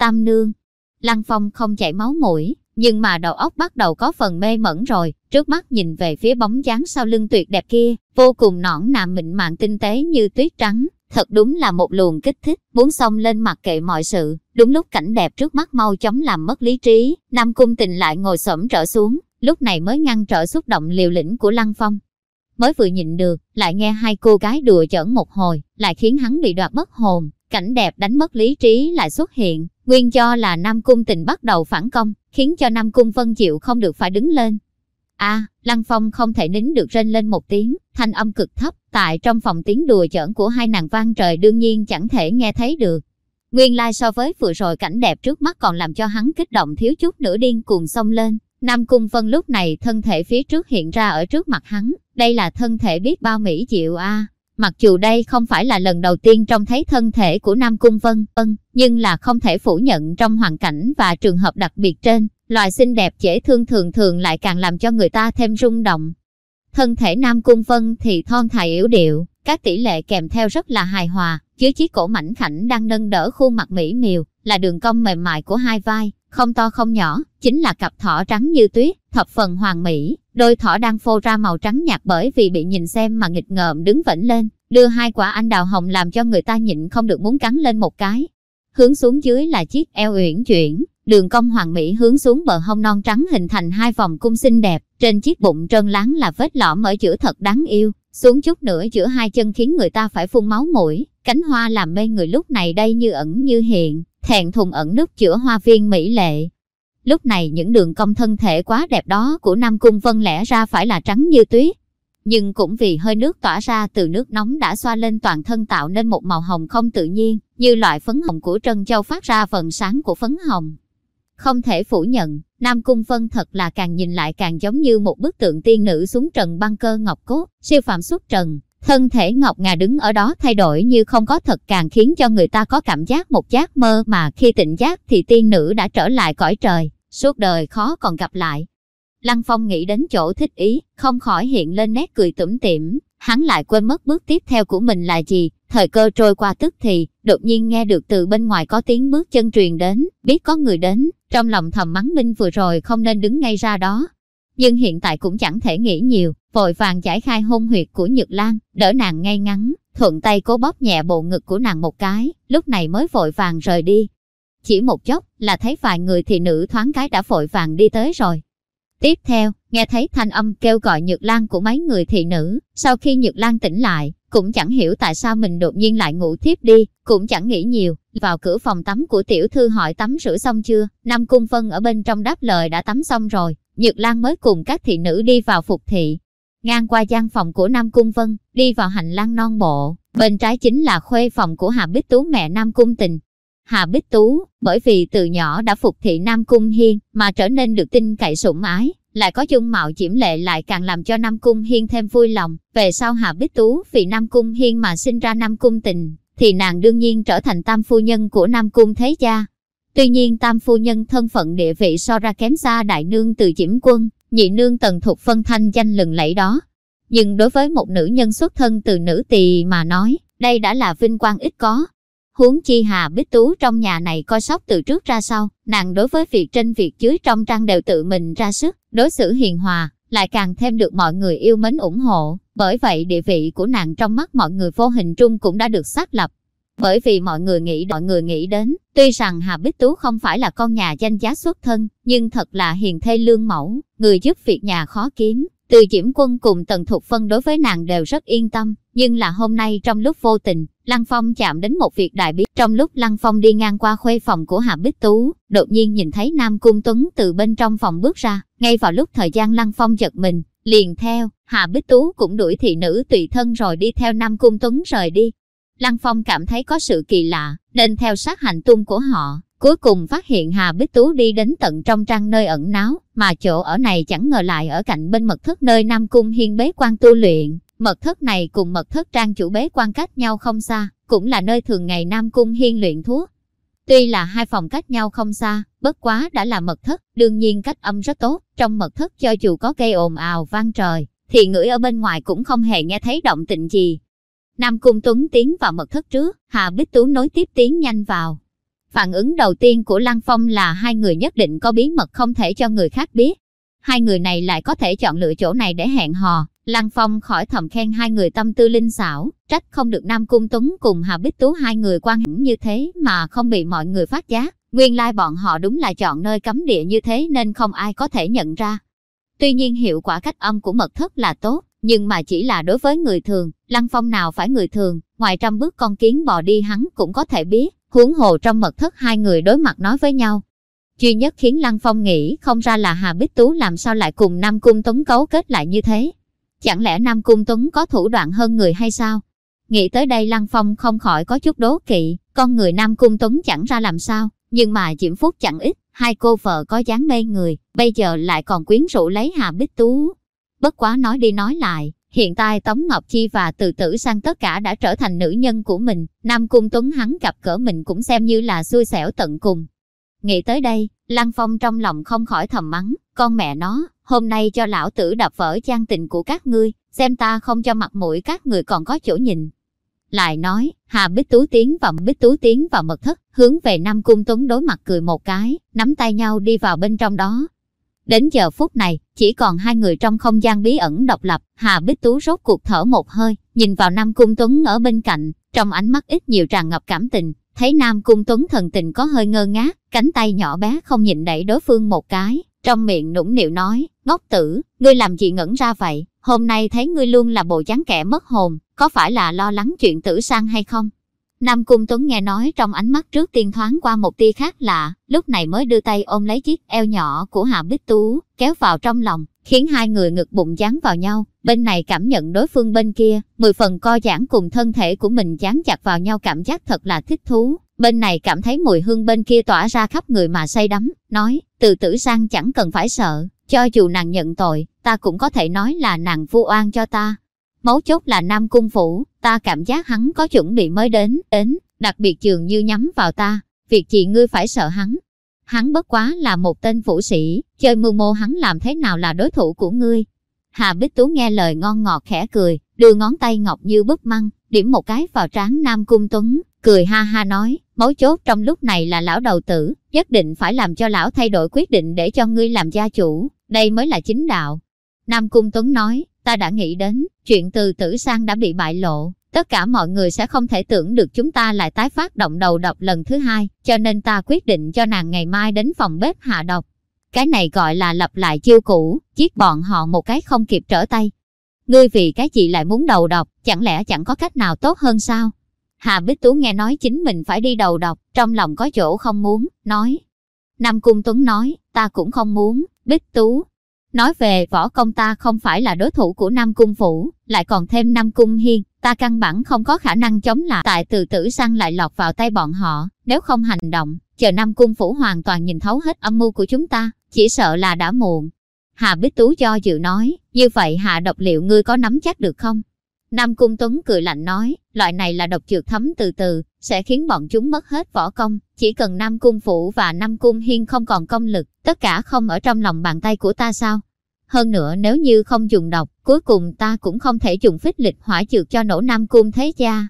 Tam Nương. Lăng Phong không chảy máu mũi, nhưng mà đầu óc bắt đầu có phần mê mẩn rồi, trước mắt nhìn về phía bóng dáng sau lưng tuyệt đẹp kia, vô cùng nõn nà mịn màng tinh tế như tuyết trắng, thật đúng là một luồng kích thích, muốn xông lên mặc kệ mọi sự, đúng lúc cảnh đẹp trước mắt mau chóng làm mất lý trí, Nam Cung Tình lại ngồi xổm trở xuống, lúc này mới ngăn trở xúc động liều lĩnh của Lăng Phong. Mới vừa nhịn được, lại nghe hai cô gái đùa giỡn một hồi, lại khiến hắn bị đoạt mất hồn, cảnh đẹp đánh mất lý trí lại xuất hiện, nguyên do là Nam Cung Tình bắt đầu phản công, khiến cho Nam Cung Vân chịu không được phải đứng lên. A, Lăng Phong không thể nín được rên lên một tiếng, thanh âm cực thấp, tại trong phòng tiếng đùa giỡn của hai nàng vang trời đương nhiên chẳng thể nghe thấy được. Nguyên lai like so với vừa rồi cảnh đẹp trước mắt còn làm cho hắn kích động thiếu chút nữa điên cuồng xông lên. Nam Cung Vân lúc này thân thể phía trước hiện ra ở trước mặt hắn, đây là thân thể biết bao mỹ diệu a. Mặc dù đây không phải là lần đầu tiên trông thấy thân thể của Nam Cung Vân, ân nhưng là không thể phủ nhận trong hoàn cảnh và trường hợp đặc biệt trên, loài xinh đẹp dễ thương thường thường lại càng làm cho người ta thêm rung động. Thân thể Nam Cung Vân thì thon thả yếu điệu, các tỷ lệ kèm theo rất là hài hòa, dưới chiếc cổ mảnh khảnh đang nâng đỡ khuôn mặt mỹ miều, là đường cong mềm mại của hai vai, không to không nhỏ, chính là cặp thỏ trắng như tuyết, thập phần hoàng mỹ, đôi thỏ đang phô ra màu trắng nhạt bởi vì bị nhìn xem mà nghịch ngợm đứng vững lên, đưa hai quả anh đào hồng làm cho người ta nhịn không được muốn cắn lên một cái. Hướng xuống dưới là chiếc eo uyển chuyển, đường cong hoàng mỹ hướng xuống bờ hông non trắng hình thành hai vòng cung xinh đẹp, trên chiếc bụng trơn láng là vết lõm ở giữa thật đáng yêu, xuống chút nữa giữa hai chân khiến người ta phải phun máu mũi, cánh hoa làm mê người lúc này đây như ẩn như hiện, thẹn thùng ẩn núp giữa hoa viên mỹ lệ. Lúc này những đường cong thân thể quá đẹp đó của Nam Cung Vân lẽ ra phải là trắng như tuyết. Nhưng cũng vì hơi nước tỏa ra từ nước nóng đã xoa lên toàn thân tạo nên một màu hồng không tự nhiên, như loại phấn hồng của Trân Châu phát ra phần sáng của phấn hồng. Không thể phủ nhận, Nam Cung Vân thật là càng nhìn lại càng giống như một bức tượng tiên nữ xuống trần băng cơ ngọc cốt, siêu phạm xuất trần. Thân thể Ngọc Ngà đứng ở đó thay đổi như không có thật càng khiến cho người ta có cảm giác một giác mơ mà khi tỉnh giác thì tiên nữ đã trở lại cõi trời, suốt đời khó còn gặp lại. Lăng Phong nghĩ đến chỗ thích ý, không khỏi hiện lên nét cười tủm tỉm, hắn lại quên mất bước tiếp theo của mình là gì, thời cơ trôi qua tức thì, đột nhiên nghe được từ bên ngoài có tiếng bước chân truyền đến, biết có người đến, trong lòng thầm mắng Minh vừa rồi không nên đứng ngay ra đó. Nhưng hiện tại cũng chẳng thể nghĩ nhiều, vội vàng giải khai hôn huyệt của nhược Lan, đỡ nàng ngay ngắn, thuận tay cố bóp nhẹ bộ ngực của nàng một cái, lúc này mới vội vàng rời đi. Chỉ một chốc là thấy vài người thì nữ thoáng cái đã vội vàng đi tới rồi. Tiếp theo, nghe thấy thanh âm kêu gọi Nhược Lan của mấy người thị nữ, sau khi Nhược Lan tỉnh lại, cũng chẳng hiểu tại sao mình đột nhiên lại ngủ tiếp đi, cũng chẳng nghĩ nhiều, vào cửa phòng tắm của tiểu thư hỏi tắm rửa xong chưa, Nam Cung vân ở bên trong đáp lời đã tắm xong rồi, Nhược Lan mới cùng các thị nữ đi vào phục thị. Ngang qua gian phòng của Nam Cung Vân, đi vào hành lang non bộ, bên trái chính là khuê phòng của Hà Bích Tú mẹ Nam Cung Tình. Hà Bích Tú, bởi vì từ nhỏ đã phục thị Nam Cung Hiên, mà trở nên được tin cậy sủng ái, lại có dung mạo chiếm lệ lại càng làm cho Nam Cung Hiên thêm vui lòng. Về sau Hà Bích Tú vì Nam Cung Hiên mà sinh ra Nam Cung Tình, thì nàng đương nhiên trở thành tam phu nhân của Nam Cung Thế Gia. Tuy nhiên tam phu nhân thân phận địa vị so ra kém xa đại nương từ Diễm Quân, nhị nương tần thuộc phân thanh danh lừng lẫy đó. Nhưng đối với một nữ nhân xuất thân từ nữ tỳ mà nói, đây đã là vinh quang ít có. Huống chi Hà Bích Tú trong nhà này coi sóc từ trước ra sau, nàng đối với việc trên việc dưới trong trang đều tự mình ra sức, đối xử hiền hòa, lại càng thêm được mọi người yêu mến ủng hộ. Bởi vậy địa vị của nàng trong mắt mọi người vô hình trung cũng đã được xác lập. Bởi vì mọi người nghĩ mọi người nghĩ đến, tuy rằng Hà Bích Tú không phải là con nhà danh giá xuất thân, nhưng thật là hiền thê lương mẫu, người giúp việc nhà khó kiếm. Từ Diễm Quân cùng Tần Thục Phân đối với nàng đều rất yên tâm, nhưng là hôm nay trong lúc vô tình, Lăng Phong chạm đến một việc đại bí. Trong lúc Lăng Phong đi ngang qua khuê phòng của Hà Bích Tú, đột nhiên nhìn thấy Nam Cung Tuấn từ bên trong phòng bước ra, ngay vào lúc thời gian Lăng Phong giật mình, liền theo, Hà Bích Tú cũng đuổi thị nữ tùy thân rồi đi theo Nam Cung Tuấn rời đi. Lăng Phong cảm thấy có sự kỳ lạ, nên theo sát hành tung của họ, Cuối cùng phát hiện Hà Bích Tú đi đến tận trong trang nơi ẩn náu, mà chỗ ở này chẳng ngờ lại ở cạnh bên mật thất nơi Nam Cung Hiên bế quan tu luyện. Mật thất này cùng mật thất trang chủ bế quan cách nhau không xa, cũng là nơi thường ngày Nam Cung Hiên luyện thuốc. Tuy là hai phòng cách nhau không xa, bất quá đã là mật thất, đương nhiên cách âm rất tốt, trong mật thất cho dù có cây ồn ào vang trời, thì ngửi ở bên ngoài cũng không hề nghe thấy động tĩnh gì. Nam Cung Tuấn tiến vào mật thất trước, Hà Bích Tú nối tiếp tiến nhanh vào. Phản ứng đầu tiên của Lăng Phong là hai người nhất định có bí mật không thể cho người khác biết. Hai người này lại có thể chọn lựa chỗ này để hẹn hò. Lăng Phong khỏi thầm khen hai người tâm tư linh xảo, trách không được Nam Cung Tuấn cùng Hà Bích Tú hai người quan hệ như thế mà không bị mọi người phát giác. Nguyên lai bọn họ đúng là chọn nơi cấm địa như thế nên không ai có thể nhận ra. Tuy nhiên hiệu quả cách âm của mật thất là tốt, nhưng mà chỉ là đối với người thường, Lăng Phong nào phải người thường, ngoài trăm bước con kiến bò đi hắn cũng có thể biết, huống hồ trong mật thất hai người đối mặt nói với nhau. Duy nhất khiến Lăng Phong nghĩ không ra là Hà Bích Tú làm sao lại cùng Nam Cung Tuấn cấu kết lại như thế. Chẳng lẽ Nam Cung Tuấn có thủ đoạn hơn người hay sao? Nghĩ tới đây Lăng Phong không khỏi có chút đố kỵ, con người Nam Cung Tuấn chẳng ra làm sao, nhưng mà Diễm Phúc chẳng ít, hai cô vợ có dáng mê người, bây giờ lại còn quyến rũ lấy Hà Bích Tú. Bất quá nói đi nói lại, hiện tại Tống Ngọc Chi và Từ Tử sang tất cả đã trở thành nữ nhân của mình, Nam Cung Tuấn hắn gặp cỡ mình cũng xem như là xui xẻo tận cùng. Nghĩ tới đây, Lăng Phong trong lòng không khỏi thầm mắng, con mẹ nó, hôm nay cho lão tử đập vỡ trang tình của các ngươi, xem ta không cho mặt mũi các người còn có chỗ nhìn. Lại nói, Hà Bích Tú tiến và Bích Tú tiến vào mật thất, hướng về Nam Cung Tuấn đối mặt cười một cái, nắm tay nhau đi vào bên trong đó. Đến giờ phút này, chỉ còn hai người trong không gian bí ẩn độc lập, Hà Bích Tú rốt cuộc thở một hơi, nhìn vào Nam Cung Tuấn ở bên cạnh, trong ánh mắt ít nhiều tràn ngập cảm tình, thấy Nam Cung Tuấn thần tình có hơi ngơ ngác, cánh tay nhỏ bé không nhịn đẩy đối phương một cái, trong miệng nũng nịu nói, ngốc tử, ngươi làm gì ngẩn ra vậy, hôm nay thấy ngươi luôn là bộ dáng kẻ mất hồn, có phải là lo lắng chuyện tử sang hay không? Nam Cung Tuấn nghe nói trong ánh mắt trước tiên thoáng qua một tia khác lạ, lúc này mới đưa tay ôm lấy chiếc eo nhỏ của Hạ Bích Tú, kéo vào trong lòng, khiến hai người ngực bụng dán vào nhau, bên này cảm nhận đối phương bên kia, mười phần co giãn cùng thân thể của mình dán chặt vào nhau cảm giác thật là thích thú. Bên này cảm thấy mùi hương bên kia tỏa ra khắp người mà say đắm, nói, từ tử sang chẳng cần phải sợ, cho dù nàng nhận tội, ta cũng có thể nói là nàng vu oan cho ta. Mấu chốt là Nam Cung Phủ, ta cảm giác hắn có chuẩn bị mới đến, đến, đặc biệt trường như nhắm vào ta, việc gì ngươi phải sợ hắn. Hắn bất quá là một tên phủ sĩ, chơi mưu mô hắn làm thế nào là đối thủ của ngươi. Hà Bích Tú nghe lời ngon ngọt khẽ cười, đưa ngón tay ngọc như bức măng, điểm một cái vào trán Nam Cung Tuấn, cười ha ha nói, mấu chốt trong lúc này là lão đầu tử, nhất định phải làm cho lão thay đổi quyết định để cho ngươi làm gia chủ, đây mới là chính đạo. Nam Cung Tuấn nói, ta đã nghĩ đến, chuyện từ tử sang đã bị bại lộ, tất cả mọi người sẽ không thể tưởng được chúng ta lại tái phát động đầu độc lần thứ hai, cho nên ta quyết định cho nàng ngày mai đến phòng bếp hạ độc. Cái này gọi là lặp lại chiêu cũ, giết bọn họ một cái không kịp trở tay. Ngươi vì cái gì lại muốn đầu độc, chẳng lẽ chẳng có cách nào tốt hơn sao? Hà Bích Tú nghe nói chính mình phải đi đầu độc, trong lòng có chỗ không muốn, nói. Nam Cung Tuấn nói, ta cũng không muốn, Bích Tú, Nói về võ công ta không phải là đối thủ của Nam Cung Phủ, lại còn thêm Nam Cung Hiên, ta căn bản không có khả năng chống lại tại từ tử sang lại lọt vào tay bọn họ, nếu không hành động, chờ Nam Cung Phủ hoàn toàn nhìn thấu hết âm mưu của chúng ta, chỉ sợ là đã muộn. Hà Bích Tú cho dự nói, như vậy hạ độc liệu ngươi có nắm chắc được không? Nam Cung Tuấn cười lạnh nói, loại này là độc dược thấm từ từ, sẽ khiến bọn chúng mất hết võ công, chỉ cần Nam Cung Phủ và Nam Cung Hiên không còn công lực, tất cả không ở trong lòng bàn tay của ta sao? Hơn nữa nếu như không dùng độc, cuối cùng ta cũng không thể dùng phích lịch hỏa dược cho nổ Nam Cung thế gia.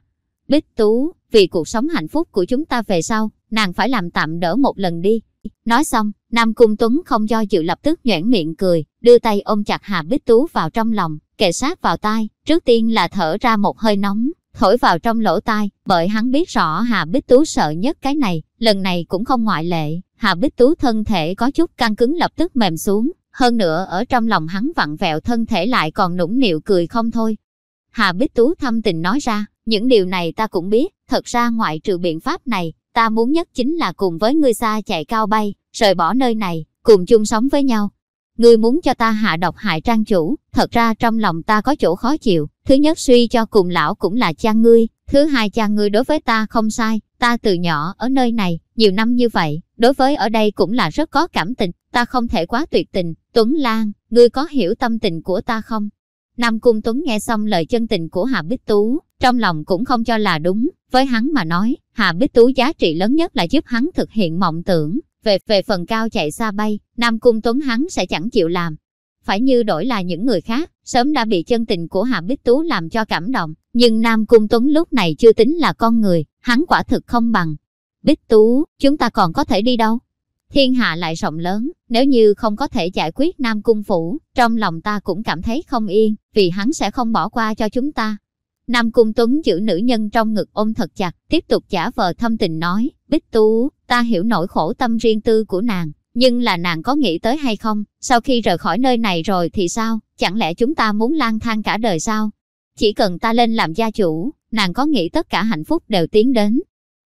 Bích Tú, vì cuộc sống hạnh phúc của chúng ta về sau, nàng phải làm tạm đỡ một lần đi. Nói xong, Nam Cung Tuấn không do dự lập tức nhoẻn miệng cười, đưa tay ôm chặt Hà Bích Tú vào trong lòng, kề sát vào tai, trước tiên là thở ra một hơi nóng, thổi vào trong lỗ tai, bởi hắn biết rõ Hà Bích Tú sợ nhất cái này, lần này cũng không ngoại lệ, Hà Bích Tú thân thể có chút căng cứng lập tức mềm xuống, hơn nữa ở trong lòng hắn vặn vẹo thân thể lại còn nũng nịu cười không thôi. Hà Bích Tú thâm tình nói ra, những điều này ta cũng biết, thật ra ngoại trừ biện pháp này, ta muốn nhất chính là cùng với ngươi xa chạy cao bay, rời bỏ nơi này, cùng chung sống với nhau. Ngươi muốn cho ta hạ độc hại trang chủ, thật ra trong lòng ta có chỗ khó chịu, thứ nhất suy cho cùng lão cũng là cha ngươi, thứ hai cha ngươi đối với ta không sai, ta từ nhỏ ở nơi này, nhiều năm như vậy, đối với ở đây cũng là rất có cảm tình, ta không thể quá tuyệt tình. Tuấn Lan, ngươi có hiểu tâm tình của ta không? Nam Cung Tuấn nghe xong lời chân tình của Hà Bích Tú, trong lòng cũng không cho là đúng, với hắn mà nói, Hà Bích Tú giá trị lớn nhất là giúp hắn thực hiện mộng tưởng, về về phần cao chạy xa bay, Nam Cung Tuấn hắn sẽ chẳng chịu làm. Phải như đổi là những người khác, sớm đã bị chân tình của Hà Bích Tú làm cho cảm động, nhưng Nam Cung Tuấn lúc này chưa tính là con người, hắn quả thực không bằng. Bích Tú, chúng ta còn có thể đi đâu? Thiên hạ lại rộng lớn, nếu như không có thể giải quyết Nam Cung Phủ, trong lòng ta cũng cảm thấy không yên, vì hắn sẽ không bỏ qua cho chúng ta. Nam Cung Tuấn giữ nữ nhân trong ngực ôm thật chặt, tiếp tục giả vờ thâm tình nói, Bích Tú, ta hiểu nỗi khổ tâm riêng tư của nàng, nhưng là nàng có nghĩ tới hay không, sau khi rời khỏi nơi này rồi thì sao, chẳng lẽ chúng ta muốn lang thang cả đời sao? Chỉ cần ta lên làm gia chủ, nàng có nghĩ tất cả hạnh phúc đều tiến đến.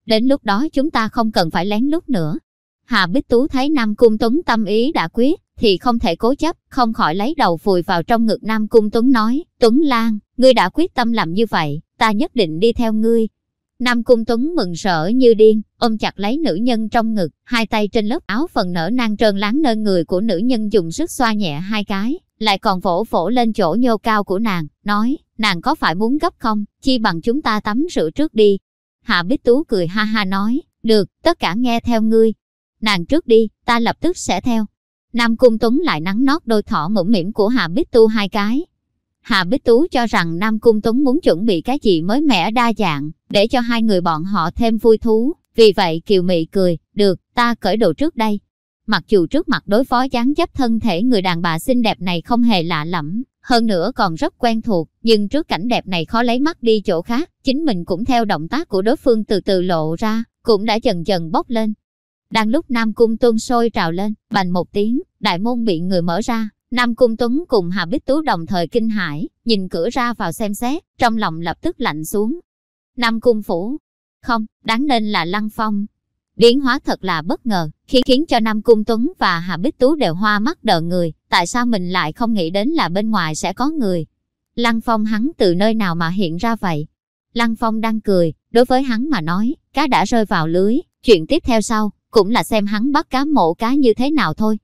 Đến lúc đó chúng ta không cần phải lén lút nữa. Hà Bích Tú thấy Nam Cung Tuấn tâm ý đã quyết, thì không thể cố chấp, không khỏi lấy đầu vùi vào trong ngực Nam Cung Tuấn nói, Tuấn Lan, ngươi đã quyết tâm làm như vậy, ta nhất định đi theo ngươi. Nam Cung Tuấn mừng rỡ như điên, ôm chặt lấy nữ nhân trong ngực, hai tay trên lớp áo phần nở nang trơn láng nơi người của nữ nhân dùng sức xoa nhẹ hai cái, lại còn vỗ vỗ lên chỗ nhô cao của nàng, nói, nàng có phải muốn gấp không, chi bằng chúng ta tắm rửa trước đi. Hạ Bích Tú cười ha ha nói, được, tất cả nghe theo ngươi. Nàng trước đi, ta lập tức sẽ theo. Nam Cung Tuấn lại nắng nót đôi thỏ mũm mỉm của Hà Bích Tu hai cái. Hà Bích Tú cho rằng Nam Cung Tuấn muốn chuẩn bị cái gì mới mẻ đa dạng, để cho hai người bọn họ thêm vui thú. Vì vậy Kiều Mị cười, được, ta cởi đồ trước đây. Mặc dù trước mặt đối phó dáng dấp thân thể người đàn bà xinh đẹp này không hề lạ lẫm, hơn nữa còn rất quen thuộc, nhưng trước cảnh đẹp này khó lấy mắt đi chỗ khác, chính mình cũng theo động tác của đối phương từ từ lộ ra, cũng đã dần dần bốc lên. Đang lúc Nam Cung Tuân sôi trào lên, bành một tiếng, đại môn bị người mở ra, Nam Cung Tuấn cùng Hà Bích Tú đồng thời kinh hãi, nhìn cửa ra vào xem xét, trong lòng lập tức lạnh xuống. Nam Cung Phủ, không, đáng nên là Lăng Phong. Biến hóa thật là bất ngờ, khiến khiến cho Nam Cung Tuấn và Hà Bích Tú đều hoa mắt đờ người, tại sao mình lại không nghĩ đến là bên ngoài sẽ có người. Lăng Phong hắn từ nơi nào mà hiện ra vậy? Lăng Phong đang cười, đối với hắn mà nói, cá đã rơi vào lưới, chuyện tiếp theo sau, cũng là xem hắn bắt cá mổ cá như thế nào thôi.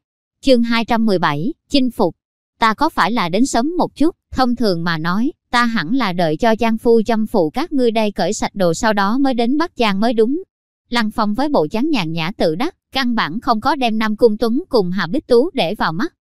Chương 217, chinh phục. Ta có phải là đến sớm một chút, thông thường mà nói, ta hẳn là đợi cho Giang Phu chăm phụ các ngươi đây cởi sạch đồ sau đó mới đến Bắc Giang mới đúng. Lăng Phong với bộ dáng nhàn nhã tự đắc, căn bản không có đem Nam Cung Tuấn cùng Hà Bích Tú để vào mắt.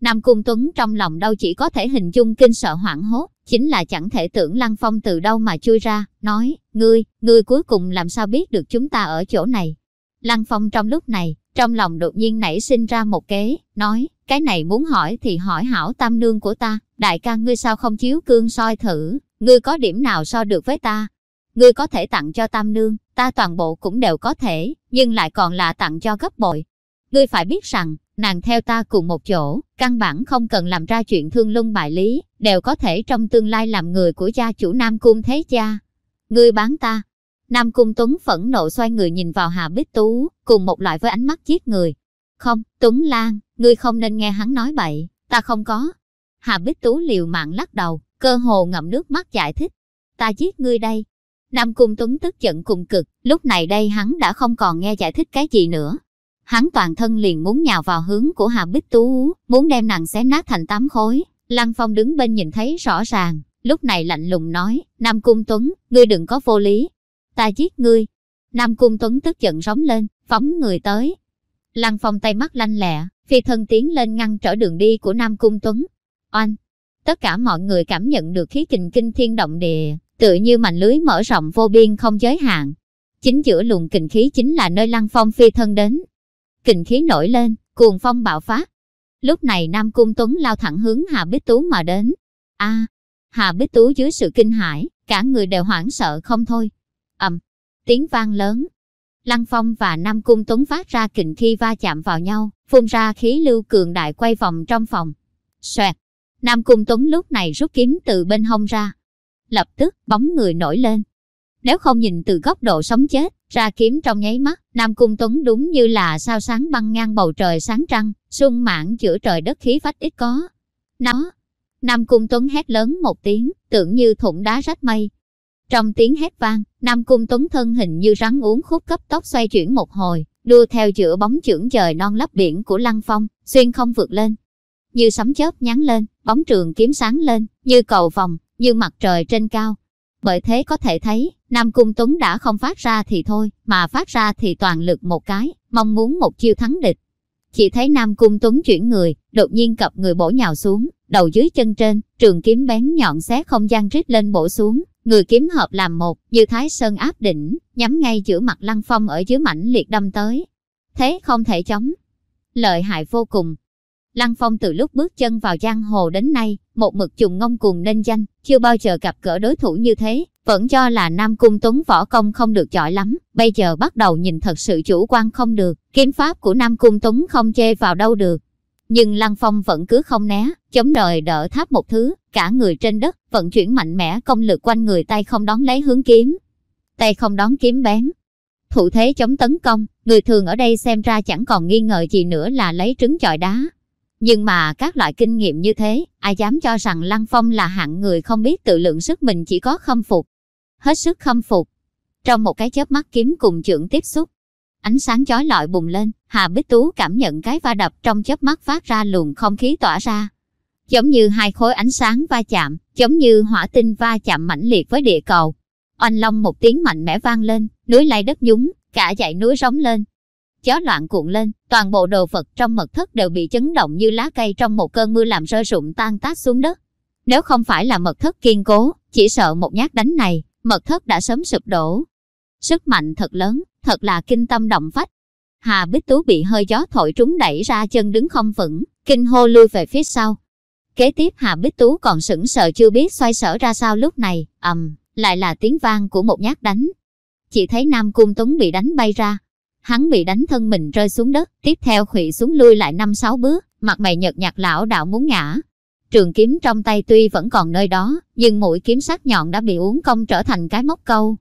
Nam Cung Tuấn trong lòng đâu chỉ có thể hình dung kinh sợ hoảng hốt, chính là chẳng thể tưởng Lăng Phong từ đâu mà chui ra, nói, ngươi, ngươi cuối cùng làm sao biết được chúng ta ở chỗ này. Lăng Phong trong lúc này, trong lòng đột nhiên nảy sinh ra một kế, nói, cái này muốn hỏi thì hỏi hảo tam nương của ta, đại ca ngươi sao không chiếu cương soi thử, ngươi có điểm nào so được với ta? Ngươi có thể tặng cho tam nương, ta toàn bộ cũng đều có thể, nhưng lại còn là tặng cho gấp bội. Ngươi phải biết rằng, nàng theo ta cùng một chỗ, căn bản không cần làm ra chuyện thương lung bại lý, đều có thể trong tương lai làm người của gia chủ Nam Cung Thế Cha. Ngươi bán ta, Nam Cung Tuấn phẫn nộ xoay người nhìn vào Hà Bích Tú, cùng một loại với ánh mắt giết người. Không, Tuấn Lan, ngươi không nên nghe hắn nói bậy, ta không có. Hà Bích Tú liều mạng lắc đầu, cơ hồ ngậm nước mắt giải thích. Ta giết ngươi đây. Nam Cung Tuấn tức giận cùng cực, lúc này đây hắn đã không còn nghe giải thích cái gì nữa. Hắn toàn thân liền muốn nhào vào hướng của Hà Bích Tú, muốn đem nàng xé nát thành tám khối. Lăng Phong đứng bên nhìn thấy rõ ràng, lúc này lạnh lùng nói, Nam Cung Tuấn, ngươi đừng có vô lý, ta giết ngươi. Nam Cung Tuấn tức giận rống lên, phóng người tới. Lăng Phong tay mắt lanh lẹ, phi thân tiến lên ngăn trở đường đi của Nam Cung Tuấn. Oanh! Tất cả mọi người cảm nhận được khí kình kinh thiên động địa, tự như mảnh lưới mở rộng vô biên không giới hạn. Chính giữa luồng kình khí chính là nơi Lăng Phong phi thân đến. Kình khí nổi lên, cuồng phong bạo phát. Lúc này Nam Cung Tuấn lao thẳng hướng Hà Bích Tú mà đến. A, Hà Bích Tú dưới sự kinh hãi, cả người đều hoảng sợ không thôi ầm, tiếng vang lớn. Lăng Phong và Nam Cung Tuấn phát ra kình khi va chạm vào nhau, phun ra khí lưu cường đại quay vòng trong phòng. Xoẹt, Nam Cung Tuấn lúc này rút kiếm từ bên hông ra. Lập tức, bóng người nổi lên. Nếu không nhìn từ góc độ sống chết, ra kiếm trong nháy mắt, Nam Cung Tuấn đúng như là sao sáng băng ngang bầu trời sáng trăng, sung mãn giữa trời đất khí phách ít có. Nó, Nam Cung Tuấn hét lớn một tiếng, tưởng như thủng đá rách mây, trong tiếng hét vang, Nam Cung Tuấn thân hình như rắn uống khúc cấp tốc xoay chuyển một hồi, đua theo giữa bóng trưởng trời non lấp biển của Lăng Phong, xuyên không vượt lên. Như sấm chớp nhắn lên, bóng trường kiếm sáng lên, như cầu vòng, như mặt trời trên cao. Bởi thế có thể thấy, Nam Cung Tuấn đã không phát ra thì thôi, mà phát ra thì toàn lực một cái, mong muốn một chiêu thắng địch. Chỉ thấy Nam Cung Tuấn chuyển người, đột nhiên cặp người bổ nhào xuống, đầu dưới chân trên, trường kiếm bén nhọn xé không gian rít lên bổ xuống, người kiếm hợp làm một, như thái sơn áp đỉnh, nhắm ngay giữa mặt lăng phong ở dưới mảnh liệt đâm tới. Thế không thể chống. Lợi hại vô cùng. Lăng phong từ lúc bước chân vào giang hồ đến nay, một mực trùng ngông cuồng nên danh, chưa bao giờ gặp gỡ đối thủ như thế, vẫn cho là Nam Cung Tuấn võ công không được giỏi lắm, bây giờ bắt đầu nhìn thật sự chủ quan không được, kiếm pháp của Nam Cung Tuấn không chê vào đâu được. Nhưng Lăng Phong vẫn cứ không né, chống đời đỡ tháp một thứ, cả người trên đất, vận chuyển mạnh mẽ công lực quanh người tay không đón lấy hướng kiếm. Tay không đón kiếm bén. Thủ thế chống tấn công, người thường ở đây xem ra chẳng còn nghi ngờ gì nữa là lấy trứng chọi đá. Nhưng mà các loại kinh nghiệm như thế, ai dám cho rằng Lăng Phong là hạng người không biết tự lượng sức mình chỉ có khâm phục. Hết sức khâm phục. Trong một cái chớp mắt kiếm cùng trưởng tiếp xúc, ánh sáng chói lọi bùng lên, Hà Bích Tú cảm nhận cái va đập trong chớp mắt phát ra luồng không khí tỏa ra. Giống như hai khối ánh sáng va chạm, giống như hỏa tinh va chạm mãnh liệt với địa cầu. Oanh long một tiếng mạnh mẽ vang lên, núi lay đất nhúng, cả dãy núi rống lên. Gió loạn cuộn lên, toàn bộ đồ vật trong mật thất đều bị chấn động như lá cây trong một cơn mưa làm rơi rụng tan tác xuống đất. Nếu không phải là mật thất kiên cố, chỉ sợ một nhát đánh này, mật thất đã sớm sụp đổ. Sức mạnh thật lớn, thật là kinh tâm động phách. Hà Bích Tú bị hơi gió thổi trúng đẩy ra chân đứng không vững, kinh hô lui về phía sau. Kế tiếp Hà Bích Tú còn sững sờ chưa biết xoay sở ra sao lúc này, ầm, um, lại là tiếng vang của một nhát đánh. Chỉ thấy Nam Cung Tuấn bị đánh bay ra. Hắn bị đánh thân mình rơi xuống đất, tiếp theo khủy xuống lui lại năm sáu bước, mặt mày nhợt nhạt lão đạo muốn ngã. Trường kiếm trong tay tuy vẫn còn nơi đó, nhưng mũi kiếm sắc nhọn đã bị uống công trở thành cái móc câu.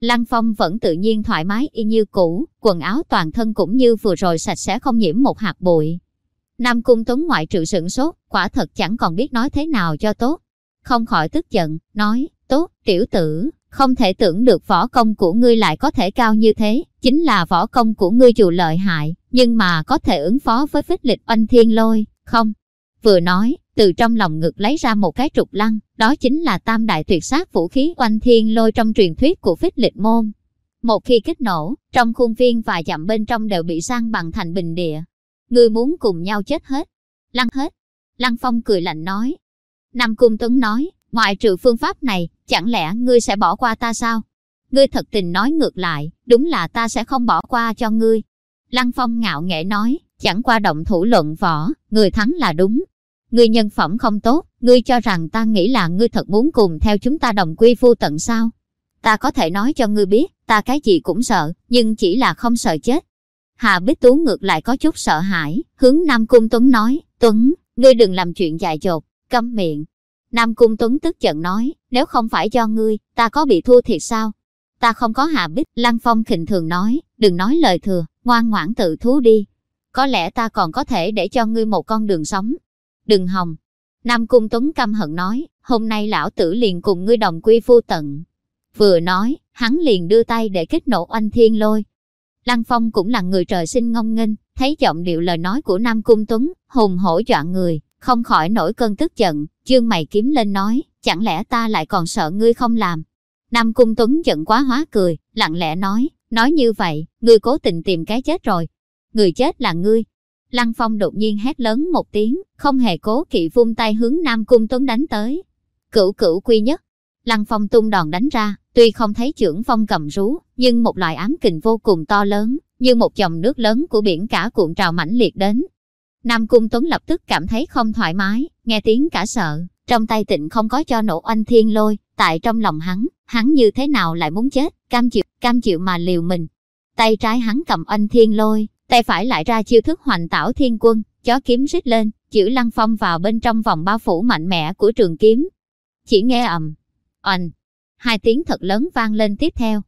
Lăng Phong vẫn tự nhiên thoải mái y như cũ, quần áo toàn thân cũng như vừa rồi sạch sẽ không nhiễm một hạt bụi. Nam Cung Tuấn ngoại trừ sửng sốt, quả thật chẳng còn biết nói thế nào cho tốt. Không khỏi tức giận, nói, tốt, tiểu tử, không thể tưởng được võ công của ngươi lại có thể cao như thế, chính là võ công của ngươi dù lợi hại, nhưng mà có thể ứng phó với phích lịch oanh thiên lôi, không? Vừa nói, từ trong lòng ngực lấy ra một cái trục lăng, đó chính là tam đại tuyệt sát vũ khí oanh thiên lôi trong truyền thuyết của phích lịch môn. Một khi kích nổ, trong khuôn viên và dặm bên trong đều bị sang bằng thành bình địa. Ngươi muốn cùng nhau chết hết. Lăng hết. Lăng Phong cười lạnh nói. Nam Cung Tuấn nói, ngoại trừ phương pháp này, chẳng lẽ ngươi sẽ bỏ qua ta sao? Ngươi thật tình nói ngược lại, đúng là ta sẽ không bỏ qua cho ngươi. Lăng Phong ngạo nghễ nói, chẳng qua động thủ luận võ, người thắng là đúng, Ngươi nhân phẩm không tốt, ngươi cho rằng ta nghĩ là ngươi thật muốn cùng theo chúng ta đồng quy phu tận sao? Ta có thể nói cho ngươi biết, ta cái gì cũng sợ, nhưng chỉ là không sợ chết. Hà Bích Tú ngược lại có chút sợ hãi, hướng Nam Cung Tuấn nói, Tuấn, ngươi đừng làm chuyện dại dột, câm miệng. Nam Cung Tuấn tức giận nói, nếu không phải do ngươi, ta có bị thua thiệt sao? Ta không có Hà Bích, Lăng Phong khinh thường nói, đừng nói lời thừa, ngoan ngoãn tự thú đi. Có lẽ ta còn có thể để cho ngươi một con đường sống, Đừng hòng. Nam Cung Tuấn căm hận nói, hôm nay lão tử liền cùng ngươi đồng quy vô tận. Vừa nói, hắn liền đưa tay để kích nổ oanh thiên lôi. Lăng Phong cũng là người trời sinh ngông nghênh, thấy giọng điệu lời nói của Nam Cung Tuấn, hùng hổ dọa người, không khỏi nổi cơn tức giận, chương mày kiếm lên nói, chẳng lẽ ta lại còn sợ ngươi không làm. Nam Cung Tuấn giận quá hóa cười, lặng lẽ nói, nói như vậy, ngươi cố tình tìm cái chết rồi. Người chết là ngươi, Lăng Phong đột nhiên hét lớn một tiếng, không hề cố kỵ vung tay hướng Nam Cung Tuấn đánh tới. Cửu cửu quy nhất. Lăng Phong tung đòn đánh ra, tuy không thấy trưởng phong cầm rú, nhưng một loại ám kình vô cùng to lớn, như một dòng nước lớn của biển cả cuộn trào mãnh liệt đến. Nam Cung Tuấn lập tức cảm thấy không thoải mái, nghe tiếng cả sợ, trong tay tịnh không có cho nổ oanh thiên lôi, tại trong lòng hắn, hắn như thế nào lại muốn chết, cam chịu, cam chịu mà liều mình. Tay trái hắn cầm oanh thiên lôi, tay phải lại ra chiêu thức hoành tảo thiên quân, chó kiếm rít lên, chữ lăng phong vào bên trong vòng bao phủ mạnh mẽ của trường kiếm. Chỉ nghe ầm, oanh, hai tiếng thật lớn vang lên tiếp theo.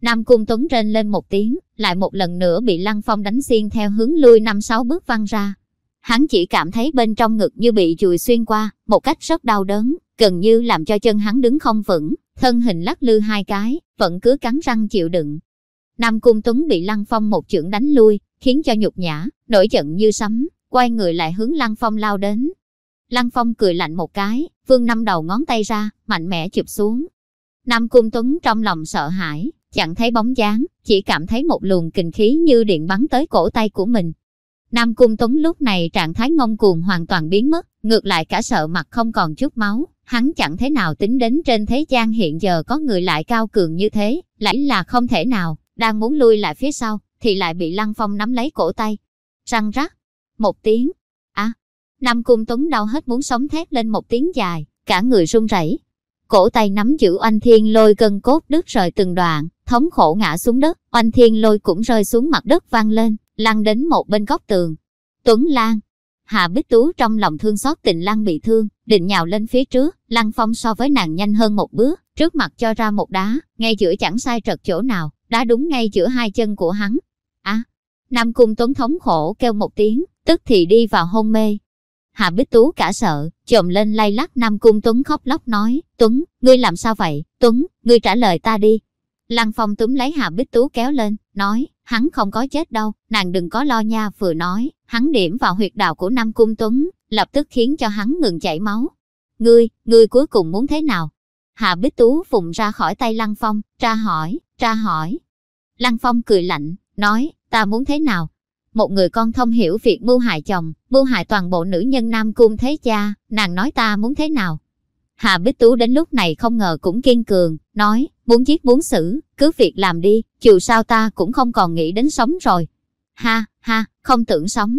Nam Cung Tuấn rên lên một tiếng, lại một lần nữa bị lăng phong đánh xiên theo hướng lui năm sáu bước văng ra. Hắn chỉ cảm thấy bên trong ngực như bị chùi xuyên qua, một cách rất đau đớn, gần như làm cho chân hắn đứng không vững, thân hình lắc lư hai cái, vẫn cứ cắn răng chịu đựng. Nam Cung Tuấn bị Lăng Phong một chưởng đánh lui, khiến cho nhục nhã, nổi giận như sấm, quay người lại hướng Lăng Phong lao đến. Lăng Phong cười lạnh một cái, vương năm đầu ngón tay ra, mạnh mẽ chụp xuống. Nam Cung Tuấn trong lòng sợ hãi, chẳng thấy bóng dáng, chỉ cảm thấy một luồng kình khí như điện bắn tới cổ tay của mình. Nam Cung Tuấn lúc này trạng thái ngông cuồng hoàn toàn biến mất, ngược lại cả sợ mặt không còn chút máu, hắn chẳng thế nào tính đến trên thế gian hiện giờ có người lại cao cường như thế, lãnh là không thể nào, đang muốn lui lại phía sau, thì lại bị Lăng Phong nắm lấy cổ tay. Răng rắc, một tiếng, à, Nam Cung Tuấn đau hết muốn sống thét lên một tiếng dài, cả người run rẩy. Cổ tay nắm giữ oanh thiên lôi cân cốt đứt rời từng đoạn, thống khổ ngã xuống đất, oanh thiên lôi cũng rơi xuống mặt đất vang lên, lăn đến một bên góc tường. Tuấn Lan, Hạ Bích Tú trong lòng thương xót tình Lan bị thương, định nhào lên phía trước, Lăng Phong so với nàng nhanh hơn một bước, trước mặt cho ra một đá, ngay giữa chẳng sai trật chỗ nào, đá đúng ngay giữa hai chân của hắn. À, Nam Cung Tuấn thống khổ kêu một tiếng, tức thì đi vào hôn mê. Hạ Bích Tú cả sợ, chồm lên lay lắc Nam Cung Tuấn khóc lóc nói, Tuấn, ngươi làm sao vậy? Tuấn, ngươi trả lời ta đi. Lăng Phong túm lấy Hạ Bích Tú kéo lên, nói, hắn không có chết đâu, nàng đừng có lo nha vừa nói, hắn điểm vào huyệt đạo của Nam Cung Tuấn, lập tức khiến cho hắn ngừng chảy máu. Ngươi, ngươi cuối cùng muốn thế nào? Hạ Bích Tú phụng ra khỏi tay Lăng Phong, ra hỏi, ra hỏi. Lăng Phong cười lạnh, nói, ta muốn thế nào? Một người con thông hiểu việc mưu hại chồng, mưu hại toàn bộ nữ nhân Nam Cung thế cha, nàng nói ta muốn thế nào? Hạ Bích Tú đến lúc này không ngờ cũng kiên cường, nói, muốn giết muốn xử, cứ việc làm đi, dù sao ta cũng không còn nghĩ đến sống rồi. Ha, ha, không tưởng sống.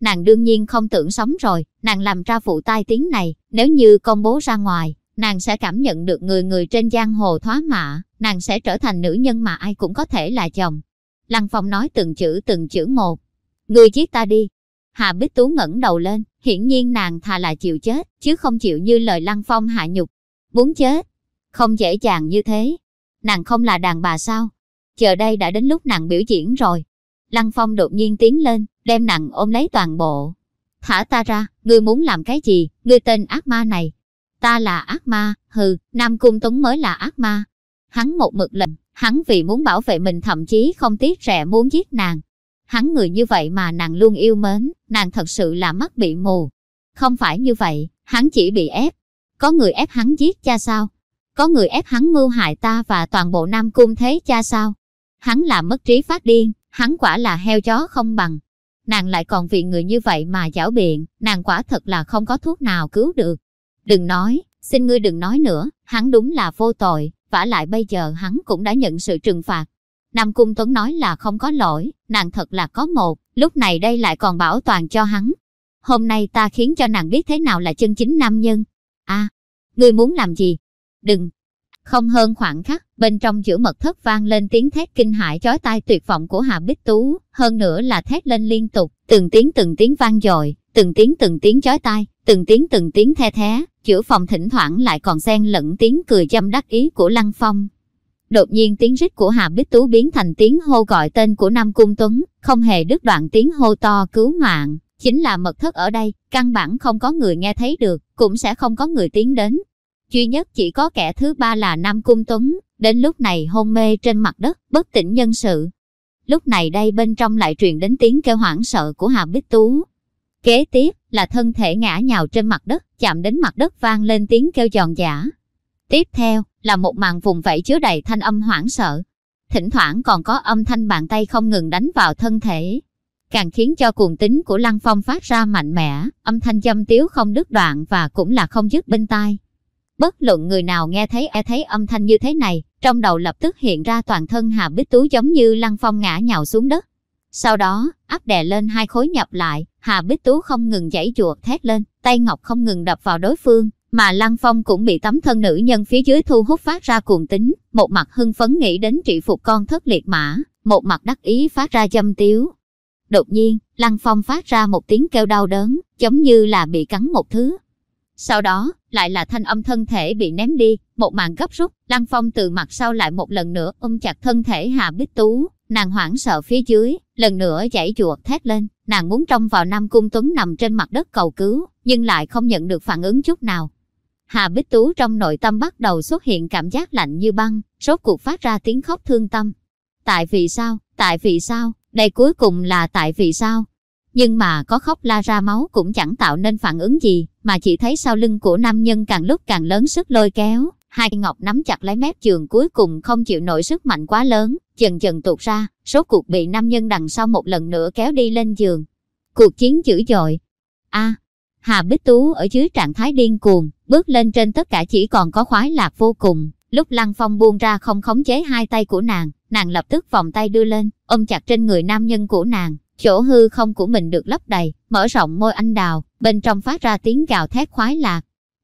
Nàng đương nhiên không tưởng sống rồi, nàng làm ra vụ tai tiếng này, nếu như công bố ra ngoài, nàng sẽ cảm nhận được người người trên giang hồ thoá mạ, nàng sẽ trở thành nữ nhân mà ai cũng có thể là chồng. Lăng Phong nói từng chữ từng chữ một. Người giết ta đi. Hà Bích Tú ngẩng đầu lên, hiển nhiên nàng thà là chịu chết, chứ không chịu như lời Lăng Phong hạ nhục. Muốn chết. Không dễ dàng như thế. Nàng không là đàn bà sao? Chờ đây đã đến lúc nàng biểu diễn rồi. Lăng Phong đột nhiên tiến lên, đem nàng ôm lấy toàn bộ. Thả ta ra, ngươi muốn làm cái gì, ngươi tên ác ma này. Ta là ác ma, hừ, Nam Cung Tuấn mới là ác ma. Hắn một mực lệnh, hắn vì muốn bảo vệ mình thậm chí không tiếc rẻ muốn giết nàng. Hắn người như vậy mà nàng luôn yêu mến, nàng thật sự là mắt bị mù. Không phải như vậy, hắn chỉ bị ép. Có người ép hắn giết cha sao? Có người ép hắn mưu hại ta và toàn bộ Nam Cung thế cha sao? Hắn là mất trí phát điên, hắn quả là heo chó không bằng. Nàng lại còn vì người như vậy mà giảo biện, nàng quả thật là không có thuốc nào cứu được. Đừng nói, xin ngươi đừng nói nữa, hắn đúng là vô tội, vả lại bây giờ hắn cũng đã nhận sự trừng phạt. Nam Cung Tuấn nói là không có lỗi, nàng thật là có một, lúc này đây lại còn bảo toàn cho hắn. Hôm nay ta khiến cho nàng biết thế nào là chân chính nam nhân. a à, ngươi muốn làm gì? Đừng, không hơn khoảng khắc, bên trong giữa mật thất vang lên tiếng thét kinh hãi chói tai tuyệt vọng của Hà Bích Tú, hơn nữa là thét lên liên tục, từng tiếng từng tiếng vang dội, từng tiếng từng tiếng chói tai, từng tiếng từng tiếng the thé, chữa phòng thỉnh thoảng lại còn xen lẫn tiếng cười châm đắc ý của Lăng Phong. Đột nhiên tiếng rít của Hà Bích Tú biến thành tiếng hô gọi tên của Nam Cung Tuấn, không hề đứt đoạn tiếng hô to cứu mạng, chính là mật thất ở đây, căn bản không có người nghe thấy được, cũng sẽ không có người tiến đến, duy nhất chỉ có kẻ thứ ba là Nam Cung Tuấn, đến lúc này hôn mê trên mặt đất, bất tỉnh nhân sự. Lúc này đây bên trong lại truyền đến tiếng kêu hoảng sợ của Hà Bích Tú. Kế tiếp là thân thể ngã nhào trên mặt đất, chạm đến mặt đất vang lên tiếng kêu giòn giả. Tiếp theo là một màn vùng vẫy chứa đầy thanh âm hoảng sợ. Thỉnh thoảng còn có âm thanh bàn tay không ngừng đánh vào thân thể. Càng khiến cho cuồng tính của Lăng Phong phát ra mạnh mẽ, âm thanh châm tiếu không đứt đoạn và cũng là không dứt bên tai. Bất luận người nào nghe thấy e thấy âm thanh như thế này, trong đầu lập tức hiện ra toàn thân Hà Bích Tú giống như lăng phong ngã nhào xuống đất. Sau đó, áp đè lên hai khối nhập lại, Hà Bích Tú không ngừng giãy giụa thét lên, tay ngọc không ngừng đập vào đối phương, mà Lăng Phong cũng bị tấm thân nữ nhân phía dưới thu hút phát ra cuồng tính, một mặt hưng phấn nghĩ đến trị phục con thất liệt mã, một mặt đắc ý phát ra châm tiếu. Đột nhiên, Lăng Phong phát ra một tiếng kêu đau đớn, giống như là bị cắn một thứ, sau đó, lại là thanh âm thân thể bị ném đi, một màn gấp rút, Lăng Phong từ mặt sau lại một lần nữa ôm chặt thân thể Hà Bích Tú, nàng hoảng sợ phía dưới, lần nữa chảy chuột thét lên, nàng muốn trông vào Nam Cung Tuấn nằm trên mặt đất cầu cứu, nhưng lại không nhận được phản ứng chút nào. Hà Bích Tú trong nội tâm bắt đầu xuất hiện cảm giác lạnh như băng, rốt cuộc phát ra tiếng khóc thương tâm. Tại vì sao? Tại vì sao? Đây cuối cùng là tại vì sao? Nhưng mà có khóc la ra máu cũng chẳng tạo nên phản ứng gì, mà chỉ thấy sau lưng của nam nhân càng lúc càng lớn sức lôi kéo. Hai ngọc nắm chặt lấy mép giường cuối cùng không chịu nổi sức mạnh quá lớn, dần dần tụt ra, số cuộc bị nam nhân đằng sau một lần nữa kéo đi lên giường. Cuộc chiến dữ dội. A, Hà Bích Tú ở dưới trạng thái điên cuồng, bước lên trên tất cả chỉ còn có khoái lạc vô cùng. Lúc Lăng Phong buông ra không khống chế hai tay của nàng, nàng lập tức vòng tay đưa lên, ôm chặt trên người nam nhân của nàng. Chỗ hư không của mình được lấp đầy, mở rộng môi anh đào, bên trong phát ra tiếng gào thét khoái lạc.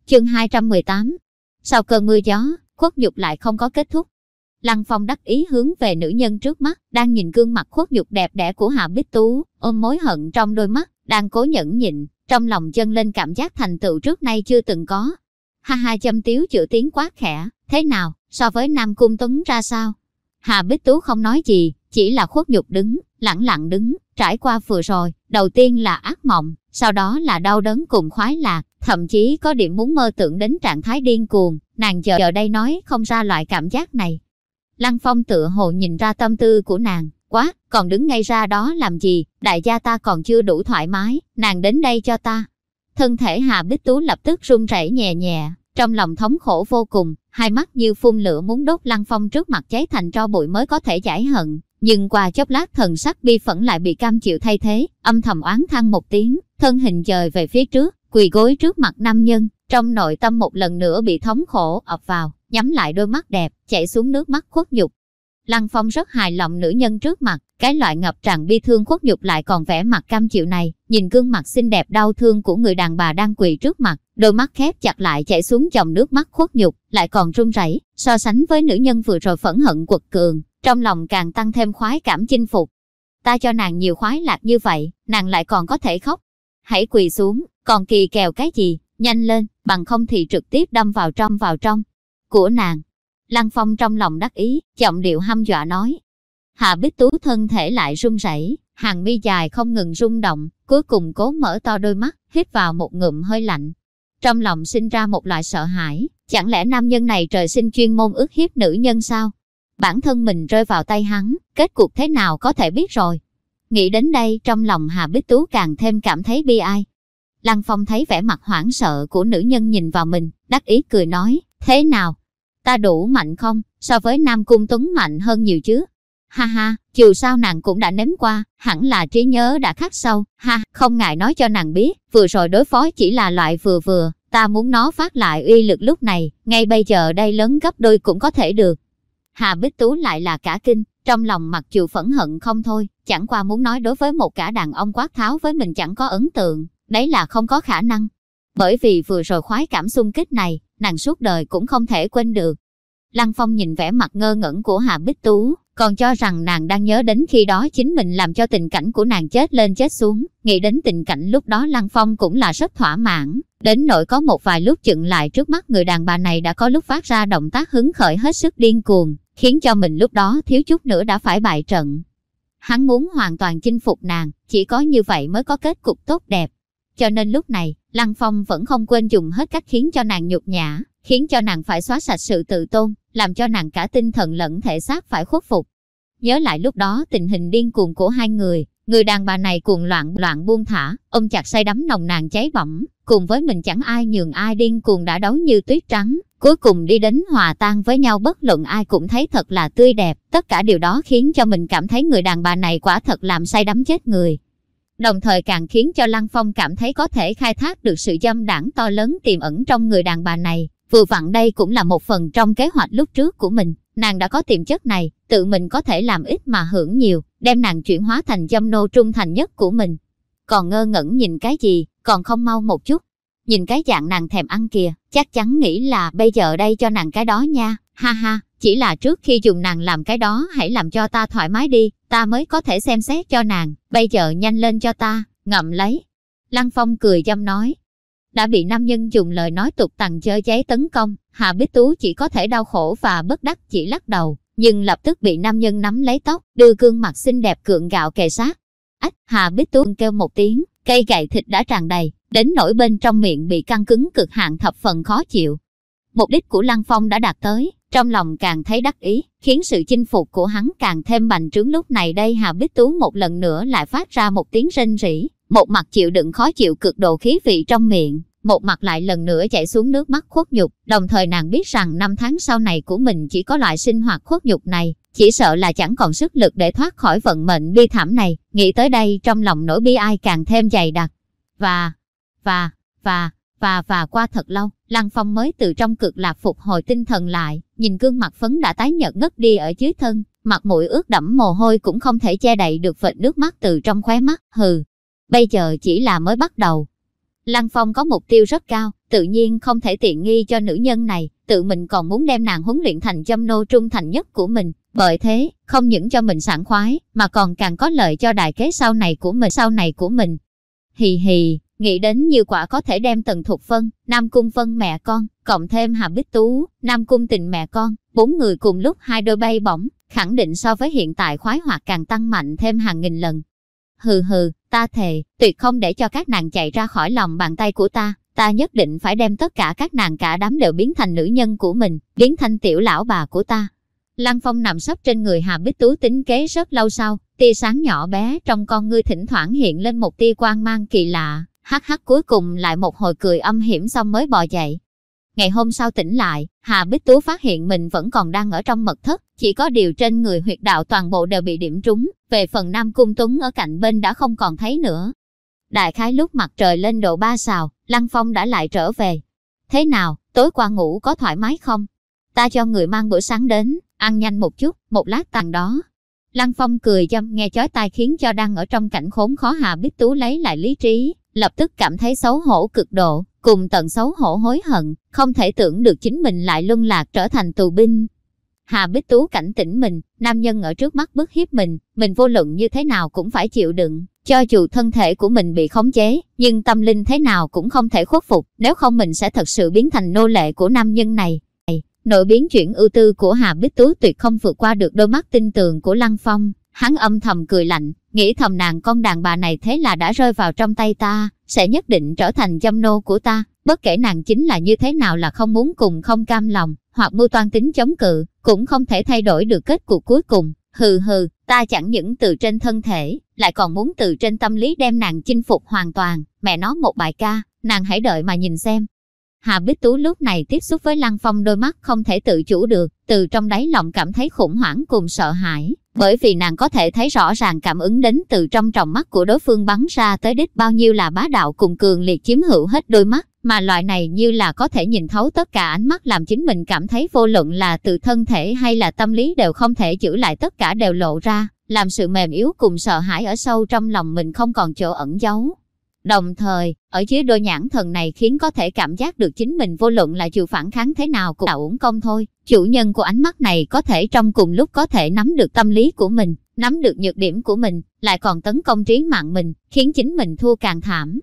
Chương 218 Sau cơn mưa gió, khuất nhục lại không có kết thúc. Lăng Phong đắc ý hướng về nữ nhân trước mắt, đang nhìn gương mặt khuất nhục đẹp đẽ của Hạ Bích Tú, ôm mối hận trong đôi mắt, đang cố nhẫn nhịn, trong lòng chân lên cảm giác thành tựu trước nay chưa từng có. Ha ha châm tiếu chữa tiếng quá khẽ, thế nào, so với Nam Cung Tuấn ra sao? Hà Bích Tú không nói gì, chỉ là khuất nhục đứng, lặng lặng đứng, trải qua vừa rồi, đầu tiên là ác mộng, sau đó là đau đớn cùng khoái lạc, thậm chí có điểm muốn mơ tưởng đến trạng thái điên cuồng, nàng giờ giờ đây nói không ra loại cảm giác này. Lăng Phong tựa hồ nhìn ra tâm tư của nàng, quá, còn đứng ngay ra đó làm gì, đại gia ta còn chưa đủ thoải mái, nàng đến đây cho ta. Thân thể Hà Bích Tú lập tức run rẩy nhẹ nhẹ, trong lòng thống khổ vô cùng, hai mắt như phun lửa muốn đốt Lăng Phong trước mặt cháy thành tro bụi mới có thể giải hận. Nhưng qua chốc lát thần sắc bi phẫn lại bị cam chịu thay thế, âm thầm oán than một tiếng, thân hình dời về phía trước, quỳ gối trước mặt nam nhân, trong nội tâm một lần nữa bị thống khổ ập vào, nhắm lại đôi mắt đẹp, chảy xuống nước mắt khuất nhục, Lăng Phong rất hài lòng nữ nhân trước mặt, cái loại ngập tràn bi thương khuất nhục lại còn vẻ mặt cam chịu này, nhìn gương mặt xinh đẹp đau thương của người đàn bà đang quỳ trước mặt, đôi mắt khép chặt lại chảy xuống dòng nước mắt khuất nhục, lại còn run rẩy, so sánh với nữ nhân vừa rồi phẫn hận quật cường, trong lòng càng tăng thêm khoái cảm chinh phục. Ta cho nàng nhiều khoái lạc như vậy, nàng lại còn có thể khóc. Hãy quỳ xuống, còn kỳ kèo cái gì, nhanh lên, bằng không thì trực tiếp đâm vào trong vào trong. Của nàng, Lăng Phong trong lòng đắc ý, giọng điệu hăm dọa nói. Hạ Bích Tú thân thể lại run rẩy, hàng mi dài không ngừng rung động, cuối cùng cố mở to đôi mắt, hít vào một ngụm hơi lạnh. Trong lòng sinh ra một loại sợ hãi, chẳng lẽ nam nhân này trời sinh chuyên môn ước hiếp nữ nhân sao? Bản thân mình rơi vào tay hắn, kết cục thế nào có thể biết rồi. Nghĩ đến đây trong lòng Hà Bích Tú càng thêm cảm thấy bi ai. Lăng Phong thấy vẻ mặt hoảng sợ của nữ nhân nhìn vào mình, đắc ý cười nói, thế nào, ta đủ mạnh không, so với Nam Cung Tuấn mạnh hơn nhiều chứ. Ha ha, dù sao nàng cũng đã nếm qua, hẳn là trí nhớ đã khắc sâu, ha, không ngại nói cho nàng biết, vừa rồi đối phó chỉ là loại vừa vừa, ta muốn nó phát lại uy lực lúc này, ngay bây giờ đây lớn gấp đôi cũng có thể được. Hà Bích Tú lại là cả kinh, trong lòng mặc dù phẫn hận không thôi, chẳng qua muốn nói đối với một cả đàn ông quát tháo với mình chẳng có ấn tượng, đấy là không có khả năng. Bởi vì vừa rồi khoái cảm xung kích này, nàng suốt đời cũng không thể quên được. Lăng Phong nhìn vẻ mặt ngơ ngẩn của Hà Bích Tú, còn cho rằng nàng đang nhớ đến khi đó chính mình làm cho tình cảnh của nàng chết lên chết xuống. Nghĩ đến tình cảnh lúc đó Lăng Phong cũng là rất thỏa mãn, đến nỗi có một vài lúc chừng lại trước mắt người đàn bà này đã có lúc phát ra động tác hứng khởi hết sức điên cuồng, khiến cho mình lúc đó thiếu chút nữa đã phải bại trận. Hắn muốn hoàn toàn chinh phục nàng, chỉ có như vậy mới có kết cục tốt đẹp. Cho nên lúc này, Lăng Phong vẫn không quên dùng hết cách khiến cho nàng nhục nhã, khiến cho nàng phải xóa sạch sự tự tôn, làm cho nàng cả tinh thần lẫn thể xác phải khuất phục. Nhớ lại lúc đó tình hình điên cuồng của hai người, người đàn bà này cuồng loạn loạn buông thả, ôm chặt say đắm nồng nàng cháy bỏng, cùng với mình chẳng ai nhường ai điên cuồng đã đấu như tuyết trắng, cuối cùng đi đến hòa tan với nhau bất luận ai cũng thấy thật là tươi đẹp, tất cả điều đó khiến cho mình cảm thấy người đàn bà này quả thật làm say đắm chết người đồng thời càng khiến cho Lăng Phong cảm thấy có thể khai thác được sự dâm đảng to lớn tiềm ẩn trong người đàn bà này. Vừa vặn đây cũng là một phần trong kế hoạch lúc trước của mình, nàng đã có tiềm chất này, tự mình có thể làm ít mà hưởng nhiều, đem nàng chuyển hóa thành dâm nô trung thành nhất của mình. Còn ngơ ngẩn nhìn cái gì, còn không mau một chút. Nhìn cái dạng nàng thèm ăn kìa, chắc chắn nghĩ là bây giờ đây cho nàng cái đó nha, ha ha, chỉ là trước khi dùng nàng làm cái đó hãy làm cho ta thoải mái đi, ta mới có thể xem xét cho nàng, bây giờ nhanh lên cho ta, ngậm lấy. Lăng Phong cười dâm nói. Đã bị nam nhân dùng lời nói tục tằng chơi cháy tấn công, Hà Bích Tú chỉ có thể đau khổ và bất đắc chỉ lắc đầu, nhưng lập tức bị nam nhân nắm lấy tóc, đưa gương mặt xinh đẹp cượng gạo kề sát. Ách, Hà Bích Tú kêu một tiếng, cây gậy thịt đã tràn đầy, đến nỗi bên trong miệng bị căng cứng cực hạn thập phần khó chịu. Mục đích của Lăng Phong đã đạt tới, trong lòng càng thấy đắc ý, khiến sự chinh phục của hắn càng thêm bành trướng. Lúc này đây Hà Bích Tú một lần nữa lại phát ra một tiếng rên rỉ, một mặt chịu đựng khó chịu cực độ khí vị trong miệng, một mặt lại lần nữa chảy xuống nước mắt khuất nhục, đồng thời nàng biết rằng năm tháng sau này của mình chỉ có loại sinh hoạt khuất nhục này, chỉ sợ là chẳng còn sức lực để thoát khỏi vận mệnh bi thảm này, nghĩ tới đây trong lòng nỗi bi ai càng thêm dày đặc. Và, và, và, và và qua thật lâu, Lăng Phong mới từ trong cực lạc phục hồi tinh thần lại, nhìn gương mặt phấn đã tái nhợt ngất đi ở dưới thân, mặt mũi ướt đẫm mồ hôi cũng không thể che đậy được vệt nước mắt từ trong khóe mắt, hừ. Bây giờ chỉ là mới bắt đầu. Lăng Phong có mục tiêu rất cao, tự nhiên không thể tiện nghi cho nữ nhân này, tự mình còn muốn đem nàng huấn luyện thành châm nô trung thành nhất của mình. Bởi thế, không những cho mình sảng khoái, mà còn càng có lợi cho đại kế sau này của mình sau này của mình. Hì hì, nghĩ đến như quả có thể đem Tần Thục Phân, Nam Cung Phân mẹ con, cộng thêm Hà Bích Tú, Nam Cung Tình mẹ con, bốn người cùng lúc hai đôi bay bổng, khẳng định so với hiện tại khoái hoạt càng tăng mạnh thêm hàng nghìn lần. Hừ hừ, ta thề, tuyệt không để cho các nàng chạy ra khỏi lòng bàn tay của ta, ta nhất định phải đem tất cả các nàng cả đám đều biến thành nữ nhân của mình, biến thành tiểu lão bà của ta. Lăng Phong nằm sấp trên người Hà Bích Tú tính kế rất lâu sau, tia sáng nhỏ bé trong con ngươi thỉnh thoảng hiện lên một tia quang mang kỳ lạ, hắc hắc cuối cùng lại một hồi cười âm hiểm xong mới bò dậy. Ngày hôm sau tỉnh lại, Hà Bích Tú phát hiện mình vẫn còn đang ở trong mật thất, chỉ có điều trên người huyệt đạo toàn bộ đều bị điểm trúng, về phần Nam Cung Tuấn ở cạnh bên đã không còn thấy nữa. Đại khái lúc mặt trời lên độ ba sào, Lăng Phong đã lại trở về. Thế nào, tối qua ngủ có thoải mái không? Ta cho người mang bữa sáng đến, ăn nhanh một chút, một lát tàn đó. Lăng Phong cười dâm nghe chói tai khiến cho đang ở trong cảnh khốn khó Hà Bích Tú lấy lại lý trí, lập tức cảm thấy xấu hổ cực độ, cùng tận xấu hổ hối hận, không thể tưởng được chính mình lại luân lạc trở thành tù binh. Hà Bích Tú cảnh tỉnh mình, nam nhân ở trước mắt bức hiếp mình, mình vô luận như thế nào cũng phải chịu đựng, cho dù thân thể của mình bị khống chế, nhưng tâm linh thế nào cũng không thể khuất phục, nếu không mình sẽ thật sự biến thành nô lệ của nam nhân này. Nội biến chuyển ưu tư của Hà Bích Tú tuyệt không vượt qua được đôi mắt tinh tường của Lăng Phong, hắn âm thầm cười lạnh, nghĩ thầm nàng con đàn bà này thế là đã rơi vào trong tay ta, sẽ nhất định trở thành dâm nô của ta, bất kể nàng chính là như thế nào là không muốn cùng không cam lòng, hoặc mưu toan tính chống cự, cũng không thể thay đổi được kết cục cuối cùng. Hừ hừ, ta chẳng những từ trên thân thể, lại còn muốn từ trên tâm lý đem nàng chinh phục hoàn toàn, mẹ nó một bài ca, nàng hãy đợi mà nhìn xem. Hà Bích Tú lúc này tiếp xúc với Lăng Phong đôi mắt không thể tự chủ được, từ trong đáy lòng cảm thấy khủng hoảng cùng sợ hãi, bởi vì nàng có thể thấy rõ ràng cảm ứng đến từ trong tròng mắt của đối phương bắn ra tới đích bao nhiêu là bá đạo cùng cường liệt chiếm hữu hết đôi mắt, mà loại này như là có thể nhìn thấu tất cả ánh mắt làm chính mình cảm thấy vô luận là từ thân thể hay là tâm lý đều không thể giữ lại tất cả đều lộ ra, làm sự mềm yếu cùng sợ hãi ở sâu trong lòng mình không còn chỗ ẩn giấu. Đồng thời, ở dưới đôi nhãn thần này khiến có thể cảm giác được chính mình vô luận là chịu phản kháng thế nào cũng là uổng công thôi. Chủ nhân của ánh mắt này có thể trong cùng lúc có thể nắm được tâm lý của mình, nắm được nhược điểm của mình, lại còn tấn công trí mạng mình, khiến chính mình thua càng thảm.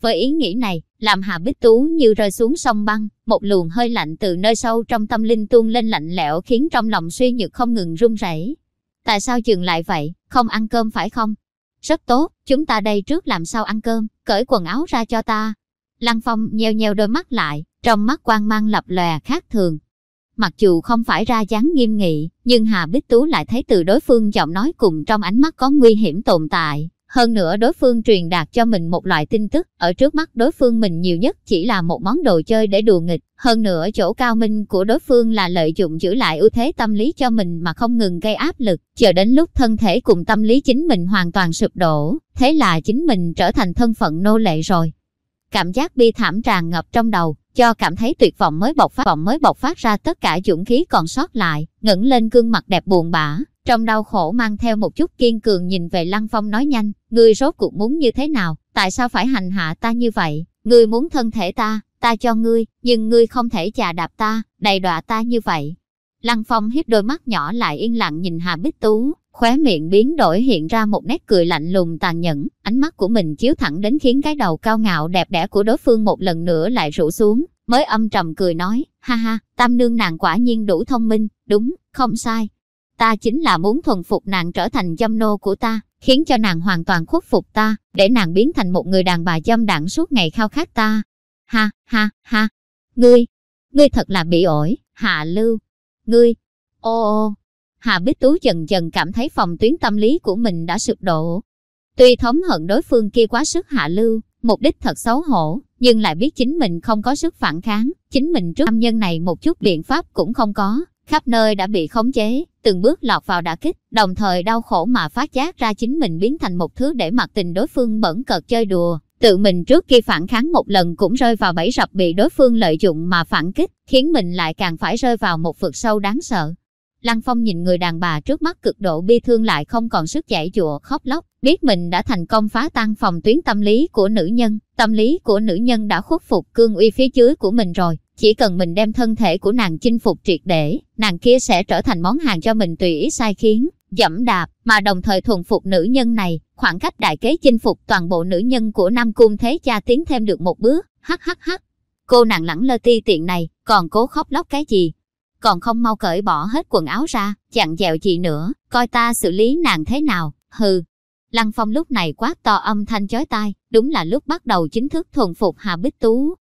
Với ý nghĩ này, làm Hà Bích Tú như rơi xuống sông băng, một luồng hơi lạnh từ nơi sâu trong tâm linh tuôn lên lạnh lẽo khiến trong lòng suy nhược không ngừng run rẩy. Tại sao dừng lại vậy, không ăn cơm phải không? Rất tốt, chúng ta đây trước làm sao ăn cơm, cởi quần áo ra cho ta. Lăng Phong nheo nheo đôi mắt lại, trong mắt quang mang lập lòe khác thường. Mặc dù không phải ra dáng nghiêm nghị, nhưng Hà Bích Tú lại thấy từ đối phương giọng nói cùng trong ánh mắt có nguy hiểm tồn tại. Hơn nữa đối phương truyền đạt cho mình một loại tin tức, ở trước mắt đối phương mình nhiều nhất chỉ là một món đồ chơi để đùa nghịch. Hơn nữa chỗ cao minh của đối phương là lợi dụng giữ lại ưu thế tâm lý cho mình mà không ngừng gây áp lực, chờ đến lúc thân thể cùng tâm lý chính mình hoàn toàn sụp đổ, thế là chính mình trở thành thân phận nô lệ rồi. Cảm giác bi thảm tràn ngập trong đầu, cho cảm thấy tuyệt vọng mới bộc phát vọng mới bộc phát ra tất cả dũng khí còn sót lại, ngẩng lên gương mặt đẹp buồn bã, trong đau khổ mang theo một chút kiên cường nhìn về Lăng Phong nói nhanh, ngươi rốt cuộc muốn như thế nào, tại sao phải hành hạ ta như vậy, ngươi muốn thân thể ta, ta cho ngươi, nhưng ngươi không thể chà đạp ta, đầy đọa ta như vậy. Lăng Phong hiếp đôi mắt nhỏ lại yên lặng nhìn Hà Bích Tú, khóe miệng biến đổi hiện ra một nét cười lạnh lùng tàn nhẫn, ánh mắt của mình chiếu thẳng đến khiến cái đầu cao ngạo đẹp đẽ của đối phương một lần nữa lại rủ xuống, mới âm trầm cười nói, ha ha, tam nương nàng quả nhiên đủ thông minh, đúng, không sai, ta chính là muốn thuần phục nàng trở thành dâm nô của ta, khiến cho nàng hoàn toàn khuất phục ta, để nàng biến thành một người đàn bà dâm đảng suốt ngày khao khát ta. Ha, ha, ha, ngươi, ngươi thật là bị ổi, hạ lưu. Ngươi, ô ô, Hà Bích Tú dần dần cảm thấy phòng tuyến tâm lý của mình đã sụp đổ. Tuy thống hận đối phương kia quá sức hạ lưu, mục đích thật xấu hổ, nhưng lại biết chính mình không có sức phản kháng, chính mình trước âm nhân này một chút biện pháp cũng không có, khắp nơi đã bị khống chế, từng bước lọt vào đả kích, đồng thời đau khổ mà phát giác ra chính mình biến thành một thứ để mặc tình đối phương bẩn cợt chơi đùa. Tự mình trước khi phản kháng một lần cũng rơi vào bẫy rập bị đối phương lợi dụng mà phản kích, khiến mình lại càng phải rơi vào một vực sâu đáng sợ. Lăng Phong nhìn người đàn bà trước mắt cực độ bi thương lại không còn sức giải dụa khóc lóc, biết mình đã thành công phá tan phòng tuyến tâm lý của nữ nhân, tâm lý của nữ nhân đã khuất phục cương uy phía dưới của mình rồi, chỉ cần mình đem thân thể của nàng chinh phục triệt để, nàng kia sẽ trở thành món hàng cho mình tùy ý sai khiến, dẫm đạp, mà đồng thời thuần phục nữ nhân này, khoảng cách đại kế chinh phục toàn bộ nữ nhân của Nam Cung Thế Cha tiến thêm được một bước, hắc hắc hắc. Cô nàng lẳng lơ ti tiện này, còn cố khóc lóc cái gì, còn không mau cởi bỏ hết quần áo ra, chặn dẹo chị nữa, coi ta xử lý nàng thế nào, hừ. Lăng Phong lúc này quát to âm thanh chói tai, đúng là lúc bắt đầu chính thức thuần phục Hà Bích Tú.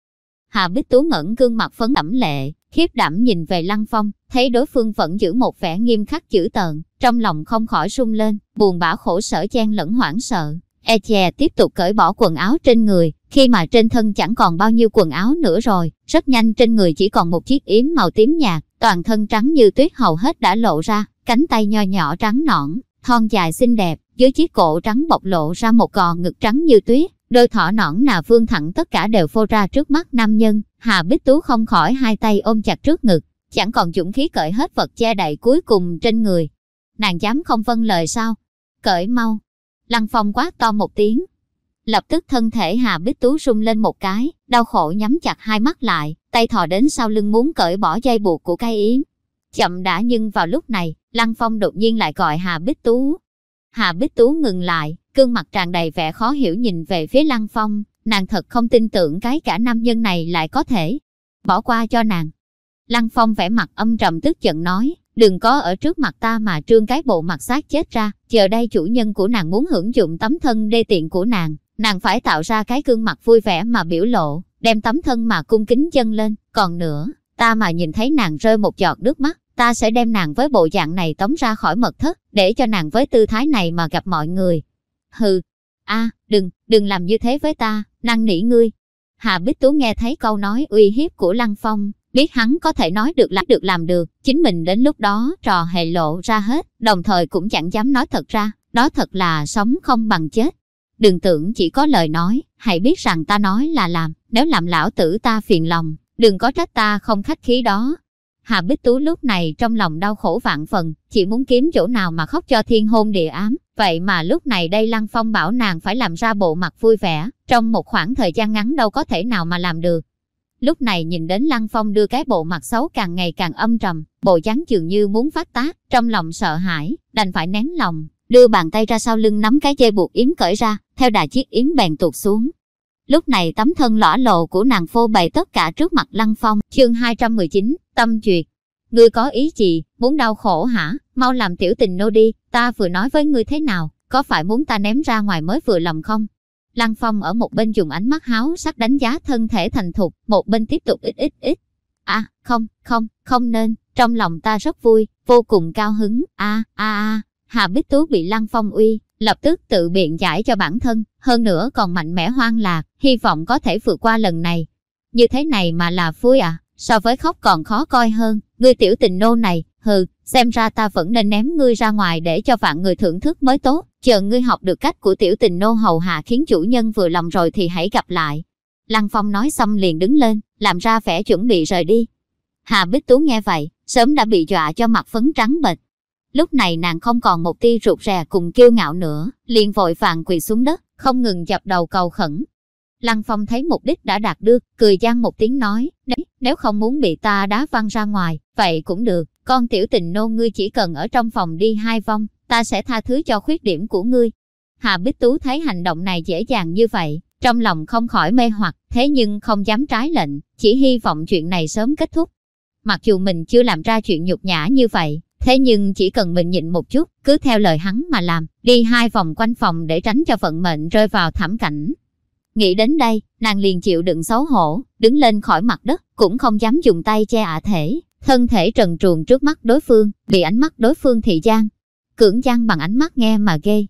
Hà Bích Tú ngẩn gương mặt phấn đẫm lệ, khiếp đảm nhìn về Lăng Phong, thấy đối phương vẫn giữ một vẻ nghiêm khắc chữ tợn, trong lòng không khỏi sung lên, buồn bã khổ sở chen lẫn hoảng sợ. E chè tiếp tục cởi bỏ quần áo trên người, khi mà trên thân chẳng còn bao nhiêu quần áo nữa rồi, rất nhanh trên người chỉ còn một chiếc yếm màu tím nhạt, toàn thân trắng như tuyết hầu hết đã lộ ra, cánh tay nho nhỏ trắng nõn, thon dài xinh đẹp, dưới chiếc cổ trắng bộc lộ ra một gò ngực trắng như tuyết, đôi thỏ nõn nà vương thẳng tất cả đều phô ra trước mắt nam nhân, Hà Bích Tú không khỏi hai tay ôm chặt trước ngực, chẳng còn dũng khí cởi hết vật che đậy cuối cùng trên người. Nàng dám không vâng lời sao? Cởi mau. Lăng Phong quát to một tiếng, Lập tức thân thể Hà Bích Tú rung lên một cái, đau khổ nhắm chặt hai mắt lại, tay thò đến sau lưng muốn cởi bỏ dây buộc của cây yếm. Chậm đã nhưng vào lúc này, Lăng Phong đột nhiên lại gọi Hà Bích Tú. Hà Bích Tú ngừng lại, gương mặt tràn đầy vẻ khó hiểu nhìn về phía Lăng Phong, nàng thật không tin tưởng cái cả nam nhân này lại có thể bỏ qua cho nàng. Lăng Phong vẻ mặt âm trầm tức giận nói, đừng có ở trước mặt ta mà trương cái bộ mặt xác chết ra, giờ đây chủ nhân của nàng muốn hưởng dụng tấm thân đê tiện của nàng, nàng phải tạo ra cái gương mặt vui vẻ mà biểu lộ, đem tấm thân mà cung kính chân lên. Còn nữa, ta mà nhìn thấy nàng rơi một giọt nước mắt, ta sẽ đem nàng với bộ dạng này tống ra khỏi mật thất, để cho nàng với tư thái này mà gặp mọi người. Hừ, a đừng, đừng làm như thế với ta, năng nỉ ngươi. Hà Bích Tú nghe thấy câu nói uy hiếp của Lăng Phong, biết hắn có thể nói được lắm được làm được, chính mình đến lúc đó trò hề lộ ra hết, đồng thời cũng chẳng dám nói thật ra, đó thật là sống không bằng chết. Đừng tưởng chỉ có lời nói, hãy biết rằng ta nói là làm, nếu làm lão tử ta phiền lòng, đừng có trách ta không khách khí đó. Hà Bích Tú lúc này trong lòng đau khổ vạn phần, chỉ muốn kiếm chỗ nào mà khóc cho thiên hôn địa ám. Vậy mà lúc này đây Lăng Phong bảo nàng phải làm ra bộ mặt vui vẻ, trong một khoảng thời gian ngắn đâu có thể nào mà làm được. Lúc này nhìn đến Lăng Phong đưa cái bộ mặt xấu càng ngày càng âm trầm, bộ dáng dường như muốn phát tác, trong lòng sợ hãi, đành phải nén lòng, đưa bàn tay ra sau lưng nắm cái dây buộc yếm cởi ra, theo đà chiếc yếm bèn tuột xuống. Lúc này tấm thân lõa lộ của nàng phô bày tất cả trước mặt Lăng Phong, chương 219, tâm duyệt. Ngươi có ý gì, muốn đau khổ hả, mau làm tiểu tình nô đi, ta vừa nói với ngươi thế nào, có phải muốn ta ném ra ngoài mới vừa lòng không? Lăng Phong ở một bên dùng ánh mắt háo sắc đánh giá thân thể thành thục, một bên tiếp tục ít ít ít. À, không, không, không nên, trong lòng ta rất vui, vô cùng cao hứng, a a a, Hà Bích Tú bị Lăng Phong uy, lập tức tự biện giải cho bản thân, hơn nữa còn mạnh mẽ hoang lạc, hy vọng có thể vượt qua lần này. Như thế này mà là vui à, so với khóc còn khó coi hơn, ngươi tiểu tình nô này, hừ, xem ra ta vẫn nên ném ngươi ra ngoài để cho vạn người thưởng thức mới tốt, chờ ngươi học được cách của tiểu tình nô hầu hạ khiến chủ nhân vừa lòng rồi thì hãy gặp lại. Lăng Phong nói xong liền đứng lên, làm ra vẻ chuẩn bị rời đi. Hà Bích Tú nghe vậy, sớm đã bị dọa cho mặt phấn trắng bệch, Lúc này nàng không còn một tia rụt rè cùng kiêu ngạo nữa, liền vội vàng quỳ xuống đất, không ngừng dập đầu cầu khẩn. Lăng Phong thấy mục đích đã đạt được, cười gian một tiếng nói, nếu, nếu không muốn bị ta đá văng ra ngoài, vậy cũng được, con tiểu tình nô ngươi chỉ cần ở trong phòng đi hai vòng, ta sẽ tha thứ cho khuyết điểm của ngươi. Hà Bích Tú thấy hành động này dễ dàng như vậy, trong lòng không khỏi mê hoặc, thế nhưng không dám trái lệnh, chỉ hy vọng chuyện này sớm kết thúc. Mặc dù mình chưa làm ra chuyện nhục nhã như vậy, Thế nhưng chỉ cần mình nhịn một chút, cứ theo lời hắn mà làm, đi hai vòng quanh phòng để tránh cho vận mệnh rơi vào thảm cảnh. Nghĩ đến đây, nàng liền chịu đựng xấu hổ, đứng lên khỏi mặt đất, cũng không dám dùng tay che ả thể, thân thể trần truồng trước mắt đối phương, bị ánh mắt đối phương thị gian. Cưỡng gian bằng ánh mắt nghe mà ghê.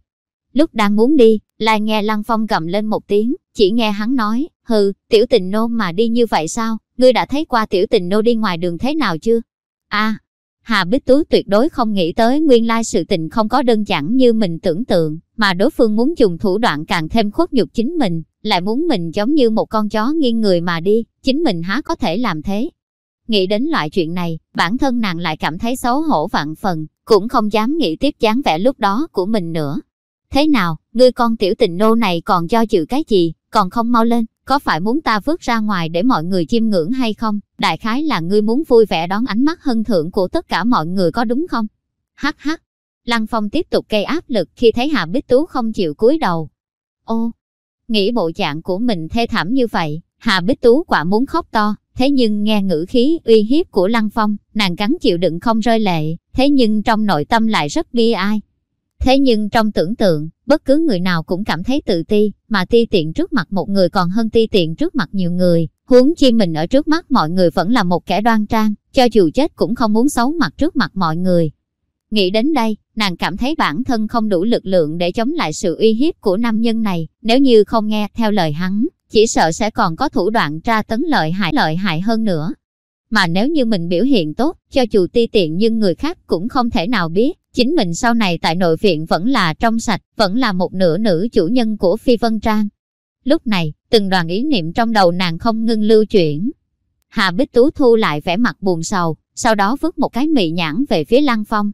Lúc đang muốn đi, lại nghe Lăng Phong gầm lên một tiếng, chỉ nghe hắn nói, hừ, tiểu tình nô mà đi như vậy sao, ngươi đã thấy qua tiểu tình nô đi ngoài đường thế nào chưa? a Hà Bích Tú tuyệt đối không nghĩ tới nguyên lai sự tình không có đơn giản như mình tưởng tượng, mà đối phương muốn dùng thủ đoạn càng thêm khuất nhục chính mình, lại muốn mình giống như một con chó nghiêng người mà đi, chính mình há có thể làm thế. Nghĩ đến loại chuyện này, bản thân nàng lại cảm thấy xấu hổ vạn phần, cũng không dám nghĩ tiếp dáng vẻ lúc đó của mình nữa. Thế nào, ngươi con tiểu tình nô này còn do dự cái gì, còn không mau lên, có phải muốn ta vứt ra ngoài để mọi người chiêm ngưỡng hay không? Đại khái là ngươi muốn vui vẻ đón ánh mắt hân thượng của tất cả mọi người có đúng không? Hắc hắc. Lăng Phong tiếp tục gây áp lực khi thấy Hà Bích Tú không chịu cúi đầu. Ô, nghĩ bộ dạng của mình thê thảm như vậy, Hà Bích Tú quả muốn khóc to, thế nhưng nghe ngữ khí uy hiếp của Lăng Phong, nàng cắn chịu đựng không rơi lệ, thế nhưng trong nội tâm lại rất bi ai. Thế nhưng trong tưởng tượng, bất cứ người nào cũng cảm thấy tự ti, mà ti tiện trước mặt một người còn hơn ti tiện trước mặt nhiều người. Huống chi mình ở trước mắt mọi người vẫn là một kẻ đoan trang, cho dù chết cũng không muốn xấu mặt trước mặt mọi người. Nghĩ đến đây, nàng cảm thấy bản thân không đủ lực lượng để chống lại sự uy hiếp của nam nhân này, nếu như không nghe theo lời hắn, chỉ sợ sẽ còn có thủ đoạn tra tấn lợi hại lợi hại hơn nữa. Mà nếu như mình biểu hiện tốt, cho dù ti tiện nhưng người khác cũng không thể nào biết, chính mình sau này tại nội viện vẫn là trong sạch, vẫn là một nửa nữ chủ nhân của Phi Vân Trang. Lúc này, từng đoàn ý niệm trong đầu nàng không ngưng lưu chuyển. Hà Bích Tú thu lại vẻ mặt buồn sầu, sau đó vứt một cái mị nhãn về phía Lăng Phong.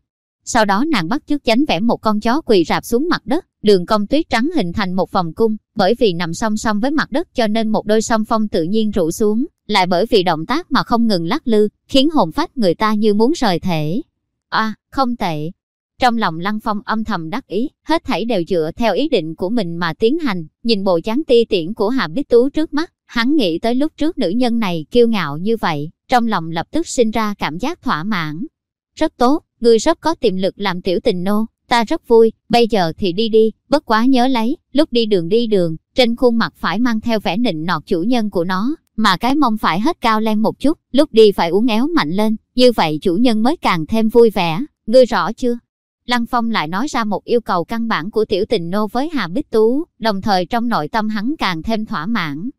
Sau đó nàng bắt chước chánh vẽ một con chó quỳ rạp xuống mặt đất, đường cong tuyết trắng hình thành một vòng cung, bởi vì nằm song song với mặt đất cho nên một đôi song phong tự nhiên rủ xuống, lại bởi vì động tác mà không ngừng lắc lư, khiến hồn phách người ta như muốn rời thể. À, không tệ, trong lòng Lăng Phong âm thầm đắc ý, hết thảy đều dựa theo ý định của mình mà tiến hành, nhìn bộ dáng ti tiễn của Hà Bích Tú trước mắt, hắn nghĩ tới lúc trước nữ nhân này kiêu ngạo như vậy, trong lòng lập tức sinh ra cảm giác thỏa mãn. Rất tốt, ngươi rất có tiềm lực làm tiểu tình nô, ta rất vui, bây giờ thì đi đi, bất quá nhớ lấy, lúc đi đường đi đường, trên khuôn mặt phải mang theo vẻ nịnh nọt chủ nhân của nó, mà cái mông phải hết cao lên một chút, lúc đi phải uốn éo mạnh lên, như vậy chủ nhân mới càng thêm vui vẻ, ngươi rõ chưa? Lăng Phong lại nói ra một yêu cầu căn bản của tiểu tình nô với Hà Bích Tú, đồng thời trong nội tâm hắn càng thêm thỏa mãn.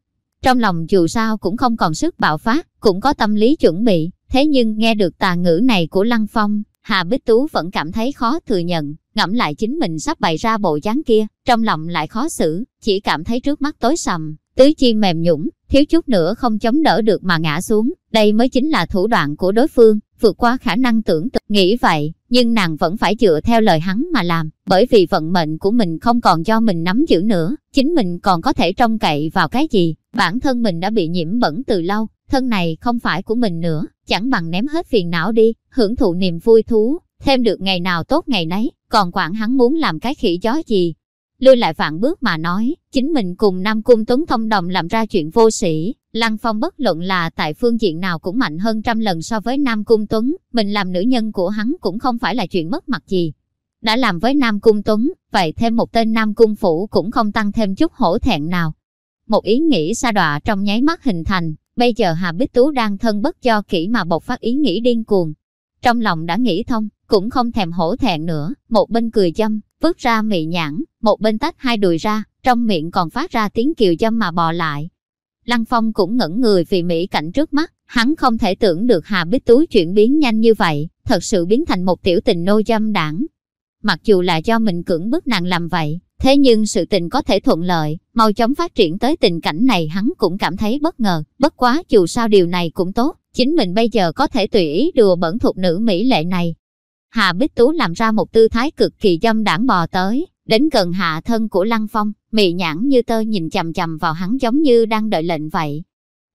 Trong lòng dù sao cũng không còn sức bạo phát, cũng có tâm lý chuẩn bị, thế nhưng nghe được tà ngữ này của Lăng Phong, Hà Bích Tú vẫn cảm thấy khó thừa nhận, ngẫm lại chính mình sắp bày ra bộ dáng kia, trong lòng lại khó xử, chỉ cảm thấy trước mắt tối sầm, tứ chi mềm nhũng, thiếu chút nữa không chống đỡ được mà ngã xuống, đây mới chính là thủ đoạn của đối phương, vượt qua khả năng tưởng tượng. Nghĩ vậy, nhưng nàng vẫn phải dựa theo lời hắn mà làm, bởi vì vận mệnh của mình không còn do mình nắm giữ nữa, chính mình còn có thể trông cậy vào cái gì, bản thân mình đã bị nhiễm bẩn từ lâu, thân này không phải của mình nữa, chẳng bằng ném hết phiền não đi, hưởng thụ niềm vui thú, thêm được ngày nào tốt ngày nấy, còn quản hắn muốn làm cái khỉ chó gì, lui lại vạn bước mà nói, chính mình cùng Nam Cung Tuấn thông đồng làm ra chuyện vô sĩ, Lăng Phong bất luận là tại phương diện nào cũng mạnh hơn trăm lần so với Nam Cung Tuấn, mình làm nữ nhân của hắn cũng không phải là chuyện mất mặt gì. Đã làm với Nam Cung Tuấn, vậy thêm một tên Nam Cung Phủ cũng không tăng thêm chút hổ thẹn nào. Một ý nghĩ xa đọa trong nháy mắt hình thành, bây giờ Hà Bích Tú đang thân bất do kỹ mà bộc phát ý nghĩ điên cuồng. Trong lòng đã nghĩ thông, cũng không thèm hổ thẹn nữa, một bên cười châm, vứt ra mị nhãn, một bên tách hai đùi ra, trong miệng còn phát ra tiếng kiều châm mà bò lại. Lăng Phong cũng ngẩn người vì mỹ cảnh trước mắt, hắn không thể tưởng được Hà Bích Tú chuyển biến nhanh như vậy, thật sự biến thành một tiểu tình nô dâm đảng. Mặc dù là do mình cưỡng bức nàng làm vậy, thế nhưng sự tình có thể thuận lợi, mau chóng phát triển tới tình cảnh này hắn cũng cảm thấy bất ngờ, bất quá dù sao điều này cũng tốt, chính mình bây giờ có thể tùy ý đùa bẩn thuộc nữ mỹ lệ này, Hà Bích Tú làm ra một tư thái cực kỳ dâm đảng bò tới, đến gần hạ thân của Lăng Phong, mị nhãn như tơ nhìn chằm chằm vào hắn giống như đang đợi lệnh vậy.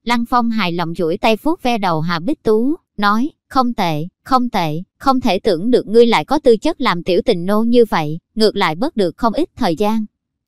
Lăng Phong hài lòng duỗi tay vuốt ve đầu Hà Bích Tú, nói, không tệ, không tệ, không thể tưởng được ngươi lại có tư chất làm tiểu tình nô như vậy, ngược lại bớt được không ít thời gian.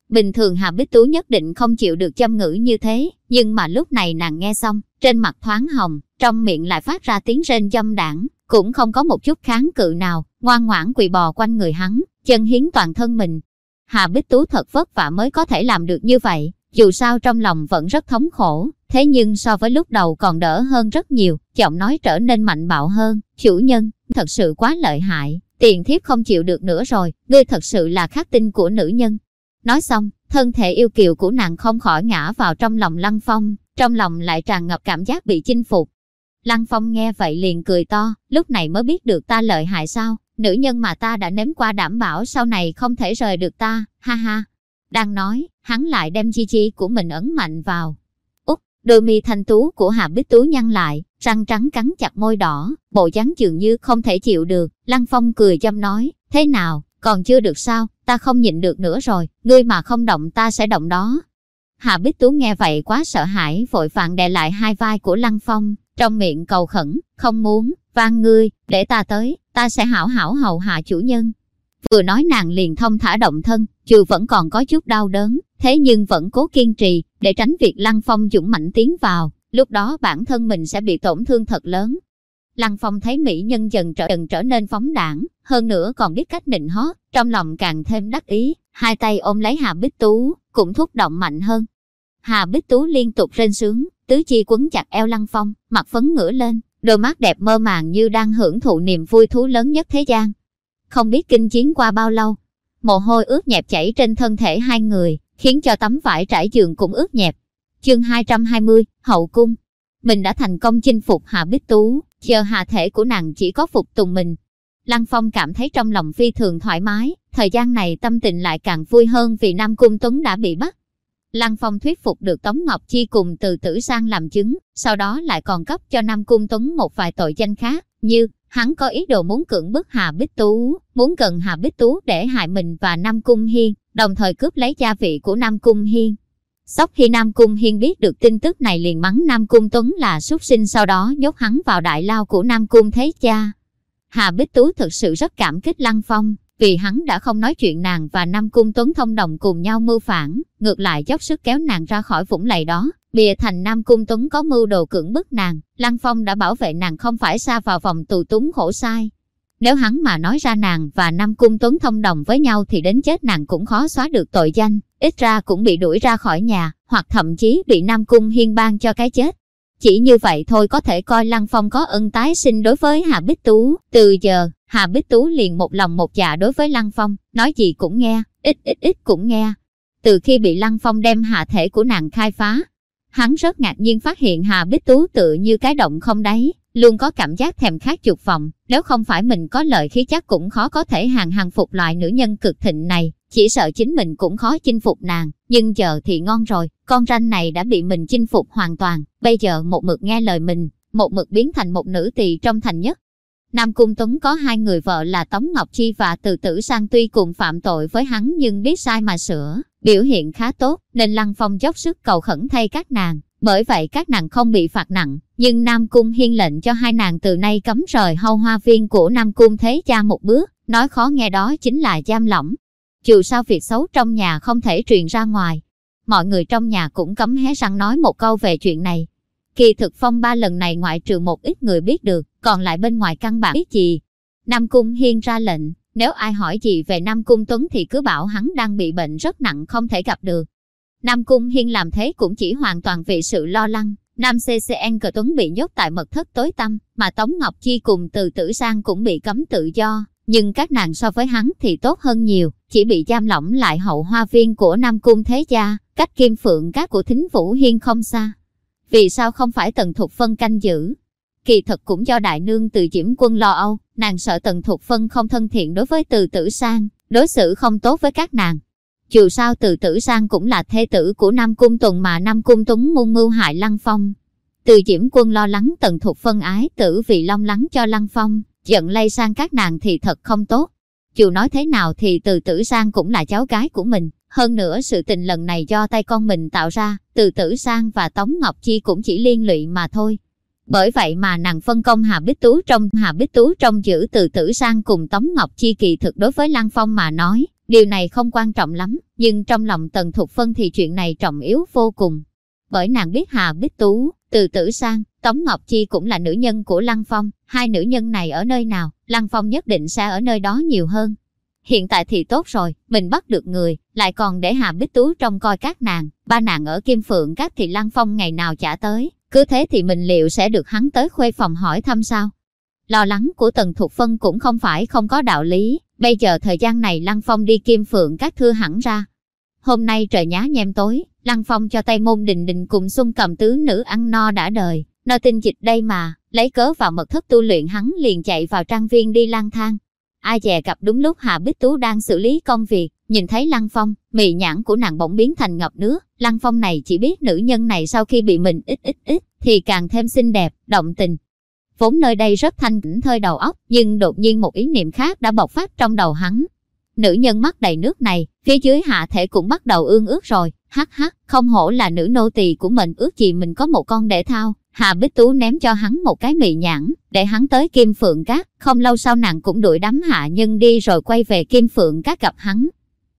Bình thường Hà Bích Tú nhất định không chịu được châm ngữ như thế, nhưng mà lúc này nàng nghe xong, trên mặt thoáng hồng, trong miệng lại phát ra tiếng rên dâm đảng, cũng không có một chút kháng cự nào, ngoan ngoãn quỳ bò quanh người hắn, chân hiến toàn thân mình. Hà Bích Tú thật vất vả mới có thể làm được như vậy, dù sao trong lòng vẫn rất thống khổ, thế nhưng so với lúc đầu còn đỡ hơn rất nhiều, giọng nói trở nên mạnh bạo hơn, chủ nhân, thật sự quá lợi hại, tiền thiếp không chịu được nữa rồi, ngươi thật sự là khắc tinh của nữ nhân. Nói xong, thân thể yêu kiều của nàng không khỏi ngã vào trong lòng Lăng Phong, trong lòng lại tràn ngập cảm giác bị chinh phục. Lăng Phong nghe vậy liền cười to, lúc này mới biết được ta lợi hại sao, nữ nhân mà ta đã nếm qua đảm bảo sau này không thể rời được ta, ha ha. Đang nói, hắn lại đem chi chi của mình ấn mạnh vào. Úc, đôi mi thanh tú của Hà Bích Tú nhăn lại, răng trắng cắn chặt môi đỏ, bộ dáng dường như không thể chịu được. Lăng Phong cười chăm nói, thế nào, còn chưa được sao, ta không nhịn được nữa rồi, ngươi mà không động ta sẽ động đó. Hà Bích Tú nghe vậy quá sợ hãi vội vàng đè lại hai vai của Lăng Phong, trong miệng cầu khẩn, không muốn, van ngươi, để ta tới, ta sẽ hảo hảo hầu hạ chủ nhân. Vừa nói nàng liền thông thả động thân, dù vẫn còn có chút đau đớn, thế nhưng vẫn cố kiên trì, để tránh việc Lăng Phong dũng mạnh tiến vào, lúc đó bản thân mình sẽ bị tổn thương thật lớn. Lăng Phong thấy mỹ nhân dần trở dần trở nên phóng đảng, hơn nữa còn biết cách nịnh hót, trong lòng càng thêm đắc ý, hai tay ôm lấy Hà Bích Tú, cũng thúc động mạnh hơn. Hà Bích Tú liên tục rên sướng, tứ chi quấn chặt eo Lăng Phong, mặt phấn ngửa lên, đôi mắt đẹp mơ màng như đang hưởng thụ niềm vui thú lớn nhất thế gian. Không biết kinh chiến qua bao lâu, mồ hôi ướt nhẹp chảy trên thân thể hai người, khiến cho tấm vải trải giường cũng ướt nhẹp. Chương 220, Hậu Cung Mình đã thành công chinh phục Hà Bích Tú, giờ hạ thể của nàng chỉ có phục tùng mình. Lăng Phong cảm thấy trong lòng phi thường thoải mái, thời gian này tâm tình lại càng vui hơn vì Nam Cung Tuấn đã bị bắt. Lăng Phong thuyết phục được Tống Ngọc Chi cùng từ tử sang làm chứng, sau đó lại còn cấp cho Nam Cung Tuấn một vài tội danh khác, như hắn có ý đồ muốn cưỡng bức Hà Bích Tú, muốn gần Hà Bích Tú để hại mình và Nam Cung Hiên, đồng thời cướp lấy gia vị của Nam Cung Hiên. Sóc khi Nam Cung Hiên biết được tin tức này liền mắng Nam Cung Tuấn là súc sinh sau đó nhốt hắn vào đại lao của Nam Cung Thế Cha. Hà Bích Tú thực sự rất cảm kích Lăng Phong, vì hắn đã không nói chuyện nàng và Nam Cung Tuấn thông đồng cùng nhau mưu phản, ngược lại dốc sức kéo nàng ra khỏi vũng lầy đó. Bìa thành Nam Cung Tuấn có mưu đồ cưỡng bức nàng, Lăng Phong đã bảo vệ nàng không phải xa vào vòng tù túng khổ sai. Nếu hắn mà nói ra nàng và Nam Cung Tuấn thông đồng với nhau thì đến chết nàng cũng khó xóa được tội danh, ít ra cũng bị đuổi ra khỏi nhà, hoặc thậm chí bị Nam Cung hiên ban cho cái chết. Chỉ như vậy thôi có thể coi Lăng Phong có ân tái sinh đối với Hà Bích Tú. Từ giờ, Hà Bích Tú liền một lòng một dạ đối với Lăng Phong, nói gì cũng nghe, ít ít ít cũng nghe. Từ khi bị Lăng Phong đem hạ thể của nàng khai phá, hắn rất ngạc nhiên phát hiện Hà Bích Tú tự như cái động không đáy, luôn có cảm giác thèm khát chuột vọng, nếu không phải mình có lợi khí chắc cũng khó có thể hàng hàng phục loại nữ nhân cực thịnh này, chỉ sợ chính mình cũng khó chinh phục nàng, nhưng giờ thì ngon rồi, con ranh này đã bị mình chinh phục hoàn toàn, bây giờ một mực nghe lời mình, một mực biến thành một nữ tỳ trong thành nhất. Nam Cung Tuấn có hai người vợ là Tống Ngọc Chi và Từ Tử Sang tuy cùng phạm tội với hắn nhưng biết sai mà sửa, biểu hiện khá tốt nên Lăng Phong dốc sức cầu khẩn thay các nàng, bởi vậy các nàng không bị phạt nặng, nhưng Nam Cung hiên lệnh cho hai nàng từ nay cấm rời hâu hoa viên của Nam Cung Thế Cha một bước, nói khó nghe đó chính là giam lỏng. Dù sao việc xấu trong nhà không thể truyền ra ngoài, mọi người trong nhà cũng cấm hé răng nói một câu về chuyện này. Kỳ thực phong ba lần này ngoại trừ một ít người biết được, còn lại bên ngoài căn bản biết gì. Nam Cung Hiên ra lệnh, nếu ai hỏi gì về Nam Cung Tuấn thì cứ bảo hắn đang bị bệnh rất nặng không thể gặp được. Nam Cung Hiên làm thế cũng chỉ hoàn toàn vì sự lo lắng. Nam CCN Cờ Tuấn bị nhốt tại mật thất tối tăm, mà Tống Ngọc Chi cùng từ tử sang cũng bị cấm tự do. Nhưng các nàng so với hắn thì tốt hơn nhiều, chỉ bị giam lỏng lại hậu hoa viên của Nam Cung Thế Gia, cách kim phượng các của thính Vũ Hiên không xa. Vì sao không phải Tần thuộc Phân canh giữ? Kỳ thật cũng do đại nương từ diễm quân lo âu, nàng sợ Tần Thục Phân không thân thiện đối với từ tử sang, đối xử không tốt với các nàng. Dù sao từ tử sang cũng là thê tử của Nam Cung Tuần mà Nam Cung Tuấn muôn mưu hại Lăng Phong. Từ diễm quân lo lắng Tần Thục Phân ái tử vì long lắng cho Lăng Phong, giận lây sang các nàng thì thật không tốt. Dù nói thế nào thì từ tử sang cũng là cháu gái của mình, hơn nữa sự tình lần này do tay con mình tạo ra, từ tử sang và Tống Ngọc Chi cũng chỉ liên lụy mà thôi. Bởi vậy mà nàng phân công Hà Bích Tú trong Hà Bích Tú trong giữ từ tử sang cùng Tống Ngọc Chi kỳ thực đối với Lăng Phong mà nói, điều này không quan trọng lắm, nhưng trong lòng Tần Thục Phân thì chuyện này trọng yếu vô cùng. Bởi nàng biết Hà Bích Tú, từ tử sang, Tống Ngọc Chi cũng là nữ nhân của Lăng Phong, hai nữ nhân này ở nơi nào, Lăng Phong nhất định sẽ ở nơi đó nhiều hơn. hiện tại thì tốt rồi, mình bắt được người, lại còn để Hà Bích Tú trông coi các nàng, ba nàng ở Kim Phượng các thì Lăng Phong ngày nào trả tới, cứ thế thì mình liệu sẽ được hắn tới khuê phòng hỏi thăm sao? Lo lắng của Tần Thục Phân cũng không phải không có đạo lý, bây giờ thời gian này Lăng Phong đi Kim Phượng các thư hẳn ra. Hôm nay trời nhá nhem tối, Lăng Phong cho Tây Môn Đình Đình cùng xung cầm tứ nữ ăn no đã đời, no tinh dịch đây mà, lấy cớ vào mật thất tu luyện hắn liền chạy vào trang viên đi lang thang. Ai dè gặp đúng lúc Hạ Bích Tú đang xử lý công việc, nhìn thấy Lăng Phong, mì nhãn của nàng bỗng biến thành ngập nước. Lăng Phong này chỉ biết nữ nhân này sau khi bị mình ít ít ít, thì càng thêm xinh đẹp, động tình. Vốn nơi đây rất thanh tĩnh thơi đầu óc, nhưng đột nhiên một ý niệm khác đã bộc phát trong đầu hắn. Nữ nhân mắt đầy nước này, phía dưới hạ thể cũng bắt đầu ương ướt rồi, hắc hắc, không hổ là nữ nô tỳ của mình ước gì mình có một con để thao, Hà Bích Tú ném cho hắn một cái mì nhãn, để hắn tới Kim Phượng Cát, không lâu sau nàng cũng đuổi đám hạ nhân đi rồi quay về Kim Phượng Cát gặp hắn.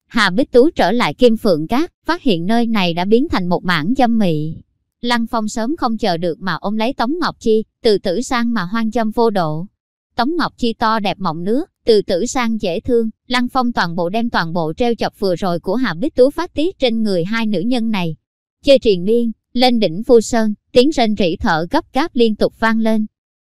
Hà Bích Tú trở lại Kim Phượng Cát, phát hiện nơi này đã biến thành một mảng dâm mị. Lăng Phong sớm không chờ được mà ôm lấy Tống Ngọc Chi, từ tử sang mà hoang dâm vô độ. Tống Ngọc Chi to đẹp mọng nước, từ tử sang dễ thương, Lăng Phong toàn bộ đem toàn bộ treo chọc vừa rồi của Hà Bích Tú phát tiết trên người hai nữ nhân này. Chơi triền miên, lên đỉnh Phu Sơn, tiếng rên rỉ thở gấp gáp liên tục vang lên.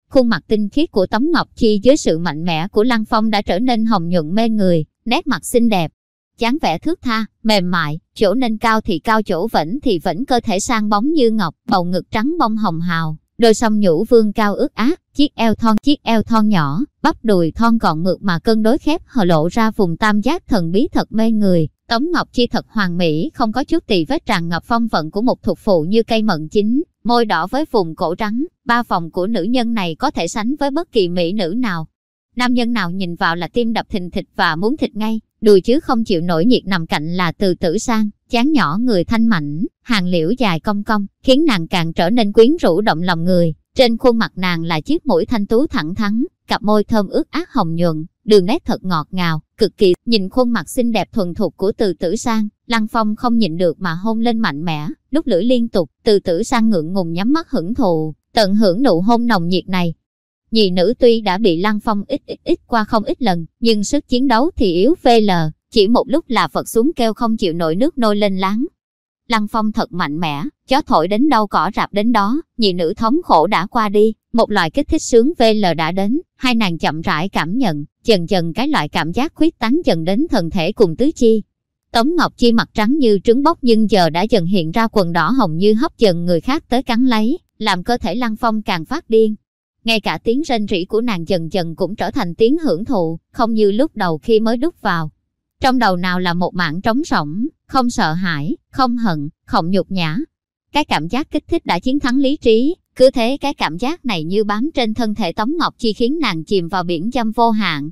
Khuôn mặt tinh khiết của Tống Ngọc Chi dưới sự mạnh mẽ của Lăng Phong đã trở nên hồng nhuận mê người, nét mặt xinh đẹp. Chán vẻ thước tha, mềm mại, chỗ nên cao thì cao chỗ vẫn thì vẫn cơ thể sang bóng như ngọc, bầu ngực trắng bông hồng hào, đôi song nhũ vương cao ướt át, chiếc eo thon chiếc eo thon nhỏ, bắp đùi thon gọn ngược mà cân đối khép hở lộ ra vùng tam giác thần bí thật mê người, Tống Ngọc Chi thật hoàn mỹ, không có chút tỳ vết tràn ngập phong vận của một thuộc phụ như cây mận chính môi đỏ với vùng cổ trắng, ba vòng của nữ nhân này có thể sánh với bất kỳ mỹ nữ nào. Nam nhân nào nhìn vào là tim đập thình thịch và muốn thịt ngay, đùi chứ không chịu nổi nhiệt nằm cạnh là từ tử sang, chán nhỏ người thanh mảnh, hàng liễu dài cong cong, khiến nàng càng trở nên quyến rũ động lòng người. Trên khuôn mặt nàng là chiếc mũi thanh tú thẳng thắn, cặp môi thơm ướt át hồng nhuận, đường nét thật ngọt ngào, cực kỳ, nhìn khuôn mặt xinh đẹp thuần thục của từ tử sang, Lăng Phong không nhịn được mà hôn lên mạnh mẽ, lúc lưỡi liên tục, từ tử sang ngượng ngùng nhắm mắt hưởng thụ, tận hưởng nụ hôn nồng nhiệt này. Nhị nữ tuy đã bị Lăng Phong ít ít ít qua không ít lần, nhưng sức chiến đấu thì yếu phê lờ, chỉ một lúc là Phật xuống kêu không chịu nổi nước nôi lên láng. Lăng Phong thật mạnh mẽ, chó thổi đến đâu cỏ rạp đến đó, nhị nữ thống khổ đã qua đi, một loại kích thích sướng VL đã đến, hai nàng chậm rãi cảm nhận, dần dần cái loại cảm giác khuyết tán dần đến thần thể cùng tứ chi. Tống Ngọc Chi mặt trắng như trứng bóc nhưng giờ đã dần hiện ra quần đỏ hồng như hấp dần người khác tới cắn lấy, làm cơ thể Lăng Phong càng phát điên. Ngay cả tiếng rên rỉ của nàng dần dần cũng trở thành tiếng hưởng thụ, không như lúc đầu khi mới đúc vào. Trong đầu nào là một mảng trống rỗng, không sợ hãi, không hận, không nhục nhã. Cái cảm giác kích thích đã chiến thắng lý trí, cứ thế cái cảm giác này như bám trên thân thể Tống Ngọc Chi khiến nàng chìm vào biển dâm vô hạn.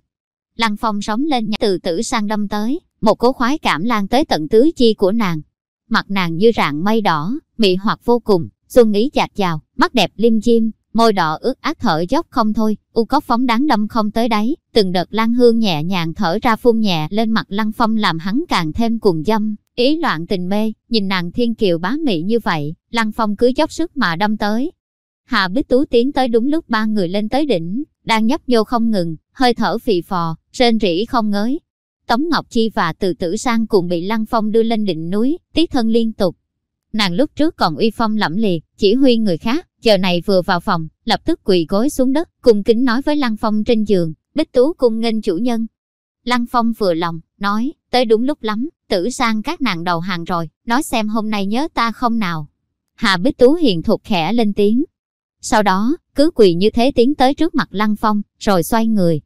Lăng phong sóng lên nhạc từ tử sang đâm tới, một cố khoái cảm lan tới tận tứ chi của nàng. Mặt nàng như rạng mây đỏ, mị hoặc vô cùng, xuân ý chạc chào, mắt đẹp lim dim, môi đỏ ướt át thở dốc không thôi, u cốc phóng đáng đâm không tới đáy, từng đợt lan hương nhẹ nhàng thở ra phun nhẹ lên mặt lăng phong làm hắn càng thêm cuồng dâm, ý loạn tình mê, nhìn nàng thiên kiều bá mị như vậy, lăng phong cứ dốc sức mà đâm tới. Hà Bích Tú tiến tới đúng lúc ba người lên tới đỉnh, đang nhấp nhô không ngừng, hơi thở phì phò, rên rỉ không ngới. Tống Ngọc Chi và Từ Tử Sang cùng bị Lăng Phong đưa lên đỉnh núi, tiết thân liên tục. Nàng lúc trước còn uy phong lẫm liệt, chỉ huy người khác, giờ này vừa vào phòng, lập tức quỳ gối xuống đất, cung kính nói với Lăng Phong trên giường, Bích Tú cung nghênh chủ nhân. Lăng Phong vừa lòng, nói, tới đúng lúc lắm, tử sang các nàng đầu hàng rồi, nói xem hôm nay nhớ ta không nào. Hà Bích Tú hiền thục khẽ lên tiếng. Sau đó, cứ quỳ như thế tiến tới trước mặt Lăng Phong, rồi xoay người.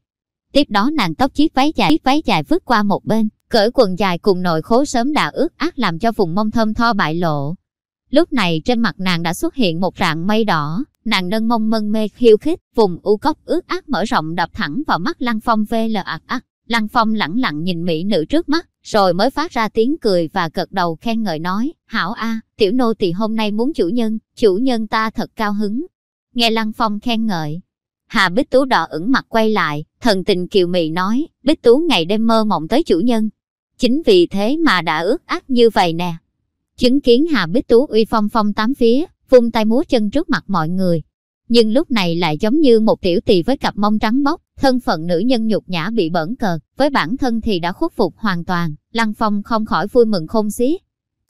Tiếp đó nàng tóc chiếc váy dài, chiếc váy dài vứt qua một bên, cởi quần dài cùng nội khố sớm đã ướt át làm cho vùng mông thơm tho bại lộ. Lúc này trên mặt nàng đã xuất hiện một rạng mây đỏ, nàng nâng mông mân mê khiêu khích, vùng u cốc ướt át mở rộng đập thẳng vào mắt Lăng Phong VL ạc ạc. Lăng Phong lẳng lặng nhìn mỹ nữ trước mắt, rồi mới phát ra tiếng cười và gật đầu khen ngợi nói, hảo a, tiểu nô tỳ hôm nay muốn chủ nhân, chủ nhân ta thật cao hứng. Nghe Lăng Phong khen ngợi, Hà Bích Tú đỏ ửng mặt quay lại, thần tình kiều mị nói, Bích Tú ngày đêm mơ mộng tới chủ nhân. Chính vì thế mà đã ước ác như vậy nè. Chứng kiến Hà Bích Tú uy phong phong tám phía, vung tay múa chân trước mặt mọi người. nhưng lúc này lại giống như một tiểu tỳ với cặp mông trắng bóc, thân phận nữ nhân nhục nhã bị bẩn cợt, với bản thân thì đã khuất phục hoàn toàn, Lăng Phong không khỏi vui mừng khôn xiết.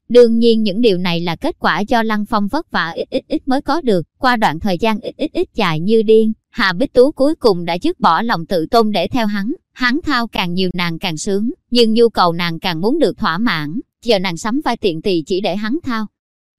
Đương nhiên những điều này là kết quả do Lăng Phong vất vả ít ít ít mới có được, qua đoạn thời gian ít ít ít dài như điên, Hà Bích Tú cuối cùng đã dứt bỏ lòng tự tôn để theo hắn, hắn thao càng nhiều nàng càng sướng, nhưng nhu cầu nàng càng muốn được thỏa mãn, giờ nàng sắm vai tiện tỳ chỉ để hắn thao.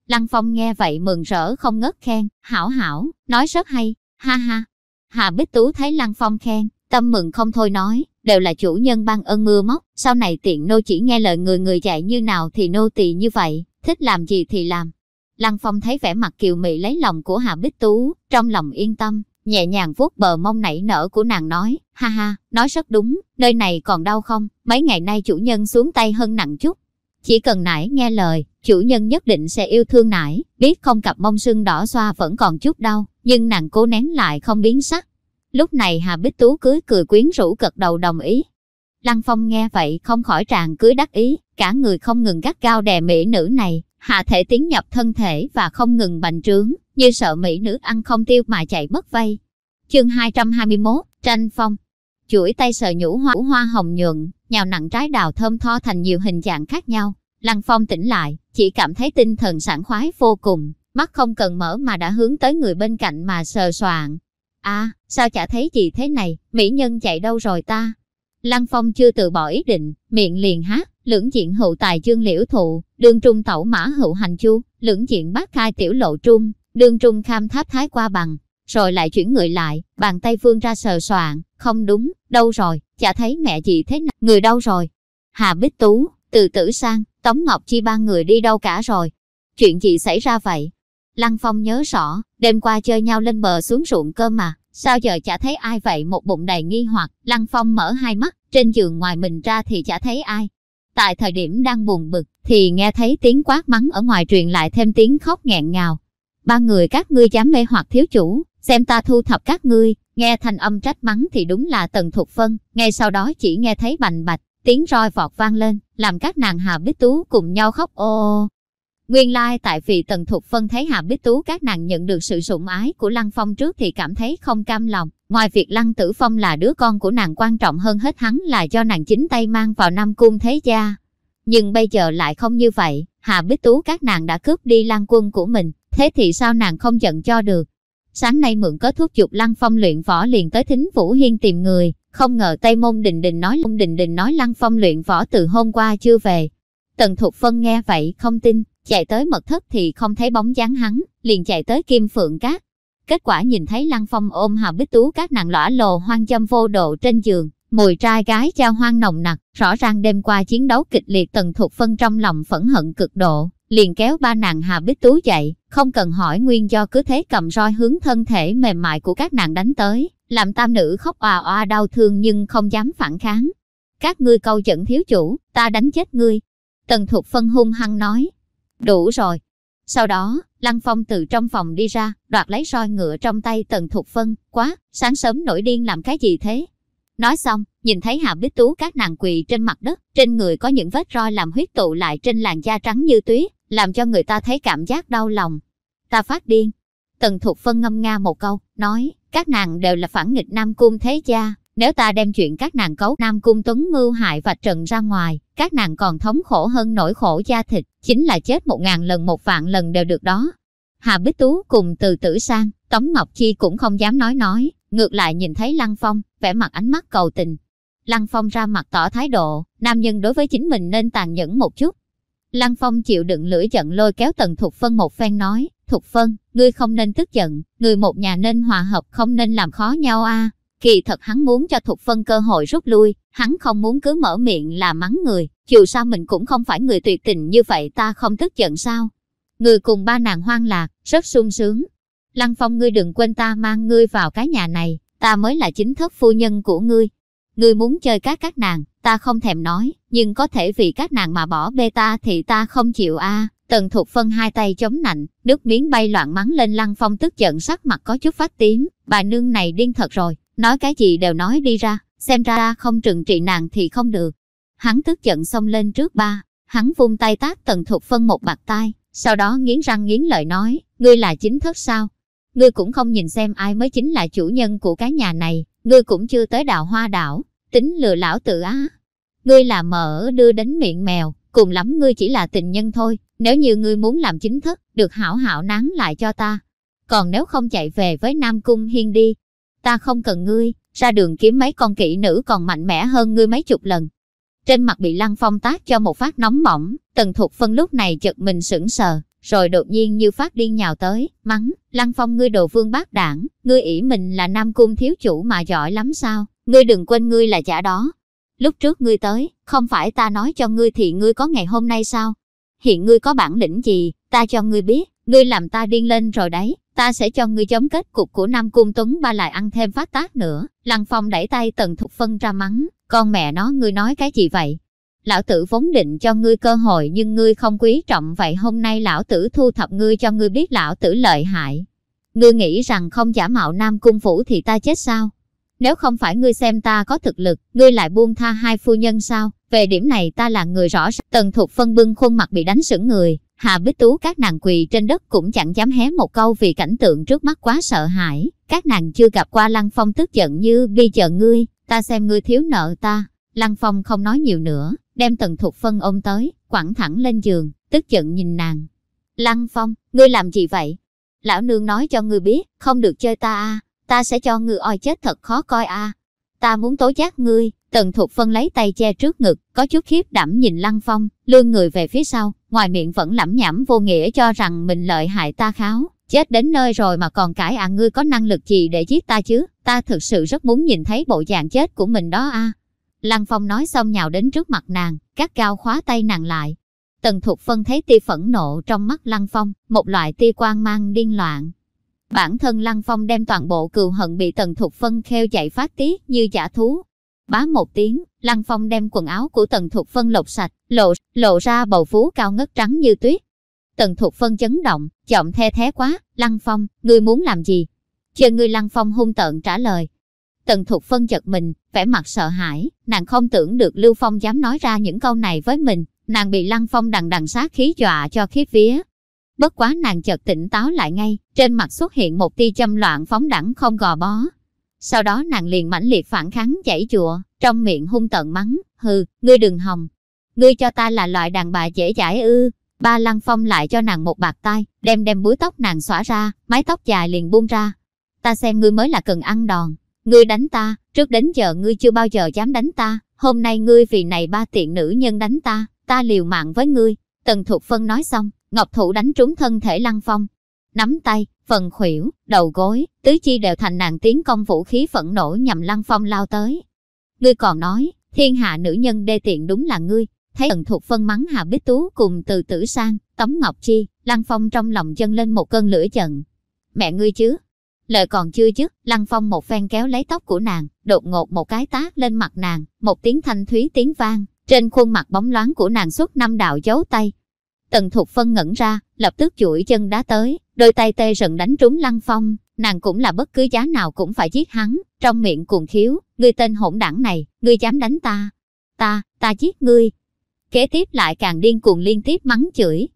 Lăng Phong nghe vậy mừng rỡ không ngớt khen, hảo hảo, nói rất hay, ha ha. Hà Bích Tú thấy Lăng Phong khen, tâm mừng không thôi nói, đều là chủ nhân ban ơn mưa móc, sau này tiện nô chỉ nghe lời người người dạy như nào thì nô tỳ như vậy, thích làm gì thì làm. Lăng Phong thấy vẻ mặt kiều mị lấy lòng của Hà Bích Tú, trong lòng yên tâm, nhẹ nhàng vuốt bờ mông nảy nở của nàng nói, ha ha, nói rất đúng, nơi này còn đau không, mấy ngày nay chủ nhân xuống tay hơn nặng chút. Chỉ cần nải nghe lời, chủ nhân nhất định sẽ yêu thương nải, biết không cặp mông sưng đỏ xoa vẫn còn chút đau, nhưng nàng cố nén lại không biến sắc. Lúc này Hà Bích Tú cưới cười quyến rũ cật đầu đồng ý. Lăng Phong nghe vậy không khỏi tràn cưới đắc ý, cả người không ngừng gắt cao đè mỹ nữ này, hạ thể tiến nhập thân thể và không ngừng bành trướng, như sợ mỹ nữ ăn không tiêu mà chạy mất vây. Chương 221, Tranh Phong Chuỗi tay sờ nhũ hoa, hoa hồng nhuận, nhào nặng trái đào thơm tho thành nhiều hình dạng khác nhau. Lăng Phong tỉnh lại, chỉ cảm thấy tinh thần sảng khoái vô cùng, mắt không cần mở mà đã hướng tới người bên cạnh mà sờ soạn. À, sao chả thấy gì thế này, mỹ nhân chạy đâu rồi ta? Lăng Phong chưa từ bỏ ý định, miệng liền hát, lưỡng diện hậu tài chương liễu thụ, đương trung tẩu mã hậu hành chu, lưỡng diện bát khai tiểu lộ trung, đường trung kham tháp thái qua bằng, rồi lại chuyển người lại, bàn tay vương ra sờ soạn, không đúng, đâu rồi, chả thấy mẹ gì thế nào, người đâu rồi? Hà Bích Tú, từ tử sang, Tống Ngọc Chi ba người đi đâu cả rồi? Chuyện gì xảy ra vậy? Lăng Phong nhớ rõ, đêm qua chơi nhau lên bờ xuống ruộng cơm mà, sao giờ chả thấy ai vậy một bụng đầy nghi hoặc, Lăng Phong mở hai mắt, trên giường ngoài mình ra thì chả thấy ai. Tại thời điểm đang buồn bực, thì nghe thấy tiếng quát mắng ở ngoài truyền lại thêm tiếng khóc nghẹn ngào. Ba người các ngươi dám mê hoặc thiếu chủ, xem ta thu thập các ngươi, nghe thành âm trách mắng thì đúng là tần thục phân, ngay sau đó chỉ nghe thấy bành bạch, tiếng roi vọt vang lên, làm các nàng Hà Bích Tú cùng nhau khóc ô ô. Nguyên lai like, tại vì Tần Thục Phân thấy Hà Bích Tú các nàng nhận được sự sủng ái của Lăng Phong trước thì cảm thấy không cam lòng. Ngoài việc Lăng Tử Phong là đứa con của nàng quan trọng hơn hết hắn là do nàng chính tay mang vào Nam Cung Thế Gia. Nhưng bây giờ lại không như vậy, Hà Bích Tú các nàng đã cướp đi Lăng quân của mình, thế thì sao nàng không giận cho được. Sáng nay mượn có thuốc dục Lăng Phong luyện võ liền tới Thính Vũ Hiên tìm người, không ngờ Tây Môn Đình Đình nói Môn Đình Đình nói Lăng Phong luyện võ từ hôm qua chưa về. Tần Thục Phân nghe vậy không tin, chạy tới mật thất thì không thấy bóng dáng hắn, liền chạy tới Kim Phượng Cát. Kết quả nhìn thấy Lăng Phong ôm Hà Bích Tú các nàng lõa lồ hoang châm vô độ trên giường, mùi trai gái trao hoang nồng nặc, rõ ràng đêm qua chiến đấu kịch liệt Tần Thục Phân trong lòng phẫn hận cực độ, liền kéo ba nàng Hà Bích Tú dậy, không cần hỏi nguyên do cứ thế cầm roi hướng thân thể mềm mại của các nàng đánh tới, làm tam nữ khóc òa òa đau thương nhưng không dám phản kháng. Các ngươi câu dẫn thiếu chủ, ta đánh chết ngươi. Tần Thục Phân hung hăng nói. Đủ rồi. Sau đó, Lăng Phong từ trong phòng đi ra, đoạt lấy roi ngựa trong tay Tần Thục Phân. Quá, sáng sớm nổi điên làm cái gì thế? Nói xong, nhìn thấy Hạ Bích Tú các nàng quỳ trên mặt đất, trên người có những vết roi làm huyết tụ lại trên làn da trắng như tuyết, làm cho người ta thấy cảm giác đau lòng. Ta phát điên. Tần Thục Phân ngâm nga một câu, nói, các nàng đều là phản nghịch Nam Cung Thế Gia, nếu ta đem chuyện các nàng cấu Nam Cung Tuấn mưu hại và trần ra ngoài, các nàng còn thống khổ hơn nỗi khổ da thịt, chính là chết một ngàn lần một vạn lần đều được đó. Hà Bích Tú cùng từ tử sang, Tống Ngọc Chi cũng không dám nói nói, ngược lại nhìn thấy Lăng Phong, vẻ mặt ánh mắt cầu tình. Lăng Phong ra mặt tỏ thái độ, nam nhân đối với chính mình nên tàn nhẫn một chút. Lăng Phong chịu đựng lưỡi giận lôi kéo Tần Thục Phân một phen nói, Thục Phân, ngươi không nên tức giận, người một nhà nên hòa hợp không nên làm khó nhau a. Kỳ thật hắn muốn cho Thục Phân cơ hội rút lui, hắn không muốn cứ mở miệng là mắng người, dù sao mình cũng không phải người tuyệt tình như vậy ta không tức giận sao. Người cùng ba nàng hoang lạc, rất sung sướng. Lăng Phong ngươi đừng quên ta mang ngươi vào cái nhà này, ta mới là chính thức phu nhân của ngươi. Ngươi muốn chơi các các nàng, ta không thèm nói, nhưng có thể vì các nàng mà bỏ bê ta thì ta không chịu a. Tần Thục Phân hai tay chống nạnh, nước miếng bay loạn mắng lên Lăng Phong tức giận sắc mặt có chút phát tím, bà nương này điên thật rồi, nói cái gì đều nói đi ra, xem ra không trừng trị nàng thì không được. Hắn tức giận xông lên trước ba, hắn vung tay tác Tần Thục Phân một bạc tay sau đó nghiến răng nghiến lợi nói, ngươi là chính thất sao? ngươi cũng không nhìn xem ai mới chính là chủ nhân của cái nhà này, ngươi cũng chưa tới đào hoa đảo, tính lừa lão tự á. Ngươi là mở đưa đến miệng mèo, cùng lắm ngươi chỉ là tình nhân thôi, nếu như ngươi muốn làm chính thức, được hảo hảo nán lại cho ta. Còn nếu không chạy về với Nam Cung Hiên đi, ta không cần ngươi, ra đường kiếm mấy con kỹ nữ còn mạnh mẽ hơn ngươi mấy chục lần. Trên mặt bị Lăng Phong tác cho một phát nóng bỏng, Tần Thục Phân lúc này chợt mình sững sờ, rồi đột nhiên như phát điên nhào tới, mắng, Lăng Phong ngươi đồ vương bác đảng, ngươi ỷ mình là Nam Cung thiếu chủ mà giỏi lắm sao, ngươi đừng quên ngươi là giả đó. Lúc trước ngươi tới, không phải ta nói cho ngươi thì ngươi có ngày hôm nay sao? Hiện ngươi có bản lĩnh gì, ta cho ngươi biết, ngươi làm ta điên lên rồi đấy, ta sẽ cho ngươi chống kết cục của Nam Cung Tuấn ba lại ăn thêm phát tác nữa. Lăng Phong đẩy tay Tần Thục Phân ra mắng, con mẹ nó ngươi nói cái gì vậy? Lão tử vốn định cho ngươi cơ hội nhưng ngươi không quý trọng vậy hôm nay lão tử thu thập ngươi cho ngươi biết lão tử lợi hại. Ngươi nghĩ rằng không giả mạo Nam Cung Phủ thì ta chết sao? Nếu không phải ngươi xem ta có thực lực, ngươi lại buông tha hai phu nhân sao? Về điểm này ta là người rõ ràng. Tần Thục Phân bưng khuôn mặt bị đánh sững người, Hà Bích Tú các nàng quỳ trên đất cũng chẳng dám hé một câu vì cảnh tượng trước mắt quá sợ hãi. Các nàng chưa gặp qua Lăng Phong tức giận như bi chờ ngươi, ta xem ngươi thiếu nợ ta. Lăng Phong không nói nhiều nữa, đem Tần Thục Phân ôm tới, quẳng thẳng lên giường, tức giận nhìn nàng. Lăng Phong, ngươi làm gì vậy? Lão nương nói cho ngươi biết, không được chơi ta a, ta sẽ cho ngươi oi chết thật khó coi a. Ta muốn tố giác ngươi. Tần Thục Phân lấy tay che trước ngực, có chút khiếp đảm nhìn Lăng Phong, lương người về phía sau, ngoài miệng vẫn lẩm nhẩm vô nghĩa cho rằng mình lợi hại ta kháo. Chết đến nơi rồi mà còn cãi à ngươi có năng lực gì để giết ta chứ, ta thực sự rất muốn nhìn thấy bộ dạng chết của mình đó a. Lăng Phong nói xong nhào đến trước mặt nàng, cắt cao khóa tay nàng lại. Tần Thục Phân thấy tia phẫn nộ trong mắt Lăng Phong, một loại tia quang mang điên loạn. Bản thân Lăng Phong đem toàn bộ cừu hận bị Tần Thục Phân kheo chạy phát tiết như giả thú. Bá một tiếng, Lăng Phong đem quần áo của Tần Thục Phân lột sạch, lộ, lộ ra bầu phú cao ngất trắng như tuyết. Tần Thục Phân chấn động, giọng the thế quá, Lăng Phong, ngươi muốn làm gì? Chờ ngươi Lăng Phong hung tợn trả lời, Tần Thục Phân chật mình, vẻ mặt sợ hãi, nàng không tưởng được Lưu Phong dám nói ra những câu này với mình, nàng bị Lăng Phong đằng đằng sát khí dọa cho khiếp vía. Bất quá nàng chợt tỉnh táo lại ngay, trên mặt xuất hiện một tia châm loạn phóng đẳng không gò bó. Sau đó nàng liền mãnh liệt phản kháng chảy chùa, trong miệng hung tận mắng, hừ, ngươi đừng hòng. Ngươi cho ta là loại đàn bà dễ dãi ư. Ba Lăng Phong lại cho nàng một bạc tay, đem đem búi tóc nàng xõa ra, mái tóc dài liền buông ra. Ta xem ngươi mới là cần ăn đòn, Ngươi đánh ta, trước đến giờ ngươi chưa bao giờ dám đánh ta, hôm nay ngươi vì này ba tiện nữ nhân đánh ta, ta liều mạng với ngươi. Tần Thục Phân nói xong, Ngọc Thủ đánh trúng thân thể Lăng Phong. Nắm tay, phần khuỷu, đầu gối, tứ chi đều thành nàng tiến công vũ khí phẫn nộ nhằm Lăng Phong lao tới. Ngươi còn nói, thiên hạ nữ nhân đê tiện đúng là ngươi. Thấy Tần Thục Phân mắng Hà Bích Tú cùng từ tử sang, Tống Ngọc Chi, Lăng Phong trong lòng dâng lên một cơn lửa giận. Mẹ ngươi chứ, Lời còn chưa dứt, Lăng Phong một phen kéo lấy tóc của nàng, đột ngột một cái tát lên mặt nàng, một tiếng thanh thúy tiếng vang, trên khuôn mặt bóng loáng của nàng xuất năm đạo dấu tay. Tần Thục Phân ngẩn ra, lập tức chuỗi chân đá tới, đôi tay tê rần đánh trúng Lăng Phong, nàng cũng là bất cứ giá nào cũng phải giết hắn, trong miệng cuồng khiếu, ngươi tên hỗn đảng này, ngươi dám đánh ta, ta, ta giết ngươi. Kế tiếp lại càng điên cuồng liên tiếp mắng chửi,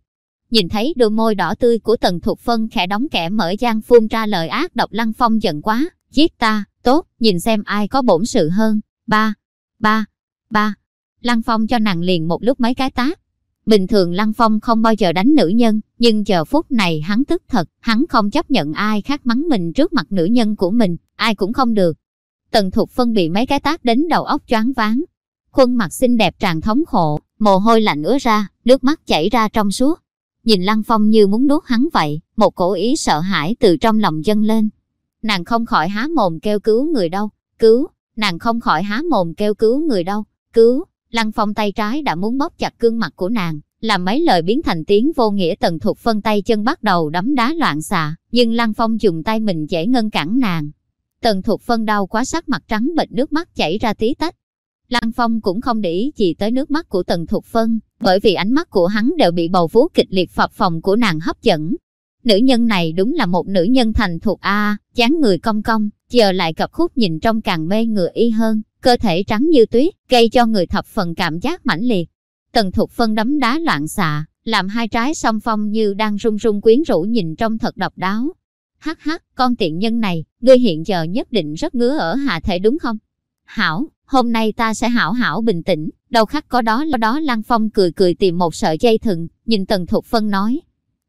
Nhìn thấy đôi môi đỏ tươi của Tần Thục Phân khẽ đóng kẻ mở gian phun ra lời ác độc Lăng Phong giận quá, giết ta, tốt, nhìn xem ai có bổn sự hơn. Ba, ba, ba. Lăng Phong cho nàng liền một lúc mấy cái tác. Bình thường Lăng Phong không bao giờ đánh nữ nhân, nhưng giờ phút này hắn tức thật, hắn không chấp nhận ai khác mắng mình trước mặt nữ nhân của mình, ai cũng không được. Tần Thục Phân bị mấy cái tác đến đầu óc choáng váng. Khuôn mặt xinh đẹp tràn thống khổ, mồ hôi lạnh ứa ra, nước mắt chảy ra trong suốt, Nhìn Lăng Phong như muốn nuốt hắn vậy, một cổ ý sợ hãi từ trong lòng dâng lên. Nàng không khỏi há mồm kêu cứu người đâu, cứu, nàng không khỏi há mồm kêu cứu người đâu, cứu. Lăng Phong tay trái đã muốn bóp chặt gương mặt của nàng, làm mấy lời biến thành tiếng vô nghĩa tần thuộc phân tay chân bắt đầu đấm đá loạn xạ, nhưng Lăng Phong dùng tay mình dễ ngân cản nàng. Tần thuộc phân đau quá sắc mặt trắng bệch nước mắt chảy ra tí tách. Lăng Phong cũng không để ý gì tới nước mắt của Tần Thục Phân, bởi vì ánh mắt của hắn đều bị bầu vú kịch liệt phập phòng của nàng hấp dẫn. Nữ nhân này đúng là một nữ nhân thành thuộc A, chán người cong cong, giờ lại cặp khúc nhìn trong càng mê người y hơn, cơ thể trắng như tuyết, gây cho người thập phần cảm giác mãnh liệt. Tần Thục Phân đấm đá loạn xạ, làm hai trái song phong như đang rung rung quyến rũ nhìn trong thật độc đáo. Hắc hắc, con tiện nhân này, ngươi hiện giờ nhất định rất ngứa ở hạ thể đúng không? Hảo, hôm nay ta sẽ hảo hảo bình tĩnh, đầu khắc có đó là đó Lăng Phong cười cười tìm một sợi dây thừng, nhìn Tần Thục Phân nói.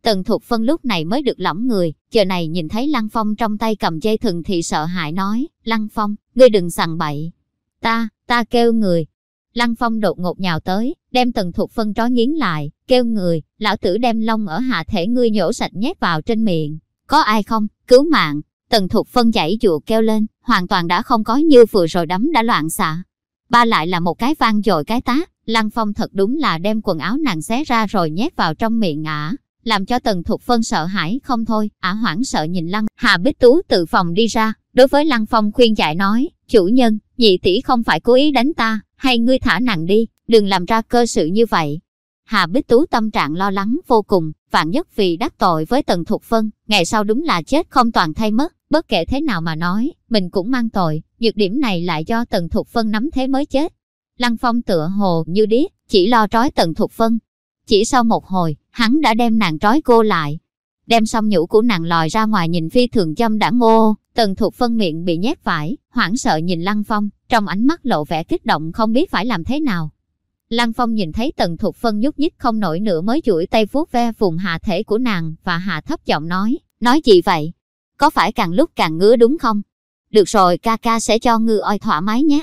Tần Thục Phân lúc này mới được lỏng người, chờ này nhìn thấy Lăng Phong trong tay cầm dây thừng thì sợ hãi nói, Lăng Phong, ngươi đừng sằng bậy. Ta, ta kêu người. Lăng Phong đột ngột nhào tới, đem Tần Thục Phân trói nghiến lại, kêu người, lão tử đem lông ở hạ thể ngươi nhổ sạch nhét vào trên miệng. Có ai không, cứu mạng, Tần Thục Phân chảy dụa kêu lên, hoàn toàn đã không có như vừa rồi đấm đã loạn xạ. Ba lại là một cái vang dội cái tá, Lăng Phong thật đúng là đem quần áo nàng xé ra rồi nhét vào trong miệng ả, làm cho Tần Thục Phân sợ hãi không thôi, ả hoảng sợ nhìn Lăng Hà Bích Tú từ phòng đi ra, đối với Lăng Phong khuyên giải nói, chủ nhân, nhị tỷ không phải cố ý đánh ta, hay ngươi thả nàng đi, đừng làm ra cơ sự như vậy. Hà Bích Tú tâm trạng lo lắng vô cùng, vạn nhất vì đắc tội với Tần Thục Phân, ngày sau đúng là chết không toàn thay mất, bất kể thế nào mà nói, mình cũng mang tội, nhược điểm này lại do Tần Thục Phân nắm thế mới chết. Lăng Phong tựa hồ như điếc, chỉ lo trói Tần Thục Phân. Chỉ sau một hồi, hắn đã đem nàng trói cô lại. Đem xong nhũ của nàng lòi ra ngoài nhìn phi thường châm đã ngô, Tần thuộc Phân miệng bị nhét phải, hoảng sợ nhìn Lăng Phong, trong ánh mắt lộ vẻ kích động không biết phải làm thế nào. Lăng Phong nhìn thấy Tần thuộc Phân nhúc nhích không nổi nữa mới chuỗi tay vuốt ve vùng hạ thể của nàng và hạ thấp giọng nói, nói gì vậy? Có phải càng lúc càng ngứa đúng không? Được rồi ca ca sẽ cho ngư oi thoải mái nhé.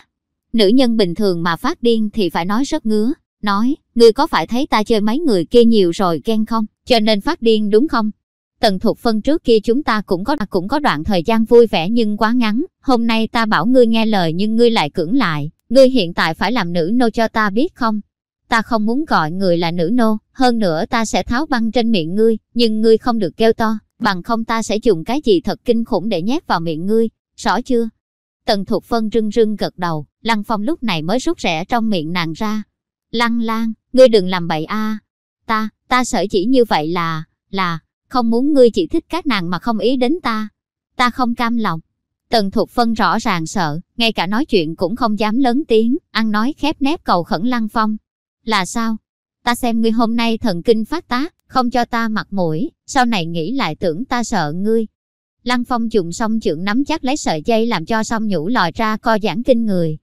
Nữ nhân bình thường mà phát điên thì phải nói rất ngứa. Nói, ngươi có phải thấy ta chơi mấy người kia nhiều rồi ghen không? Cho nên phát điên đúng không? Tần Thục Phân trước kia chúng ta cũng có cũng có đoạn thời gian vui vẻ nhưng quá ngắn. Hôm nay ta bảo ngươi nghe lời nhưng ngươi lại cưỡng lại. Ngươi hiện tại phải làm nữ nô cho ta biết không? Ta không muốn gọi người là nữ nô, hơn nữa ta sẽ tháo băng trên miệng ngươi, nhưng ngươi không được kêu to, bằng không ta sẽ dùng cái gì thật kinh khủng để nhét vào miệng ngươi, rõ chưa? Tần Thục Phân rưng rưng gật đầu, Lăng Phong lúc này mới rút rẻ trong miệng nàng ra. Lăng Lan, ngươi đừng làm bậy a. Ta, ta sợ chỉ như vậy là, là, không muốn ngươi chỉ thích các nàng mà không ý đến ta. Ta không cam lòng. Tần Thục Phân rõ ràng sợ, ngay cả nói chuyện cũng không dám lớn tiếng, ăn nói khép nép cầu khẩn Lăng Phong. Là sao? Ta xem ngươi hôm nay thần kinh phát tác, không cho ta mặt mũi, sau này nghĩ lại tưởng ta sợ ngươi. Lăng Phong dùng xong chưởng nắm chắc lấy sợi dây làm cho song nhũ lòi ra co giãn kinh người.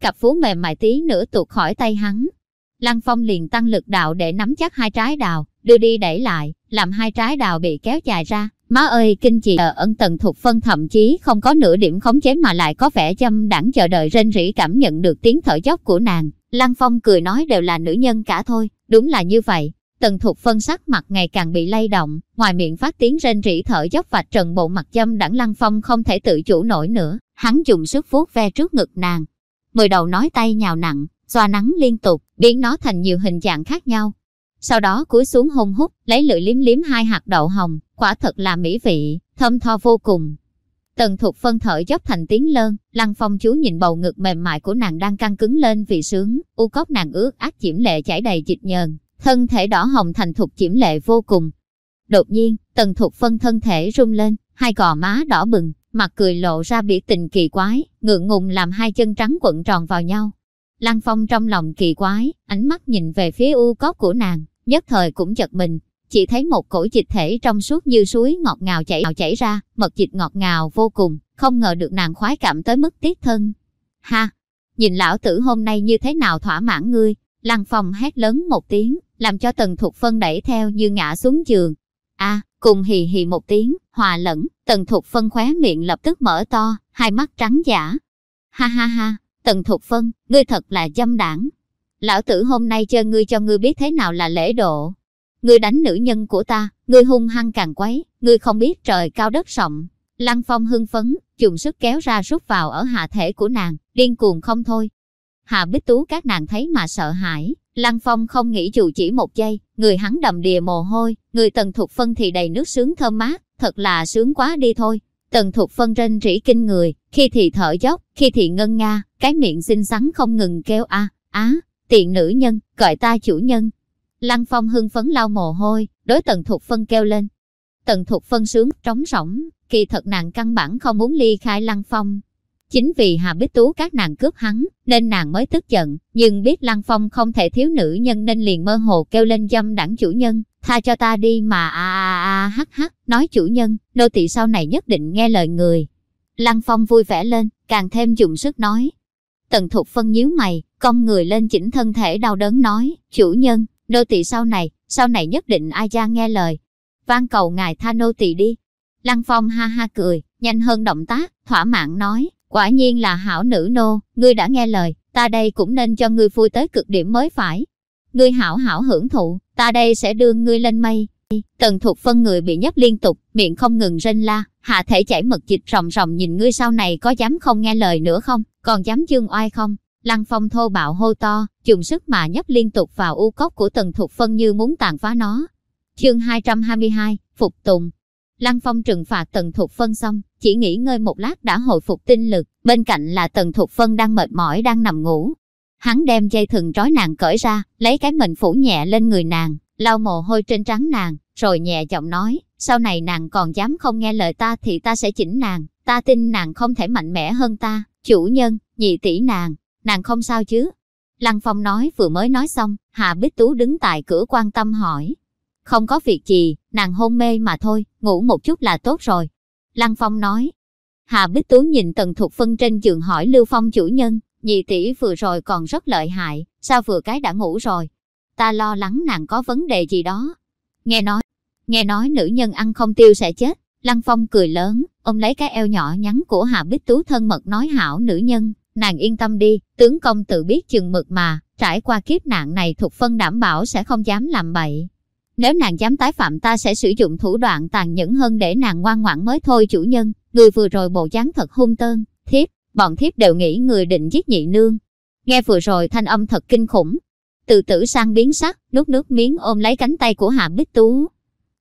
Cặp phú mềm mại tí nữa tuột khỏi tay hắn. Lăng Phong liền tăng lực đạo để nắm chắc hai trái đào, đưa đi đẩy lại, làm hai trái đào bị kéo dài ra. Má ơi, kinh chị ở ân tần thuộc phân thậm chí không có nửa điểm khống chế mà lại có vẻ chăm đẳng chờ đợi rên rỉ cảm nhận được tiếng thở dốc của nàng. Lăng Phong cười nói đều là nữ nhân cả thôi, đúng là như vậy. Tần Thục Phân sắc mặt ngày càng bị lay động, ngoài miệng phát tiếng rên rỉ thở dốc và trần bộ mặt châm đẳng Lăng Phong không thể tự chủ nổi nữa, hắn dùng sức vuốt ve trước ngực nàng. Mười đầu nói tay nhào nặng, xoa nắng liên tục, biến nó thành nhiều hình dạng khác nhau. Sau đó cúi xuống hôn hút, lấy lưỡi liếm liếm hai hạt đậu hồng, quả thật là mỹ vị, thơm tho vô cùng. Tần Thục Phân thở dốc thành tiếng lơn, Lăng Phong chú nhìn bầu ngực mềm mại của nàng đang căng cứng lên vì sướng, u cốc nàng ướt át chiểm lệ chảy đầy dịch nhờn, thân thể đỏ hồng thành thục chiểm lệ vô cùng. Đột nhiên, Tần Thục Phân thân thể rung lên, hai gò má đỏ bừng, mặt cười lộ ra biểu tình kỳ quái, ngượng ngùng làm hai chân trắng quận tròn vào nhau. Lăng Phong trong lòng kỳ quái, ánh mắt nhìn về phía u cốc của nàng, nhất thời cũng giật mình, chỉ thấy một cổ dịch thể trong suốt như suối ngọt ngào chảy chảy ra, mật dịch ngọt ngào vô cùng, không ngờ được nàng khoái cảm tới mức tiết thân. Ha! Nhìn lão tử hôm nay như thế nào thỏa mãn ngươi, Lăng Phong hét lớn một tiếng, làm cho Tần Thục Phân đẩy theo như ngã xuống giường. A, cùng hì hì một tiếng, hòa lẫn, Tần Thục Phân khóe miệng lập tức mở to, hai mắt trắng giả. Ha ha ha, Tần Thục Phân, ngươi thật là dâm đảng. Lão tử hôm nay chơi ngươi cho ngươi biết thế nào là lễ độ. Ngươi đánh nữ nhân của ta, ngươi hung hăng càng quấy, ngươi không biết trời cao đất rộng. Lăng Phong hưng phấn, dùng sức kéo ra rút vào ở hạ thể của nàng, điên cuồng không thôi. Hạ Bích Tú các nàng thấy mà sợ hãi, Lăng Phong không nghĩ dù chỉ một giây, người hắn đầm đìa mồ hôi, người Tần Thục Phân thì đầy nước sướng thơm mát, thật là sướng quá đi thôi. Tần Thục Phân rên rỉ kinh người, khi thì thở dốc, khi thì ngân nga, cái miệng xinh xắn không ngừng kêu a á, tiện nữ nhân, gọi ta chủ nhân. Lăng Phong hưng phấn lau mồ hôi, đối Tần Thục Phân kêu lên. Tần Thục Phân sướng, trống rỗng, kỳ thật nàng căn bản không muốn ly khai Lăng Phong. Chính vì Hà Bích Tú các nàng cướp hắn, nên nàng mới tức giận, nhưng biết Lăng Phong không thể thiếu nữ nhân nên liền mơ hồ kêu lên dâm đảng chủ nhân, tha cho ta đi mà a a a hắc hắc, nói chủ nhân, nô tỳ sau này nhất định nghe lời người. Lăng Phong vui vẻ lên, càng thêm dùng sức nói. Tần Thục Phân nhíu mày, cong người lên chỉnh thân thể đau đớn nói, chủ nhân, nô tỳ sau này, sau này nhất định ai ra nghe lời. van cầu ngài tha nô tỳ đi. Lăng Phong ha ha cười, nhanh hơn động tác, thỏa mãn nói, quả nhiên là hảo nữ nô, ngươi đã nghe lời, ta đây cũng nên cho ngươi vui tới cực điểm mới phải. Ngươi hảo hảo hưởng thụ, ta đây sẽ đưa ngươi lên mây. Tần thuộc phân người bị nhấp liên tục, miệng không ngừng rên la, hạ thể chảy mật dịch ròng ròng nhìn ngươi sau này có dám không nghe lời nữa không, còn dám dương oai không. Lăng phong thô bạo hô to, dùng sức mà nhấp liên tục vào u cốc của tần thuộc phân như muốn tàn phá nó. Chương 222, Phục Tùng Lăng phong trừng phạt tần thuộc phân xong, chỉ nghỉ ngơi một lát đã hồi phục tinh lực, bên cạnh là tần thuộc phân đang mệt mỏi đang nằm ngủ. Hắn đem dây thừng trói nàng cởi ra, lấy cái mình phủ nhẹ lên người nàng, lau mồ hôi trên trắng nàng, rồi nhẹ giọng nói, sau này nàng còn dám không nghe lời ta thì ta sẽ chỉnh nàng, ta tin nàng không thể mạnh mẽ hơn ta, chủ nhân, nhị tỷ nàng, nàng không sao chứ. Lăng Phong nói vừa mới nói xong, Hà Bích Tú đứng tại cửa quan tâm hỏi. Không có việc gì, nàng hôn mê mà thôi, ngủ một chút là tốt rồi. Lăng Phong nói. Hà Bích Tú nhìn Tần Thục Phân trên giường hỏi Lưu Phong chủ nhân, nhị tỷ vừa rồi còn rất lợi hại, sao vừa cái đã ngủ rồi? Ta lo lắng nàng có vấn đề gì đó. Nghe nói, nghe nói nữ nhân ăn không tiêu sẽ chết. Lăng Phong cười lớn, ôm lấy cái eo nhỏ nhắn của Hà Bích Tú thân mật nói hảo nữ nhân, nàng yên tâm đi, tướng công tự biết chừng mực mà, trải qua kiếp nạn này thuộc phân đảm bảo sẽ không dám làm bậy. Nếu nàng dám tái phạm ta sẽ sử dụng thủ đoạn tàn nhẫn hơn để nàng ngoan ngoãn mới thôi chủ nhân, người vừa rồi bộ dáng thật hung tơn, thiếp, bọn thiếp đều nghĩ người định giết nhị nương. Nghe vừa rồi thanh âm thật kinh khủng. Từ tử sang biến sắc, nuốt nước miếng ôm lấy cánh tay của Hạ Bích Tú.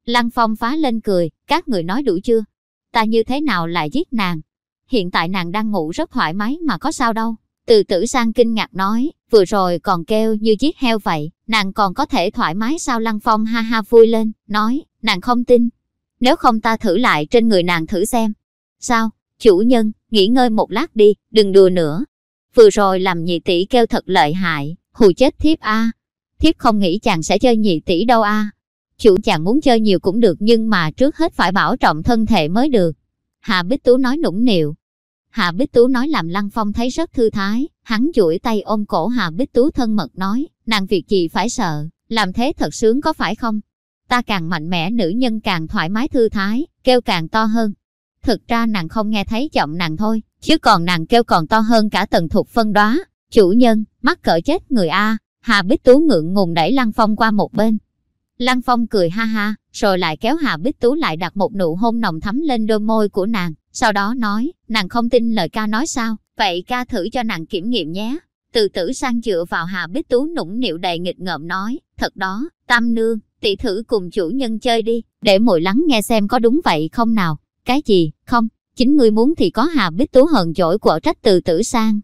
Lăng Phong phá lên cười, các người nói đủ chưa? Ta như thế nào lại giết nàng? Hiện tại nàng đang ngủ rất thoải mái mà có sao đâu. Từ tử sang kinh ngạc nói, vừa rồi còn kêu như giết heo vậy, nàng còn có thể thoải mái sao Lăng Phong ha ha vui lên, nói, nàng không tin. Nếu không ta thử lại trên người nàng thử xem. Sao, chủ nhân, nghỉ ngơi một lát đi, đừng đùa nữa. Vừa rồi làm nhị tỷ kêu thật lợi hại, hù chết thiếp a. Thiếp không nghĩ chàng sẽ chơi nhị tỷ đâu a. Chủ chàng muốn chơi nhiều cũng được nhưng mà trước hết phải bảo trọng thân thể mới được. Hà Bích Tú nói nũng nịu, Hà Bích Tú nói làm Lăng Phong thấy rất thư thái, hắn duỗi tay ôm cổ Hà Bích Tú thân mật nói, nàng việc gì phải sợ, làm thế thật sướng có phải không? Ta càng mạnh mẽ nữ nhân càng thoải mái thư thái, kêu càng to hơn. Thực ra nàng không nghe thấy giọng nàng thôi, chứ còn nàng kêu còn to hơn cả tần thuộc phân đoá. Chủ nhân, mắc cỡ chết người A, Hà Bích Tú ngượng ngùng đẩy Lăng Phong qua một bên. Lăng Phong cười ha ha, rồi lại kéo Hà Bích Tú lại đặt một nụ hôn nồng thắm lên đôi môi của nàng. Sau đó nói, nàng không tin lời ca nói sao, vậy ca thử cho nàng kiểm nghiệm nhé. Từ tử sang dựa vào Hà Bích Tú nũng nịu đầy nghịch ngợm nói, thật đó, tam nương, tỷ thử cùng chủ nhân chơi đi, để mùi lắng nghe xem có đúng vậy không nào. Cái gì, không, chính ngươi muốn thì có Hà Bích Tú hờn dỗi của trách từ tử sang.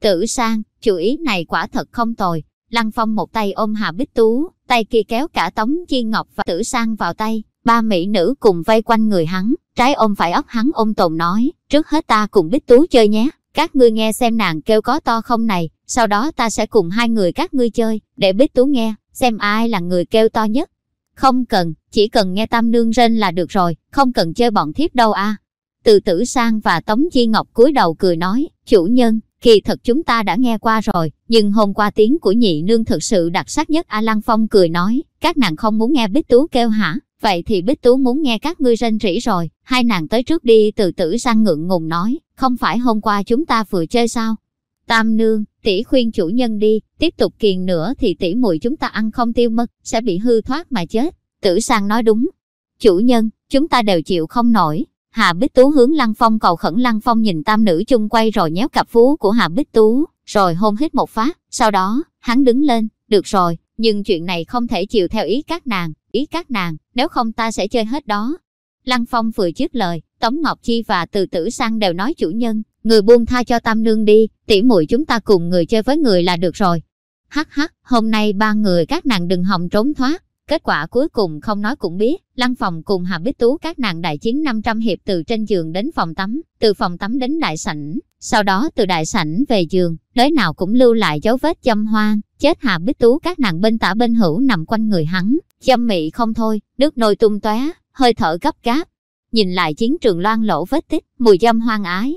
Tử sang, chủ ý này quả thật không tồi. Lăng Phong một tay ôm Hà Bích Tú, tay kia kéo cả Tống Chi Ngọc và Tử Sang vào tay, ba mỹ nữ cùng vây quanh người hắn, trái ôm phải ấp hắn ôm tồn nói, trước hết ta cùng Bích Tú chơi nhé, các ngươi nghe xem nàng kêu có to không này, sau đó ta sẽ cùng hai người các ngươi chơi, để Bích Tú nghe, xem ai là người kêu to nhất. Không cần, chỉ cần nghe tam nương rên là được rồi, không cần chơi bọn thiếp đâu a. Từ tử sang và Tống Chi Ngọc cúi đầu cười nói, chủ nhân, kỳ thật chúng ta đã nghe qua rồi, nhưng hôm qua tiếng của nhị nương thực sự đặc sắc nhất A Lăng Phong cười nói, các nàng không muốn nghe Bích Tú kêu hả? Vậy thì Bích Tú muốn nghe các ngươi rên rỉ rồi, hai nàng tới trước đi từ tử sang ngượng ngùng nói, không phải hôm qua chúng ta vừa chơi sao? Tam nương, tỷ khuyên chủ nhân đi, tiếp tục kiền nữa thì tỷ muội chúng ta ăn không tiêu mất, sẽ bị hư thoát mà chết. Tử sang nói đúng. Chủ nhân, chúng ta đều chịu không nổi. Hà Bích Tú hướng Lăng Phong cầu khẩn Lăng Phong nhìn tam nữ chung quay rồi nhéo cặp phú của Hà Bích Tú, rồi hôn hít một phát. Sau đó, hắn đứng lên, được rồi, nhưng chuyện này không thể chịu theo ý các nàng, ý các nàng, nếu không ta sẽ chơi hết đó. Lăng Phong vừa dứt lời, Tống Ngọc Chi và Từ Tử Sang đều nói chủ nhân, người buông tha cho Tam Nương đi, tỉ muội chúng ta cùng người chơi với người là được rồi. Hắc hắc, hôm nay ba người các nàng đừng hòng trốn thoát. Kết quả cuối cùng không nói cũng biết, Lăng Phòng cùng Hà Bích Tú các nàng đại chiến 500 hiệp từ trên giường đến phòng tắm, từ phòng tắm đến đại sảnh, sau đó từ đại sảnh về giường, đới nào cũng lưu lại dấu vết châm hoang, chết Hà Bích Tú các nàng bên tả bên hữu nằm quanh người hắn, châm mị không thôi, nước nôi tung tóe, hơi thở gấp gáp. Nhìn lại chiến trường loan lỗ vết tích, mùi dâm hoang ái.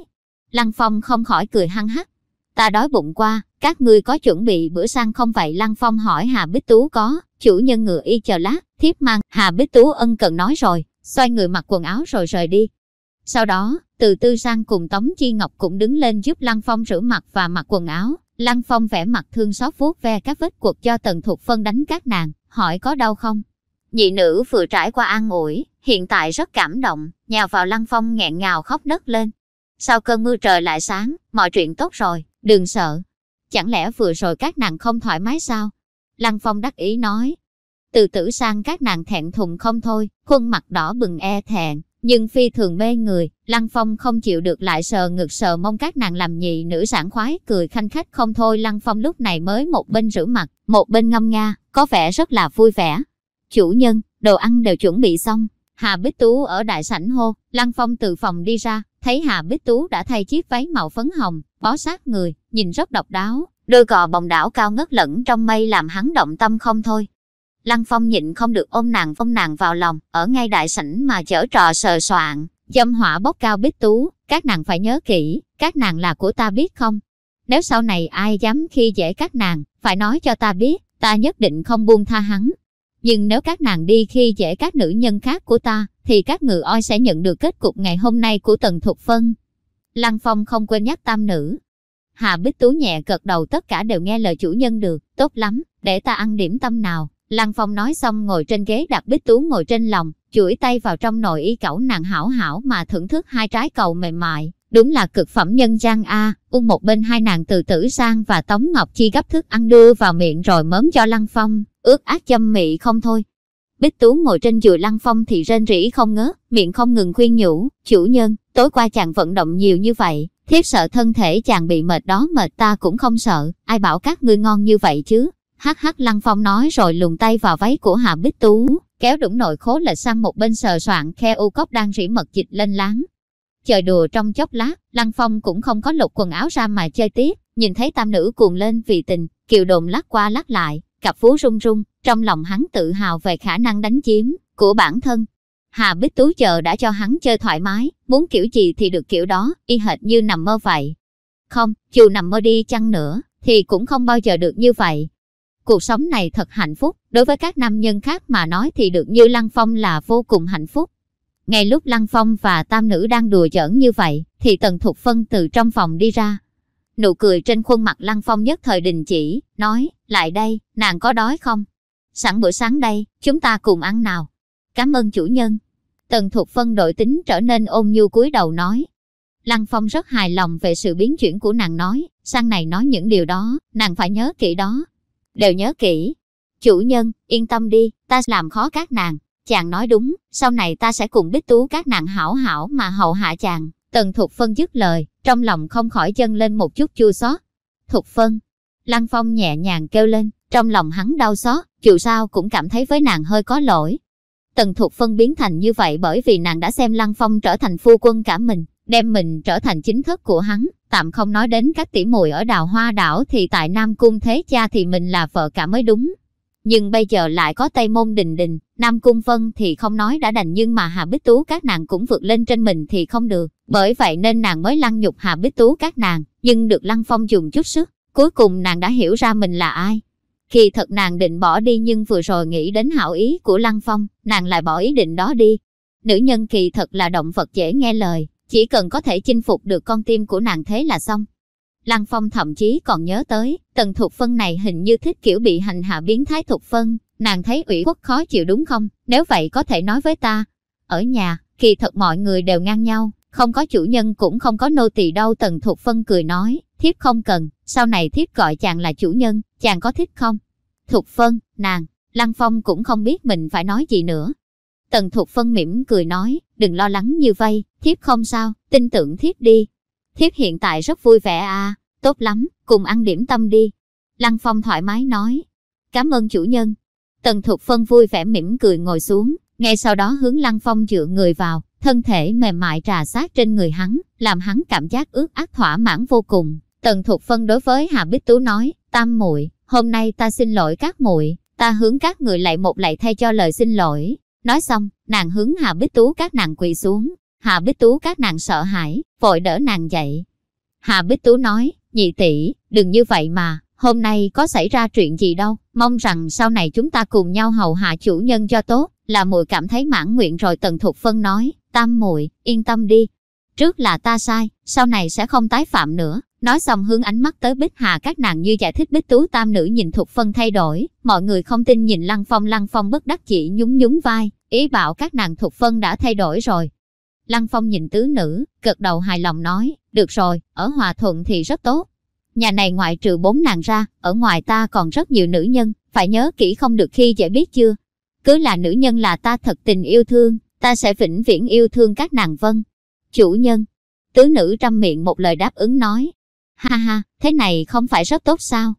Lăng Phong không khỏi cười hăng hắc. Ta đói bụng qua, các ngươi có chuẩn bị bữa sang không vậy Lăng Phong hỏi Hà Bích Tú có, chủ nhân ngựa y chờ lát, thiếp mang, Hà Bích Tú ân cần nói rồi, xoay người mặc quần áo rồi rời đi. Sau đó, từ tư sang cùng Tống Chi Ngọc cũng đứng lên giúp Lăng Phong rửa mặt và mặc quần áo. Lăng Phong vẽ mặt thương xót vuốt ve các vết cuộc cho Tần Thục Phân đánh các nàng, hỏi có đau không? Nhị nữ vừa trải qua an ủi, hiện tại rất cảm động, nhào vào Lăng Phong nghẹn ngào khóc nấc lên. Sau cơn mưa trời lại sáng, mọi chuyện tốt rồi, đừng sợ. Chẳng lẽ vừa rồi các nàng không thoải mái sao? Lăng Phong đắc ý nói. Từ tử sang các nàng thẹn thùng không thôi, khuôn mặt đỏ bừng e thẹn, nhưng phi thường mê người, Lăng Phong không chịu được lại sờ ngực sờ mong các nàng làm nhị nữ sản khoái cười khanh khách không thôi Lăng Phong lúc này mới một bên rửa mặt, một bên ngâm nga, có vẻ rất là vui vẻ. Chủ nhân, đồ ăn đều chuẩn bị xong. Hà Bích Tú ở đại sảnh hô, Lăng Phong từ phòng đi ra, thấy Hà Bích Tú đã thay chiếc váy màu phấn hồng, bó sát người, nhìn rất độc đáo, đôi cò bồng đảo cao ngất lẫn trong mây làm hắn động tâm không thôi. Lăng Phong nhịn không được ôm nàng ôm nàng vào lòng, ở ngay đại sảnh mà chở trò sờ soạn, dâm hỏa bốc cao Bích Tú, các nàng phải nhớ kỹ, các nàng là của ta biết không? Nếu sau này ai dám khi dễ các nàng, phải nói cho ta biết, ta nhất định không buông tha hắn. Nhưng nếu các nàng đi khi dễ các nữ nhân khác của ta, thì các ngự oi sẽ nhận được kết cục ngày hôm nay của Tần Thục Phân. Lăng Phong không quên nhắc tam nữ. Hà Bích Tú nhẹ gật đầu tất cả đều nghe lời chủ nhân được, tốt lắm, để ta ăn điểm tâm nào. Lăng Phong nói xong ngồi trên ghế đặt Bích Tú ngồi trên lòng, chuỗi tay vào trong nồi y cẩu nàng hảo hảo mà thưởng thức hai trái cầu mềm mại. Đúng là cực phẩm nhân gian A, u một bên hai nàng từ tử sang và Tống Ngọc Chi gấp thức ăn đưa vào miệng rồi mớm cho Lăng Phong, Ước ác châm mị không thôi. Bích Tú ngồi trên dùi Lăng Phong thì rên rỉ không ngớt, miệng không ngừng khuyên nhủ, chủ nhân, tối qua chàng vận động nhiều như vậy, thiết sợ thân thể chàng bị mệt đó mệt ta cũng không sợ, ai bảo các ngươi ngon như vậy chứ. Hắc hắc Lăng Phong nói rồi lùng tay vào váy của Hà Bích Tú, kéo đũng nội khố lệch sang một bên sờ soạn khe u cốc đang rỉ mật dịch lên láng. Chờ đùa trong chốc lát, Lăng Phong cũng không có lục quần áo ra mà chơi tiếp, nhìn thấy tam nữ cuồng lên vì tình, kiều đồn lắc qua lắc lại, cặp phú rung rung, trong lòng hắn tự hào về khả năng đánh chiếm của bản thân. Hà Bích Tú chờ đã cho hắn chơi thoải mái, muốn kiểu gì thì được kiểu đó, y hệt như nằm mơ vậy. Không, dù nằm mơ đi chăng nữa, thì cũng không bao giờ được như vậy. Cuộc sống này thật hạnh phúc, đối với các nam nhân khác mà nói thì được như Lăng Phong là vô cùng hạnh phúc. Ngay lúc Lăng Phong và tam nữ đang đùa giỡn như vậy, thì Tần Thục Phân từ trong phòng đi ra. Nụ cười trên khuôn mặt Lăng Phong nhất thời đình chỉ, nói, lại đây, nàng có đói không? Sẵn bữa sáng đây, chúng ta cùng ăn nào. Cảm ơn chủ nhân. Tần Thục Phân đội tính trở nên ôn nhu cúi đầu nói. Lăng Phong rất hài lòng về sự biến chuyển của nàng nói, sang này nói những điều đó, nàng phải nhớ kỹ đó. Đều nhớ kỹ. Chủ nhân, yên tâm đi, ta làm khó các nàng. Chàng nói đúng, sau này ta sẽ cùng Bích Tú các nàng hảo hảo mà hậu hạ chàng. Tần Thục Phân dứt lời, trong lòng không khỏi chân lên một chút chua xót. Thục Phân, Lăng Phong nhẹ nhàng kêu lên, trong lòng hắn đau xót, dù sao cũng cảm thấy với nàng hơi có lỗi. Tần Thục Phân biến thành như vậy bởi vì nàng đã xem Lăng Phong trở thành phu quân cả mình, đem mình trở thành chính thức của hắn, tạm không nói đến các tỷ muội ở đào hoa đảo thì tại Nam Cung Thế Cha thì mình là vợ cả mới đúng. Nhưng bây giờ lại có Tây Môn Đình Đình, Nam Cung Vân thì không nói đã đành nhưng mà Hà Bích Tú các nàng cũng vượt lên trên mình thì không được. Bởi vậy nên nàng mới lăng nhục Hà Bích Tú các nàng, nhưng được Lăng Phong dùng chút sức. Cuối cùng nàng đã hiểu ra mình là ai. Khi thật nàng định bỏ đi nhưng vừa rồi nghĩ đến hảo ý của Lăng Phong, nàng lại bỏ ý định đó đi. Nữ nhân kỳ thật là động vật dễ nghe lời, chỉ cần có thể chinh phục được con tim của nàng thế là xong. Lăng Phong thậm chí còn nhớ tới, tần thục phân này hình như thích kiểu bị hành hạ biến thái thục phân, nàng thấy ủy khuất khó chịu đúng không, nếu vậy có thể nói với ta. Ở nhà, kỳ thật mọi người đều ngang nhau, không có chủ nhân cũng không có nô tỳ đâu tần thục phân cười nói, thiếp không cần, sau này thiếp gọi chàng là chủ nhân, chàng có thích không? Thục phân, nàng, Lăng Phong cũng không biết mình phải nói gì nữa. Tần Thục phân mỉm cười nói, đừng lo lắng như vây, thiếp không sao, tin tưởng thiếp đi. Thiếp hiện tại rất vui vẻ à, tốt lắm, cùng ăn điểm tâm đi. Lăng Phong thoải mái nói, cảm ơn chủ nhân. Tần Thục Phân vui vẻ mỉm cười ngồi xuống, ngay sau đó hướng Lăng Phong dựa người vào, thân thể mềm mại trà sát trên người hắn, làm hắn cảm giác ướt át thỏa mãn vô cùng. Tần Thục Phân đối với Hà Bích Tú nói, tam muội hôm nay ta xin lỗi các muội, ta hướng các người lại một lại thay cho lời xin lỗi. Nói xong, nàng hướng Hà Bích Tú các nàng quỳ xuống. Hà Bích Tú các nàng sợ hãi, vội đỡ nàng dậy. Hà Bích Tú nói, nhị tỷ, đừng như vậy mà, hôm nay có xảy ra chuyện gì đâu, mong rằng sau này chúng ta cùng nhau hầu hạ chủ nhân cho tốt, là muội cảm thấy mãn nguyện rồi Tần Thục Phân nói, tam muội yên tâm đi. Trước là ta sai, sau này sẽ không tái phạm nữa. Nói xong hướng ánh mắt tới Bích Hà các nàng như giải thích Bích Tú tam nữ nhìn Thục Phân thay đổi, mọi người không tin nhìn Lăng Phong Lăng Phong bất đắc chỉ nhún nhún vai, ý bảo các nàng Thục Phân đã thay đổi rồi. Lăng Phong nhìn tứ nữ, gật đầu hài lòng nói, được rồi, ở Hòa Thuận thì rất tốt. Nhà này ngoại trừ bốn nàng ra, ở ngoài ta còn rất nhiều nữ nhân, phải nhớ kỹ không được khi dễ biết chưa. Cứ là nữ nhân là ta thật tình yêu thương, ta sẽ vĩnh viễn yêu thương các nàng vân. Chủ nhân, tứ nữ trăm miệng một lời đáp ứng nói. Ha ha, thế này không phải rất tốt sao?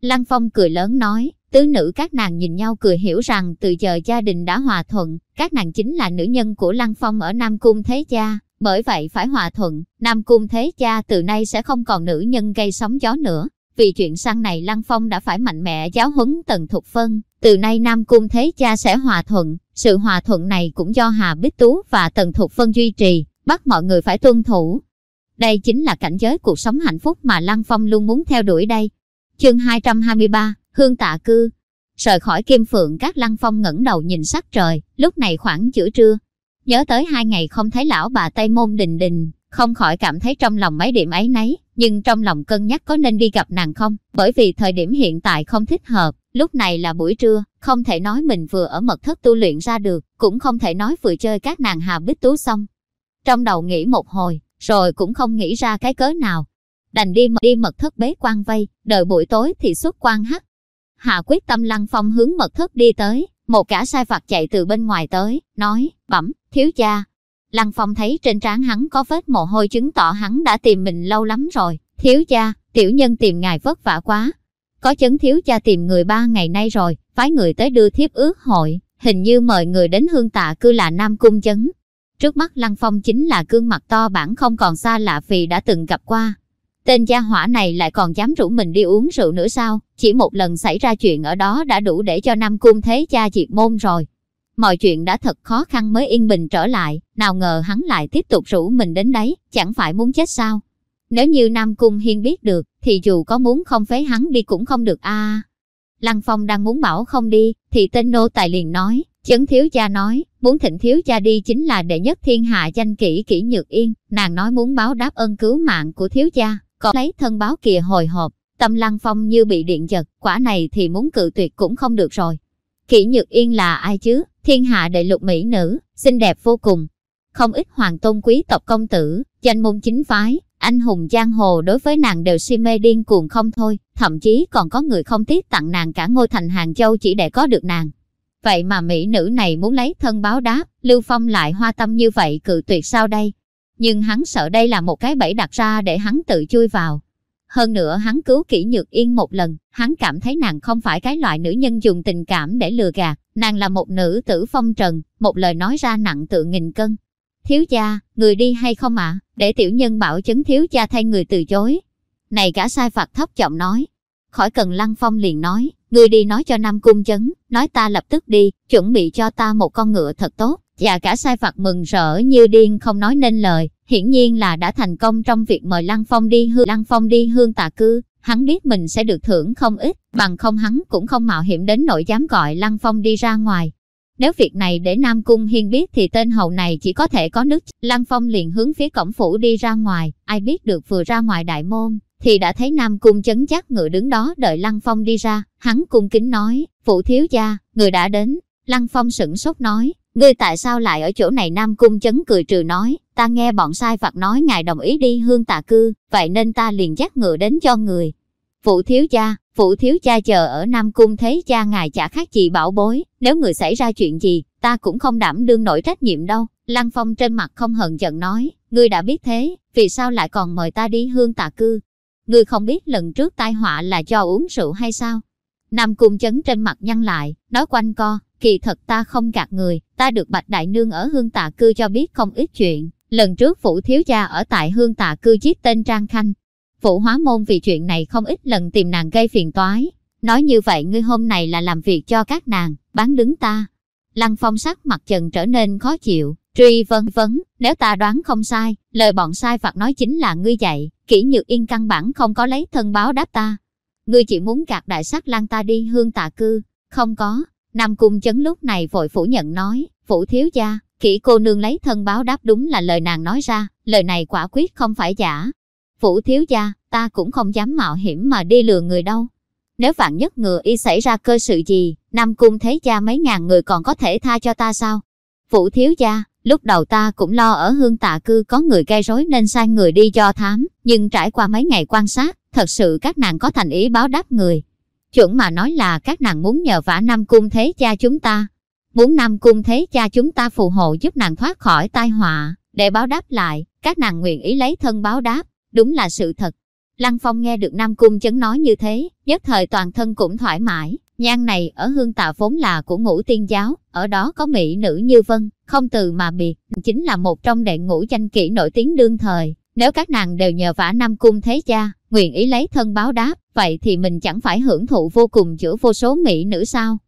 Lăng Phong cười lớn nói, tứ nữ các nàng nhìn nhau cười hiểu rằng từ giờ gia đình đã hòa thuận, các nàng chính là nữ nhân của Lăng Phong ở Nam Cung Thế Cha, bởi vậy phải hòa thuận, Nam Cung Thế Cha từ nay sẽ không còn nữ nhân gây sóng gió nữa. Vì chuyện sang này Lăng Phong đã phải mạnh mẽ giáo huấn Tần Thục Phân, từ nay Nam Cung Thế Cha sẽ hòa thuận, sự hòa thuận này cũng do Hà Bích Tú và Tần Thục Phân duy trì, bắt mọi người phải tuân thủ. Đây chính là cảnh giới cuộc sống hạnh phúc mà Lăng Phong luôn muốn theo đuổi đây. Chương 223, Hương Tạ Cư Rời khỏi Kim Phượng các Lăng Phong ngẩng đầu nhìn sắc trời, lúc này khoảng giữa trưa. Nhớ tới hai ngày không thấy lão bà Tây Môn Đình Đình, không khỏi cảm thấy trong lòng mấy điểm ấy nấy, nhưng trong lòng cân nhắc có nên đi gặp nàng không, bởi vì thời điểm hiện tại không thích hợp, lúc này là buổi trưa, không thể nói mình vừa ở mật thất tu luyện ra được, cũng không thể nói vừa chơi các nàng hà bích tú xong. Trong đầu nghĩ một hồi, rồi cũng không nghĩ ra cái cớ nào. Đành đi đi mật thất bế quan vây, đợi buổi tối thì xuất quan hắc. Hạ quyết tâm lăng phong hướng mật thất đi tới, một cả sai phạt chạy từ bên ngoài tới, nói, bẩm, thiếu cha, Lăng Phong thấy trên trán hắn có vết mồ hôi chứng tỏ hắn đã tìm mình lâu lắm rồi. Thiếu cha, tiểu nhân tìm ngài vất vả quá. Có chấn thiếu cha tìm người ba ngày nay rồi, phái người tới đưa thiếp ước hội, hình như mời người đến hương tạ cư là Nam Cung chấn. Trước mắt Lăng Phong chính là gương mặt to bản không còn xa lạ vì đã từng gặp qua. Tên gia hỏa này lại còn dám rủ mình đi uống rượu nữa sao? Chỉ một lần xảy ra chuyện ở đó đã đủ để cho Nam Cung thế cha diệt môn rồi mọi chuyện đã thật khó khăn mới yên bình trở lại, nào ngờ hắn lại tiếp tục rủ mình đến đấy, chẳng phải muốn chết sao. Nếu như Nam Cung Hiên biết được, thì dù có muốn không phế hắn đi cũng không được a. Lăng Phong đang muốn bảo không đi, thì tên nô tài liền nói, chấn thiếu cha nói, muốn thịnh thiếu cha đi chính là đệ nhất thiên hạ danh kỹ kỹ nhược yên, nàng nói muốn báo đáp ơn cứu mạng của thiếu cha, còn lấy thân báo kìa hồi hộp, tâm Lăng Phong như bị điện giật, quả này thì muốn cự tuyệt cũng không được rồi. Kỷ Nhược Yên là ai chứ? Thiên hạ đệ lục mỹ nữ, xinh đẹp vô cùng. Không ít hoàng tôn quý tộc công tử, danh môn chính phái, anh hùng giang hồ đối với nàng đều si mê điên cuồng không thôi, thậm chí còn có người không tiếc tặng nàng cả ngôi thành Hàng Châu chỉ để có được nàng. Vậy mà mỹ nữ này muốn lấy thân báo đáp, Lưu Phong lại hoa tâm như vậy cự tuyệt sao đây? Nhưng hắn sợ đây là một cái bẫy đặt ra để hắn tự chui vào. Hơn nữa hắn cứu kỹ nhược yên một lần, hắn cảm thấy nàng không phải cái loại nữ nhân dùng tình cảm để lừa gạt, nàng là một nữ tử phong trần, một lời nói ra nặng tự nghìn cân. Thiếu gia, người đi hay không ạ? Để tiểu nhân bảo chấn thiếu gia thay người từ chối. Này cả sai phạt thấp giọng nói. Khỏi cần lăng phong liền nói, người đi nói cho Nam Cung chấn, nói ta lập tức đi, chuẩn bị cho ta một con ngựa thật tốt. Và cả sai phạt mừng rỡ như điên không nói nên lời, hiển nhiên là đã thành công trong việc mời Lăng Phong đi hương Lăng Phong đi hương tà cư. Hắn biết mình sẽ được thưởng không ít, bằng không hắn cũng không mạo hiểm đến nỗi dám gọi Lăng Phong đi ra ngoài. Nếu việc này để Nam Cung Hiên biết thì tên hầu này chỉ có thể có nước. Lăng Phong liền hướng phía cổng phủ đi ra ngoài, ai biết được vừa ra ngoài đại môn, thì đã thấy Nam Cung chấn chắc ngựa đứng đó đợi Lăng Phong đi ra. Hắn cung kính nói, phụ thiếu gia, người đã đến. Lăng Phong sửng sốt nói, Ngươi tại sao lại ở chỗ này Nam Cung chấn cười trừ nói, ta nghe bọn sai phạt nói ngài đồng ý đi hương Tà cư, vậy nên ta liền dắt ngựa đến cho người. Phụ thiếu cha, phụ thiếu cha chờ ở Nam Cung thấy cha ngài chả khác gì bảo bối, nếu người xảy ra chuyện gì, ta cũng không đảm đương nổi trách nhiệm đâu. Lăng Phong trên mặt không hận giận nói, ngươi đã biết thế, vì sao lại còn mời ta đi hương Tà cư? Ngươi không biết lần trước tai họa là do uống rượu hay sao? Nam Cung chấn trên mặt nhăn lại, nói quanh co, Kỳ thật ta không gạt người, ta được Bạch Đại Nương ở hương tạ cư cho biết không ít chuyện. Lần trước phủ thiếu gia ở tại hương tạ cư giết tên Trang Khanh. phủ hóa môn vì chuyện này không ít lần tìm nàng gây phiền toái. Nói như vậy ngươi hôm này là làm việc cho các nàng, bán đứng ta. Lăng Phong sắc mặt trần trở nên khó chịu, truy vân vấn, nếu ta đoán không sai, lời bọn sai phạt nói chính là ngươi dạy, kỹ nhược yên căn bản không có lấy thân báo đáp ta. Ngươi chỉ muốn gạt đại sắc lan ta đi hương tạ cư, không có. Nam Cung Chấn lúc này vội phủ nhận nói, phủ thiếu gia, kỹ cô nương lấy thân báo đáp đúng là lời nàng nói ra, lời này quả quyết không phải giả. Phủ thiếu gia, ta cũng không dám mạo hiểm mà đi lừa người đâu. Nếu vạn nhất ngừa y xảy ra cơ sự gì, Nam Cung thấy cha mấy ngàn người còn có thể tha cho ta sao? Phủ thiếu gia, lúc đầu ta cũng lo ở hương tạ cư có người gây rối nên sai người đi cho thám, nhưng trải qua mấy ngày quan sát, thật sự các nàng có thành ý báo đáp người. Chuẩn mà nói là các nàng muốn nhờ vả Nam Cung thế cha chúng ta. Muốn Nam Cung thế cha chúng ta phù hộ giúp nàng thoát khỏi tai họa, để báo đáp lại, các nàng nguyện ý lấy thân báo đáp, đúng là sự thật. Lăng Phong nghe được Nam Cung chấn nói như thế, nhất thời toàn thân cũng thoải mái. Nhan này ở hương tạ vốn là của ngũ tiên giáo, ở đó có mỹ nữ như vân, không từ mà biệt, chính là một trong đệ ngũ danh kỹ nổi tiếng đương thời. Nếu các nàng đều nhờ vả Nam Cung thế cha, nguyện ý lấy thân báo đáp, vậy thì mình chẳng phải hưởng thụ vô cùng giữa vô số mỹ nữ sao?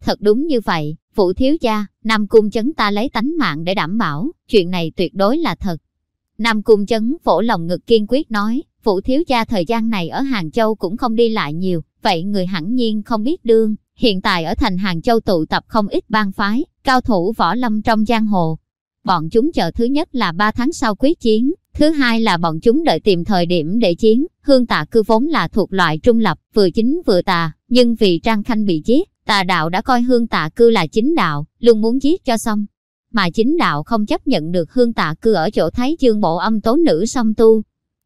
Thật đúng như vậy, phụ thiếu gia, Nam Cung chấn ta lấy tánh mạng để đảm bảo, chuyện này tuyệt đối là thật. Nam Cung chấn vỗ lòng ngực kiên quyết nói, phụ thiếu gia thời gian này ở Hàng Châu cũng không đi lại nhiều, vậy người hẳn nhiên không biết đương. Hiện tại ở thành Hàng Châu tụ tập không ít bang phái, cao thủ võ lâm trong giang hồ. Bọn chúng chờ thứ nhất là 3 tháng sau quyết chiến, thứ hai là bọn chúng đợi tìm thời điểm để chiến. Hương tạ cư vốn là thuộc loại trung lập, vừa chính vừa tà, nhưng vì Trang Khanh bị giết, tà đạo đã coi hương tạ cư là chính đạo, luôn muốn giết cho xong. Mà chính đạo không chấp nhận được hương tạ cư ở chỗ thấy dương bộ âm tố nữ song tu.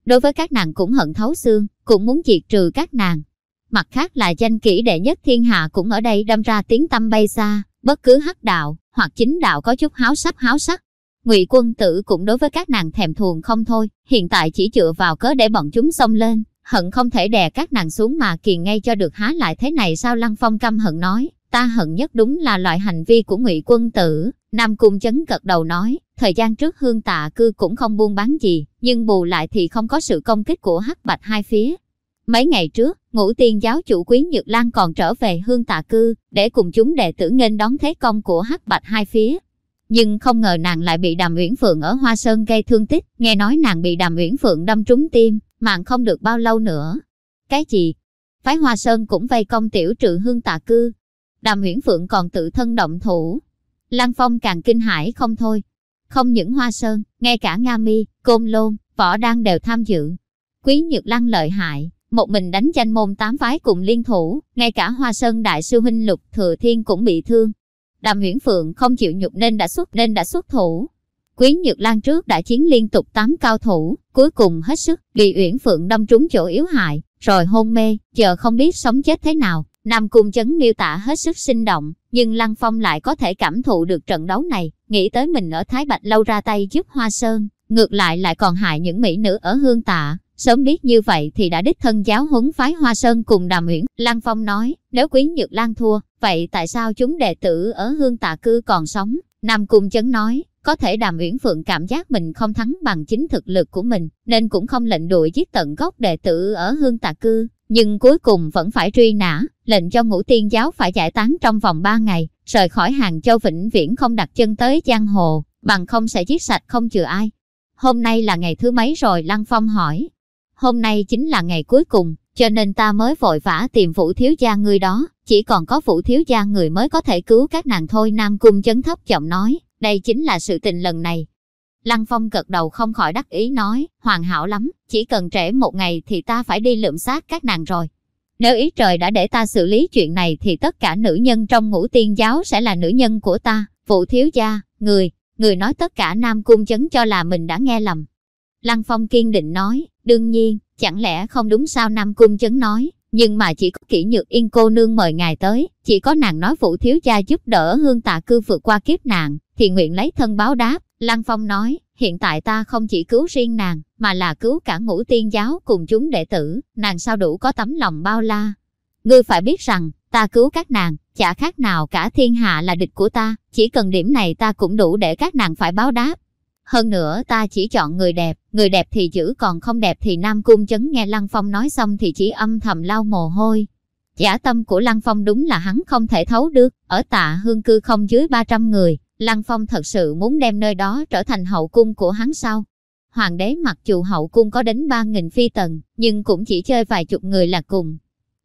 Đối với các nàng cũng hận thấu xương, cũng muốn diệt trừ các nàng. Mặt khác là danh kỹ đệ nhất thiên hạ cũng ở đây đâm ra tiếng tâm bay xa, bất cứ hắc đạo, hoặc chính đạo có chút háo sắc háo sắc. Ngụy quân tử cũng đối với các nàng thèm thuồng không thôi, hiện tại chỉ dựa vào cớ để bọn chúng xông lên, hận không thể đè các nàng xuống mà kiền ngay cho được há lại thế này sao Lăng Phong căm hận nói, ta hận nhất đúng là loại hành vi của ngụy quân tử. Nam Cung chấn cật đầu nói, thời gian trước hương tạ cư cũng không buôn bán gì, nhưng bù lại thì không có sự công kích của hắc bạch hai phía. Mấy ngày trước, ngũ tiên giáo chủ quý Nhược Lan còn trở về hương tạ cư, để cùng chúng đệ tử nghênh đón thế công của hắc bạch hai phía. Nhưng không ngờ nàng lại bị đàm uyển phượng ở Hoa Sơn gây thương tích, nghe nói nàng bị đàm uyển phượng đâm trúng tim, mạng không được bao lâu nữa. Cái gì? Phái Hoa Sơn cũng vây công tiểu trừ hương tạ cư. Đàm uyển phượng còn tự thân động thủ. Lăng Phong càng kinh hãi không thôi. Không những Hoa Sơn, ngay cả Nga Mi, Côn Lôn, Võ Đăng đều tham dự. Quý Nhược Lăng lợi hại, một mình đánh danh môn tám phái cùng liên thủ, ngay cả Hoa Sơn đại sư huynh Lục Thừa Thiên cũng bị thương. Đàm Uyển Phượng không chịu nhục nên đã xuất nên đã xuất thủ. Quý Nhược Lan trước đã chiến liên tục 8 cao thủ, cuối cùng hết sức, bị Uyển Phượng đâm trúng chỗ yếu hại, rồi hôn mê, chờ không biết sống chết thế nào. Nam Cung Chấn miêu tả hết sức sinh động, nhưng Lăng Phong lại có thể cảm thụ được trận đấu này, nghĩ tới mình ở Thái Bạch Lâu ra tay giúp Hoa Sơn, ngược lại lại còn hại những mỹ nữ ở Hương Tạ, Sớm biết như vậy thì đã đích thân giáo huấn phái Hoa Sơn cùng Đàm Uyển. Lăng Phong nói, nếu Quý Nhược Lan thua, vậy tại sao chúng đệ tử ở Hương Tạ Cư còn sống? Nam Cung Chấn nói, có thể Đàm Uyển Phượng cảm giác mình không thắng bằng chính thực lực của mình, nên cũng không lệnh đuổi giết tận gốc đệ tử ở Hương Tạ Cư. Nhưng cuối cùng vẫn phải truy nã, lệnh cho ngũ tiên giáo phải giải tán trong vòng 3 ngày, rời khỏi hàng châu vĩnh viễn không đặt chân tới giang hồ, bằng không sẽ giết sạch không chừa ai. Hôm nay là ngày thứ mấy rồi Lăng Phong hỏi, hôm nay chính là ngày cuối cùng, cho nên ta mới vội vã tìm vũ thiếu gia ngươi đó, chỉ còn có vũ thiếu gia người mới có thể cứu các nàng thôi Nam Cung chấn thấp giọng nói, đây chính là sự tình lần này. Lăng Phong cật đầu không khỏi đắc ý nói, hoàn hảo lắm, chỉ cần trễ một ngày thì ta phải đi lượm xác các nàng rồi. Nếu ý trời đã để ta xử lý chuyện này thì tất cả nữ nhân trong ngũ tiên giáo sẽ là nữ nhân của ta, vụ thiếu gia, người, người nói tất cả Nam Cung chấn cho là mình đã nghe lầm. Lăng Phong kiên định nói, đương nhiên, chẳng lẽ không đúng sao Nam Cung chấn nói, nhưng mà chỉ có kỹ nhược yên cô nương mời ngài tới, chỉ có nàng nói phụ thiếu gia giúp đỡ hương tạ cư vượt qua kiếp nạn, thì nguyện lấy thân báo đáp. Lăng Phong nói, hiện tại ta không chỉ cứu riêng nàng, mà là cứu cả ngũ tiên giáo cùng chúng đệ tử, nàng sao đủ có tấm lòng bao la. Ngươi phải biết rằng, ta cứu các nàng, chả khác nào cả thiên hạ là địch của ta, chỉ cần điểm này ta cũng đủ để các nàng phải báo đáp. Hơn nữa ta chỉ chọn người đẹp, người đẹp thì giữ còn không đẹp thì Nam Cung chấn nghe Lăng Phong nói xong thì chỉ âm thầm lau mồ hôi. Giả tâm của Lăng Phong đúng là hắn không thể thấu được, ở tạ hương cư không dưới 300 người, Lăng Phong thật sự muốn đem nơi đó trở thành hậu cung của hắn sao? Hoàng đế mặc dù hậu cung có đến 3.000 phi tần, nhưng cũng chỉ chơi vài chục người là cùng.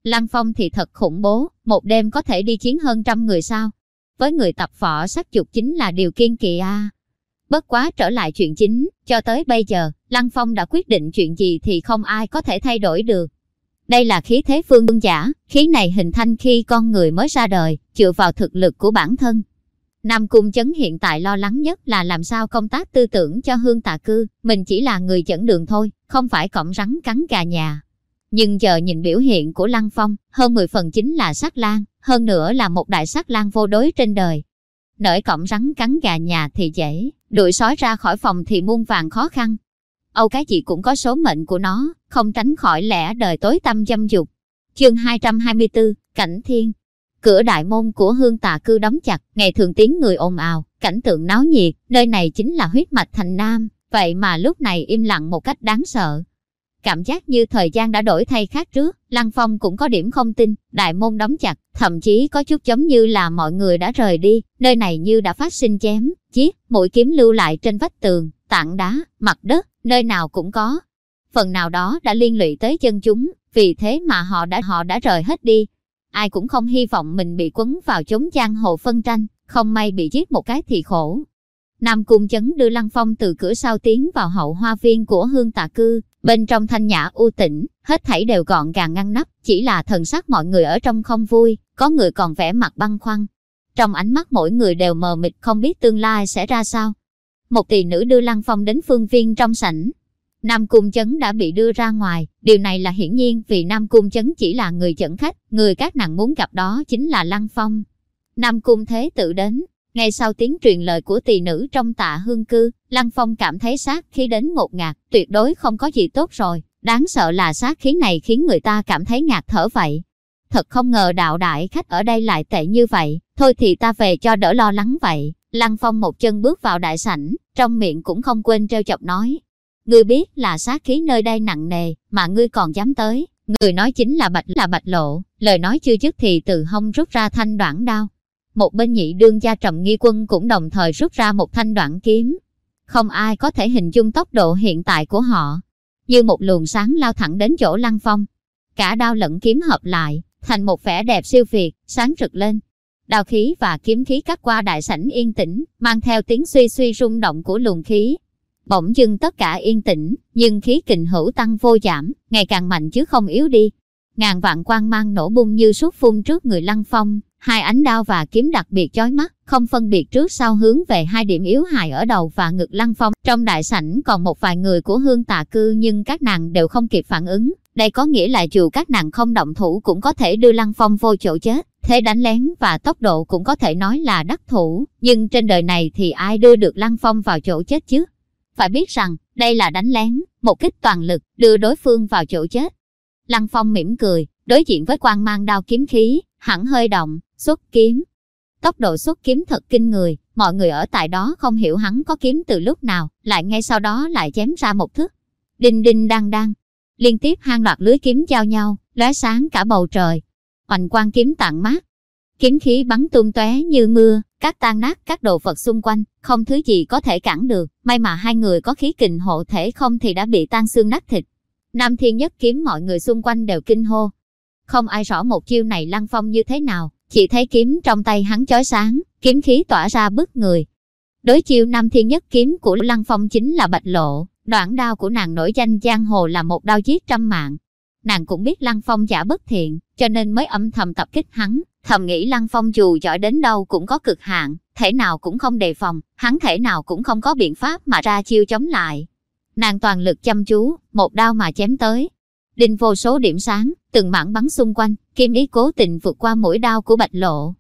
Lăng Phong thì thật khủng bố, một đêm có thể đi chiến hơn trăm người sao? Với người tập võ sắc dục chính là điều kiên kỳ a. Bất quá trở lại chuyện chính, cho tới bây giờ, Lăng Phong đã quyết định chuyện gì thì không ai có thể thay đổi được. Đây là khí thế phương vương giả, khí này hình thành khi con người mới ra đời, dựa vào thực lực của bản thân. Nam Cung Chấn hiện tại lo lắng nhất là làm sao công tác tư tưởng cho hương tạ cư, mình chỉ là người dẫn đường thôi, không phải cọng rắn cắn gà nhà. Nhưng giờ nhìn biểu hiện của Lăng Phong, hơn 10 phần chính là sắc lan, hơn nữa là một đại sắc lan vô đối trên đời. Nởi cọng rắn cắn gà nhà thì dễ, đuổi sói ra khỏi phòng thì muôn vàng khó khăn. Âu cái gì cũng có số mệnh của nó, không tránh khỏi lẽ đời tối tâm dâm dục. Chương 224, Cảnh Thiên Cửa đại môn của hương tà cư đóng chặt, ngày thường tiếng người ồn ào, cảnh tượng náo nhiệt, nơi này chính là huyết mạch thành nam, vậy mà lúc này im lặng một cách đáng sợ. Cảm giác như thời gian đã đổi thay khác trước, Lăng Phong cũng có điểm không tin, đại môn đóng chặt, thậm chí có chút giống như là mọi người đã rời đi, nơi này như đã phát sinh chém, chiếc, mũi kiếm lưu lại trên vách tường, tảng đá, mặt đất, nơi nào cũng có. Phần nào đó đã liên lụy tới chân chúng, vì thế mà họ đã họ đã rời hết đi. Ai cũng không hy vọng mình bị quấn vào chống giang hồ phân tranh, không may bị giết một cái thì khổ. Nam Cung Chấn đưa Lăng Phong từ cửa sau tiến vào hậu hoa viên của hương tạ cư, bên trong thanh nhã u tĩnh, hết thảy đều gọn gàng ngăn nắp, chỉ là thần sắc mọi người ở trong không vui, có người còn vẻ mặt băng khoăn. Trong ánh mắt mỗi người đều mờ mịt không biết tương lai sẽ ra sao. Một tỷ nữ đưa Lăng Phong đến phương viên trong sảnh. Nam Cung Chấn đã bị đưa ra ngoài, điều này là hiển nhiên vì Nam Cung Chấn chỉ là người dẫn khách, người các nàng muốn gặp đó chính là Lăng Phong. Nam Cung Thế tự đến, ngay sau tiếng truyền lời của tỳ nữ trong tạ hương cư, Lăng Phong cảm thấy sát khí đến ngột ngạt, tuyệt đối không có gì tốt rồi. Đáng sợ là sát khí này khiến người ta cảm thấy ngạt thở vậy. Thật không ngờ đạo đại khách ở đây lại tệ như vậy, thôi thì ta về cho đỡ lo lắng vậy. Lăng Phong một chân bước vào đại sảnh, trong miệng cũng không quên treo chọc nói. Ngươi biết là sát khí nơi đây nặng nề, mà ngươi còn dám tới. Người nói chính là bạch là bạch lộ, lời nói chưa dứt thì từ hông rút ra thanh đoạn đao, một bên nhị đương gia trầm nghi quân cũng đồng thời rút ra một thanh đoạn kiếm. Không ai có thể hình dung tốc độ hiện tại của họ. Như một luồng sáng lao thẳng đến chỗ lăng phong. Cả đao lẫn kiếm hợp lại, thành một vẻ đẹp siêu việt, sáng rực lên. Đao khí và kiếm khí cắt qua đại sảnh yên tĩnh, mang theo tiếng suy suy rung động của luồng khí. Bỗng dưng tất cả yên tĩnh, nhưng khí kình hữu tăng vô giảm, ngày càng mạnh chứ không yếu đi. Ngàn vạn quang mang nổ bung như suốt phun trước người lăng phong, Hai ánh đao và kiếm đặc biệt chói mắt, không phân biệt trước sau hướng về hai điểm yếu hại ở đầu và ngực Lăng Phong. Trong đại sảnh còn một vài người của hương tà cư nhưng các nàng đều không kịp phản ứng. Đây có nghĩa là dù các nàng không động thủ cũng có thể đưa Lăng Phong vô chỗ chết. Thế đánh lén và tốc độ cũng có thể nói là đắc thủ. Nhưng trên đời này thì ai đưa được Lăng Phong vào chỗ chết chứ? Phải biết rằng, đây là đánh lén, một kích toàn lực, đưa đối phương vào chỗ chết. Lăng Phong mỉm cười, đối diện với quan mang đao kiếm khí, hẳn hơi động, xuất kiếm. Tốc độ xuất kiếm thật kinh người, mọi người ở tại đó không hiểu hắn có kiếm từ lúc nào, lại ngay sau đó lại chém ra một thức. Đinh đinh đang đang, liên tiếp hang loạt lưới kiếm giao nhau, lóe sáng cả bầu trời. Hoành quang kiếm tạng mát, kiếm khí bắn tung tóe như mưa, các tan nát các đồ vật xung quanh, không thứ gì có thể cản được. May mà hai người có khí kình hộ thể không thì đã bị tan xương nát thịt. Nam Thiên Nhất kiếm mọi người xung quanh đều kinh hô. Không ai rõ một chiêu này lăng phong như thế nào, chỉ thấy kiếm trong tay hắn chói sáng, kiếm khí tỏa ra bức người. Đối chiêu Nam Thiên Nhất kiếm của Lăng Phong chính là Bạch Lộ, đoạn đao của nàng nổi danh giang hồ là một đao giết trăm mạng. Nàng cũng biết Lăng Phong giả bất thiện, cho nên mới âm thầm tập kích hắn, thầm nghĩ Lăng Phong dù giỏi đến đâu cũng có cực hạn, thể nào cũng không đề phòng, hắn thể nào cũng không có biện pháp mà ra chiêu chống lại. Nàng toàn lực chăm chú, một đao mà chém tới. Đinh vô số điểm sáng, từng mảng bắn xung quanh, kim ý cố tình vượt qua mũi đao của bạch lộ.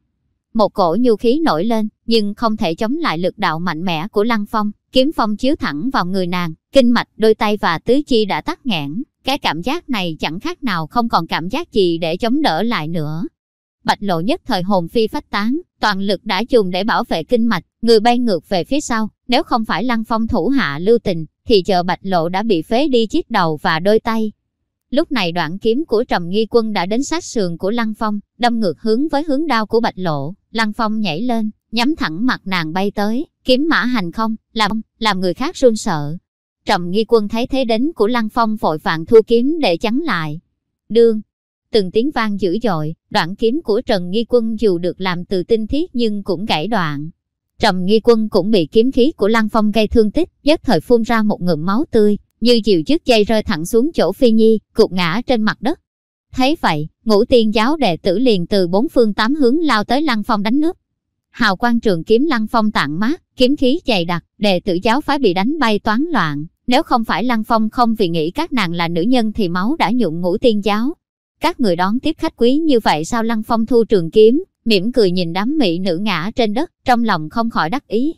Một cổ nhu khí nổi lên, nhưng không thể chống lại lực đạo mạnh mẽ của lăng phong, kiếm phong chiếu thẳng vào người nàng, kinh mạch, đôi tay và tứ chi đã tắt nghẽn. Cái cảm giác này chẳng khác nào không còn cảm giác gì để chống đỡ lại nữa. Bạch lộ nhất thời hồn phi phách tán, toàn lực đã dùng để bảo vệ kinh mạch, người bay ngược về phía sau. Nếu không phải lăng phong thủ hạ lưu tình, thì chờ bạch lộ đã bị phế đi chiếc đầu và đôi tay. Lúc này đoạn kiếm của Trầm Nghi Quân đã đến sát sườn của Lăng Phong, đâm ngược hướng với hướng đao của Bạch Lộ. Lăng Phong nhảy lên, nhắm thẳng mặt nàng bay tới, kiếm mã hành không, làm, làm người khác run sợ. Trầm Nghi Quân thấy thế đến của Lăng Phong vội vàng thu kiếm để chắn lại. Đương, từng tiếng vang dữ dội, đoạn kiếm của Trần Nghi Quân dù được làm từ tinh thiết nhưng cũng gãy đoạn. Trầm Nghi Quân cũng bị kiếm khí của Lăng Phong gây thương tích, nhất thời phun ra một ngụm máu tươi, như chiều trước dây rơi thẳng xuống chỗ Phi Nhi, cục ngã trên mặt đất. Thấy vậy, ngũ tiên giáo đệ tử liền từ bốn phương tám hướng lao tới Lăng Phong đánh nước. Hào quang trường kiếm Lăng Phong tạng mát, kiếm khí dày đặc, đệ tử giáo phái bị đánh bay toán loạn. Nếu không phải Lăng Phong không vì nghĩ các nàng là nữ nhân thì máu đã nhuộm ngũ tiên giáo. Các người đón tiếp khách quý như vậy sao Lăng Phong thu trường kiếm, mỉm cười nhìn đám mỹ nữ ngã trên đất, trong lòng không khỏi đắc ý.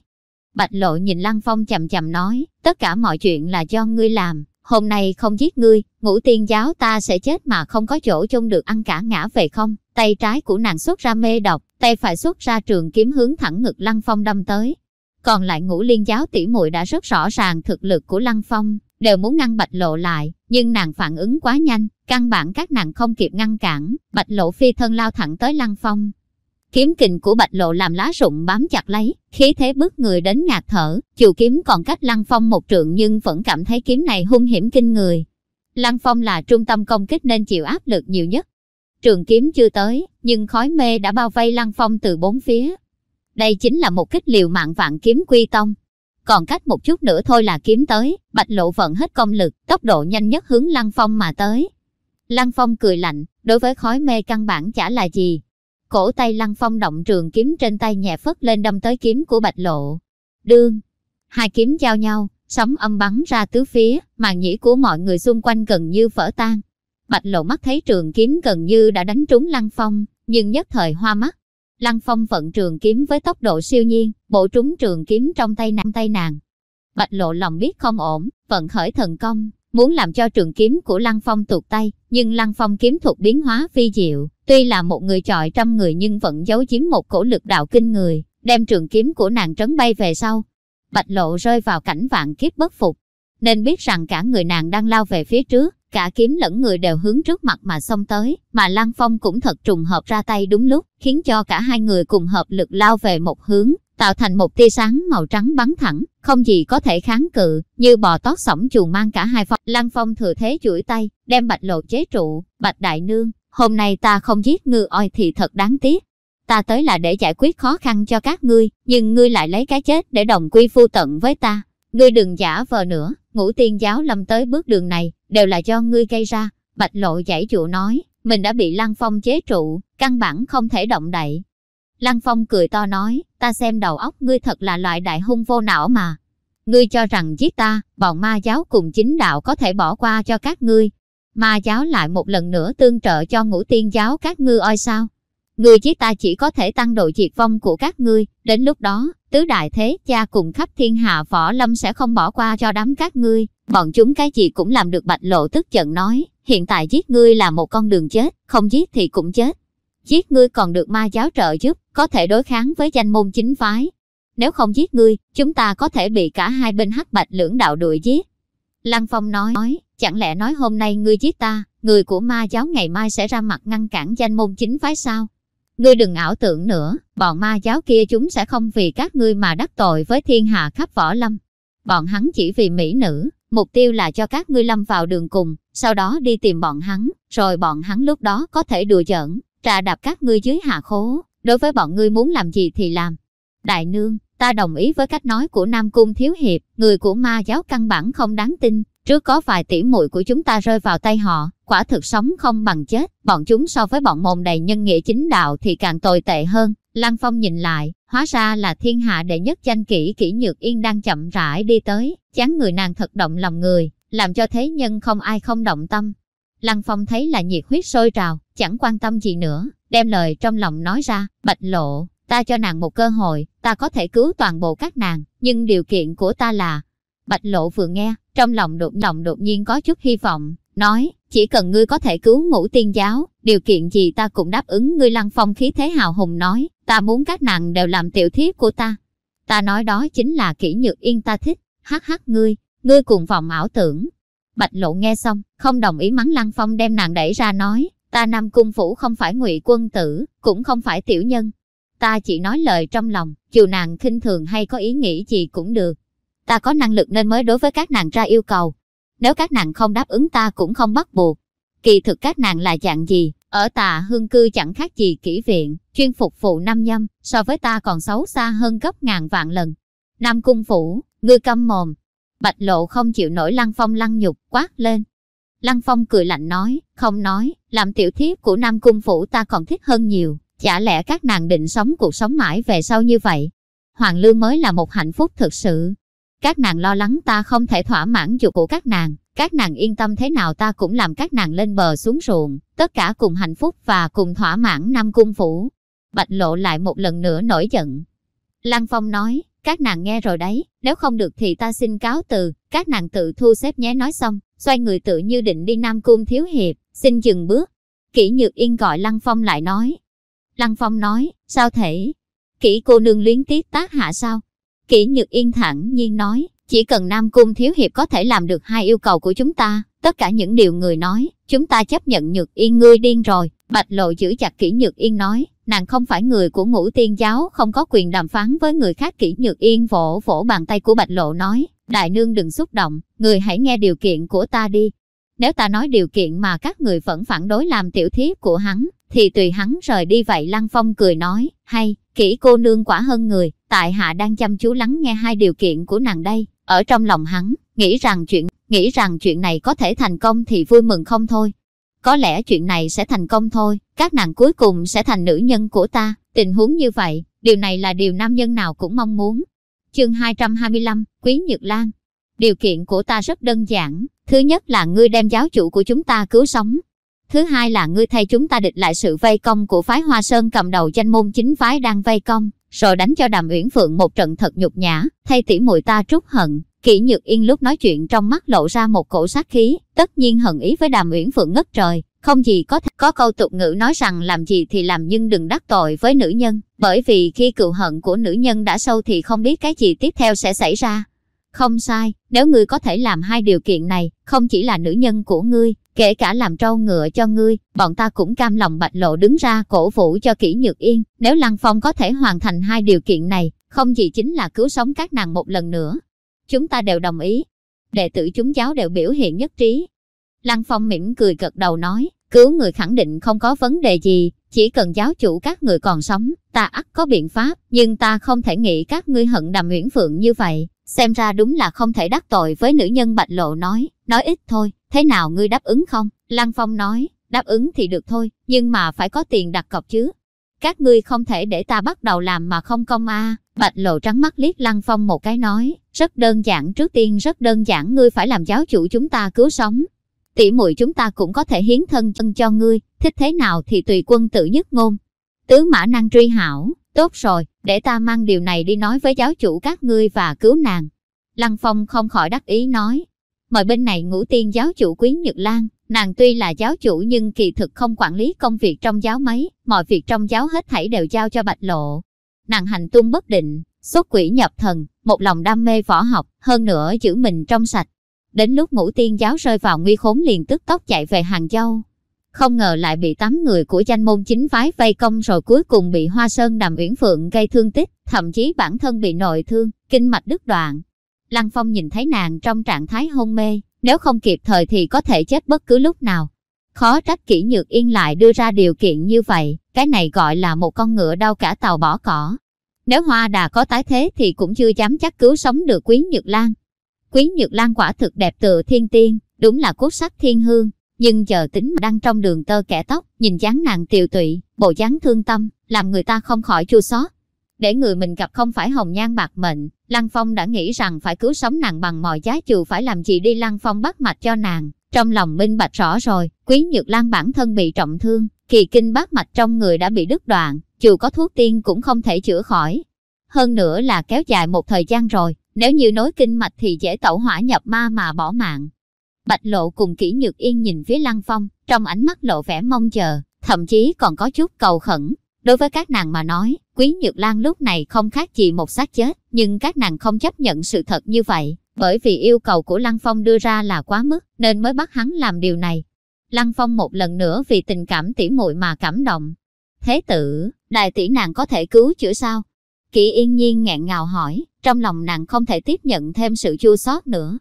Bạch lộ nhìn Lăng Phong chầm chầm nói, tất cả mọi chuyện là do ngươi làm, hôm nay không giết ngươi, ngũ tiên giáo ta sẽ chết mà không có chỗ chung được ăn cả ngã về không. Tay trái của nàng xuất ra mê độc, tay phải xuất ra trường kiếm hướng thẳng ngực Lăng Phong đâm tới. Còn lại ngũ liên giáo tỷ muội đã rất rõ ràng thực lực của Lăng Phong, đều muốn ngăn Bạch Lộ lại, nhưng nàng phản ứng quá nhanh, căn bản các nàng không kịp ngăn cản, Bạch Lộ phi thân lao thẳng tới Lăng Phong, Kiếm kình của bạch lộ làm lá rụng bám chặt lấy, khí thế bước người đến ngạt thở, dù kiếm còn cách lăng phong một trượng nhưng vẫn cảm thấy kiếm này hung hiểm kinh người. Lăng phong là trung tâm công kích nên chịu áp lực nhiều nhất. Trường kiếm chưa tới, nhưng khói mê đã bao vây lăng phong từ bốn phía. Đây chính là một kích liều mạng vạn kiếm quy tông. Còn cách một chút nữa thôi là kiếm tới, bạch lộ vận hết công lực, tốc độ nhanh nhất hướng lăng phong mà tới. Lăng phong cười lạnh, đối với khói mê căn bản chả là gì, Cổ tay lăng phong động trường kiếm trên tay nhẹ phất lên đâm tới kiếm của bạch lộ. Đương, hai kiếm giao nhau, sóng âm bắn ra tứ phía, màn nhĩ của mọi người xung quanh gần như vỡ tan. Bạch lộ mắt thấy trường kiếm gần như đã đánh trúng lăng phong, nhưng nhất thời hoa mắt. Lăng phong vận trường kiếm với tốc độ siêu nhiên, bộ trúng trường kiếm trong tay nàng tay nàng. Bạch lộ lòng biết không ổn, vận khởi thần công, muốn làm cho trường kiếm của Lăng Phong tuột tay, nhưng Lăng Phong kiếm thuật biến hóa phi diệu, tuy là một người trọi trăm người nhưng vẫn giấu chiếm một cổ lực đạo kinh người, đem trường kiếm của nàng trấn bay về sau. Bạch lộ rơi vào cảnh vạn kiếp bất phục, nên biết rằng cả người nàng đang lao về phía trước, cả kiếm lẫn người đều hướng trước mặt mà xông tới, mà Lăng Phong cũng thật trùng hợp ra tay đúng lúc, khiến cho cả hai người cùng hợp lực lao về một hướng, tạo thành một tia sáng màu trắng bắn thẳng, không gì có thể kháng cự, như bò tót sổng chuồng mang cả hai phong. Lăng Phong thừa thế chuỗi tay, đem bạch lộ chế trụ, bạch đại nương, hôm nay ta không giết ngư oi thì thật đáng tiếc. Ta tới là để giải quyết khó khăn cho các ngươi, nhưng ngươi lại lấy cái chết để đồng quy phu tận với ta. Ngươi đừng giả vờ nữa, ngũ tiên giáo lâm tới bước đường này, đều là do ngươi gây ra. Bạch lộ giải dụ nói, mình đã bị Lăng Phong chế trụ, căn bản không thể động đậy. Lăng Phong cười to nói, ta xem đầu óc ngươi thật là loại đại hung vô não mà. Ngươi cho rằng giết ta, bọn ma giáo cùng chính đạo có thể bỏ qua cho các ngươi. Ma giáo lại một lần nữa tương trợ cho ngũ tiên giáo các ngươi oi sao. Ngươi giết ta chỉ có thể tăng độ diệt vong của các ngươi, đến lúc đó, tứ đại thế cha cùng khắp thiên hạ võ lâm sẽ không bỏ qua cho đám các ngươi. Bọn chúng cái gì cũng làm được bạch lộ tức giận nói, hiện tại giết ngươi là một con đường chết, không giết thì cũng chết. Giết ngươi còn được ma giáo trợ giúp, có thể đối kháng với danh môn chính phái. Nếu không giết ngươi, chúng ta có thể bị cả hai bên hắc bạch lưỡng đạo đuổi giết. Lăng Phong nói, nói, chẳng lẽ nói hôm nay ngươi giết ta, người của ma giáo ngày mai sẽ ra mặt ngăn cản danh môn chính phái sao? Ngươi đừng ảo tưởng nữa, bọn ma giáo kia chúng sẽ không vì các ngươi mà đắc tội với thiên hạ khắp võ lâm. Bọn hắn chỉ vì mỹ nữ, mục tiêu là cho các ngươi lâm vào đường cùng, sau đó đi tìm bọn hắn, rồi bọn hắn lúc đó có thể đùa giỡn, trà đạp các ngươi dưới hạ khố, đối với bọn ngươi muốn làm gì thì làm. Đại nương, ta đồng ý với cách nói của Nam Cung Thiếu Hiệp, người của ma giáo căn bản không đáng tin, trước có vài tỷ muội của chúng ta rơi vào tay họ, quả thực sống không bằng chết, bọn chúng so với bọn mồm đầy nhân nghĩa chính đạo thì càng tồi tệ hơn. Lăng Phong nhìn lại, hóa ra là thiên hạ đệ nhất danh kỹ kỹ nhược yên đang chậm rãi đi tới, chán người nàng thật động lòng người, làm cho thế nhân không ai không động tâm. Lăng Phong thấy là nhiệt huyết sôi trào, chẳng quan tâm gì nữa, đem lời trong lòng nói ra, bạch lộ, ta cho nàng một cơ hội, ta có thể cứu toàn bộ các nàng, nhưng điều kiện của ta là... Bạch lộ vừa nghe, trong lòng đột lòng đột nhiên có chút hy vọng, nói, chỉ cần ngươi có thể cứu ngũ tiên giáo, điều kiện gì ta cũng đáp ứng ngươi lăng phong khí thế hào hùng nói, ta muốn các nàng đều làm tiểu thiếp của ta. Ta nói đó chính là kỹ nhược yên ta thích, hắc hắc ngươi, ngươi cùng vọng ảo tưởng. Bạch Lộ nghe xong, không đồng ý mắng Lăng Phong đem nàng đẩy ra nói, ta Nam Cung Phủ không phải ngụy quân tử, cũng không phải tiểu nhân. Ta chỉ nói lời trong lòng, dù nàng khinh thường hay có ý nghĩ gì cũng được. Ta có năng lực nên mới đối với các nàng ra yêu cầu. Nếu các nàng không đáp ứng ta cũng không bắt buộc. Kỳ thực các nàng là dạng gì, ở tà hương cư chẳng khác gì kỹ viện, chuyên phục vụ nam nhâm, so với ta còn xấu xa hơn gấp ngàn vạn lần. Nam Cung Phủ, ngươi câm mồm. Bạch Lộ không chịu nổi Lăng Phong lăng nhục, quát lên. Lăng Phong cười lạnh nói, không nói, làm tiểu thiếp của Nam Cung Phủ ta còn thích hơn nhiều, chả lẽ các nàng định sống cuộc sống mãi về sau như vậy? Hoàng Lương mới là một hạnh phúc thực sự. Các nàng lo lắng ta không thể thỏa mãn dục của các nàng, các nàng yên tâm thế nào ta cũng làm các nàng lên bờ xuống ruộng, tất cả cùng hạnh phúc và cùng thỏa mãn Nam Cung Phủ. Bạch Lộ lại một lần nữa nổi giận. Lăng Phong nói, các nàng nghe rồi đấy, nếu không được thì ta xin cáo từ, các nàng tự thu xếp nhé nói xong, xoay người tự như định đi Nam Cung Thiếu Hiệp, xin dừng bước. Kỷ Nhược Yên gọi Lăng Phong lại nói. Lăng Phong nói, sao thể? Kỷ cô nương luyến tiếc tác hạ sao? Kỷ Nhược Yên thẳng nhiên nói, chỉ cần Nam Cung Thiếu Hiệp có thể làm được hai yêu cầu của chúng ta, tất cả những điều người nói, chúng ta chấp nhận Nhược Yên ngươi điên rồi. Bạch Lộ giữ chặt Kỷ Nhược Yên nói, nàng không phải người của ngũ tiên giáo, không có quyền đàm phán với người khác. kỹ Nhược Yên vỗ vỗ bàn tay của Bạch Lộ nói, đại nương đừng xúc động, người hãy nghe điều kiện của ta đi. Nếu ta nói điều kiện mà các người vẫn phản đối làm tiểu thiếp của hắn, thì tùy hắn rời đi vậy Lăng Phong cười nói, hay, kỹ cô nương quả hơn người, tại hạ đang chăm chú lắng nghe hai điều kiện của nàng đây, ở trong lòng hắn, nghĩ rằng chuyện, nghĩ rằng chuyện này có thể thành công thì vui mừng không thôi. Có lẽ chuyện này sẽ thành công thôi, các nàng cuối cùng sẽ thành nữ nhân của ta, tình huống như vậy, điều này là điều nam nhân nào cũng mong muốn. Chương 225, Quý Nhược Lan Điều kiện của ta rất đơn giản, thứ nhất là ngươi đem giáo chủ của chúng ta cứu sống. Thứ hai là ngươi thay chúng ta địch lại sự vây công của phái Hoa Sơn cầm đầu danh môn chính phái đang vây công, rồi đánh cho Đàm Uyển Phượng một trận thật nhục nhã, thay tỉ muội ta trút hận. Kỷ Nhược Yên lúc nói chuyện trong mắt lộ ra một cổ sát khí, tất nhiên hận ý với Đàm Uyển Phượng ngất trời, không gì có thể có câu tục ngữ nói rằng làm gì thì làm nhưng đừng đắc tội với nữ nhân, bởi vì khi cựu hận của nữ nhân đã sâu thì không biết cái gì tiếp theo sẽ xảy ra. Không sai, nếu ngươi có thể làm hai điều kiện này, không chỉ là nữ nhân của ngươi, kể cả làm trâu ngựa cho ngươi, bọn ta cũng cam lòng bạch lộ đứng ra cổ vũ cho kỹ nhược yên. Nếu Lăng Phong có thể hoàn thành hai điều kiện này, không gì chính là cứu sống các nàng một lần nữa. Chúng ta đều đồng ý. Đệ tử chúng giáo đều biểu hiện nhất trí. Lăng Phong mỉm cười gật đầu nói, cứu người khẳng định không có vấn đề gì, chỉ cần giáo chủ các người còn sống, ta ắt có biện pháp, nhưng ta không thể nghĩ các ngươi hận đàm Nguyễn Phượng như vậy. Xem ra đúng là không thể đắc tội với nữ nhân bạch lộ nói, nói ít thôi, thế nào ngươi đáp ứng không? Lăng Phong nói, đáp ứng thì được thôi, nhưng mà phải có tiền đặt cọc chứ. Các ngươi không thể để ta bắt đầu làm mà không công a. Bạch lộ trắng mắt liếc Lăng Phong một cái nói, rất đơn giản trước tiên rất đơn giản ngươi phải làm giáo chủ chúng ta cứu sống. Tỷ muội chúng ta cũng có thể hiến thân chân cho ngươi, thích thế nào thì tùy quân tự nhất ngôn. Tứ mã năng truy hảo, Tốt rồi, để ta mang điều này đi nói với giáo chủ các ngươi và cứu nàng. Lăng Phong không khỏi đắc ý nói. Mời bên này ngũ tiên giáo chủ Quý Nhật Lan, nàng tuy là giáo chủ nhưng kỳ thực không quản lý công việc trong giáo mấy, mọi việc trong giáo hết thảy đều giao cho bạch lộ. Nàng hành tung bất định, xuất quỷ nhập thần, một lòng đam mê võ học, hơn nữa giữ mình trong sạch. Đến lúc ngũ tiên giáo rơi vào nguy khốn liền tức tốc chạy về Hàng Châu, không ngờ lại bị tám người của danh môn chính phái vây công rồi cuối cùng bị Hoa Sơn Đàm Uyển Phượng gây thương tích, thậm chí bản thân bị nội thương, kinh mạch đứt đoạn. Lăng Phong nhìn thấy nàng trong trạng thái hôn mê, nếu không kịp thời thì có thể chết bất cứ lúc nào. Khó trách kỹ nhược yên lại đưa ra điều kiện như vậy, cái này gọi là một con ngựa đau cả tàu bỏ cỏ. Nếu Hoa Đà có tái thế thì cũng chưa dám chắc cứu sống được Quý Nhược Lan. Quý Nhược Lan quả thực đẹp tựa thiên tiên, đúng là cốt sắc thiên hương, nhưng chờ tính đang trong đường tơ kẻ tóc, nhìn dáng nàng tiều tụy, bộ dáng thương tâm, làm người ta không khỏi chua xót. Để người mình gặp không phải hồng nhan bạc mệnh, Lăng Phong đã nghĩ rằng phải cứu sống nàng bằng mọi giá dù phải làm gì đi Lăng Phong bắt mạch cho nàng. Trong lòng minh bạch rõ rồi, Quý Nhược Lan bản thân bị trọng thương, kỳ kinh bát mạch trong người đã bị đứt đoạn, dù có thuốc tiên cũng không thể chữa khỏi. Hơn nữa là kéo dài một thời gian rồi, nếu như nối kinh mạch thì dễ tẩu hỏa nhập ma mà bỏ mạng. Bạch Lộ cùng kỹ nhược yên nhìn phía Lăng Phong, trong ánh mắt lộ vẻ mong chờ, thậm chí còn có chút cầu khẩn. Đối với các nàng mà nói, Quý Nhược Lan lúc này không khác gì một xác chết, nhưng các nàng không chấp nhận sự thật như vậy bởi vì yêu cầu của Lăng Phong đưa ra là quá mức, nên mới bắt hắn làm điều này. Lăng Phong một lần nữa vì tình cảm tỉ muội mà cảm động. Thế tử, đại tỷ nàng có thể cứu chữa sao? Kỷ yên nhiên nghẹn ngào hỏi, trong lòng nàng không thể tiếp nhận thêm sự chua xót nữa.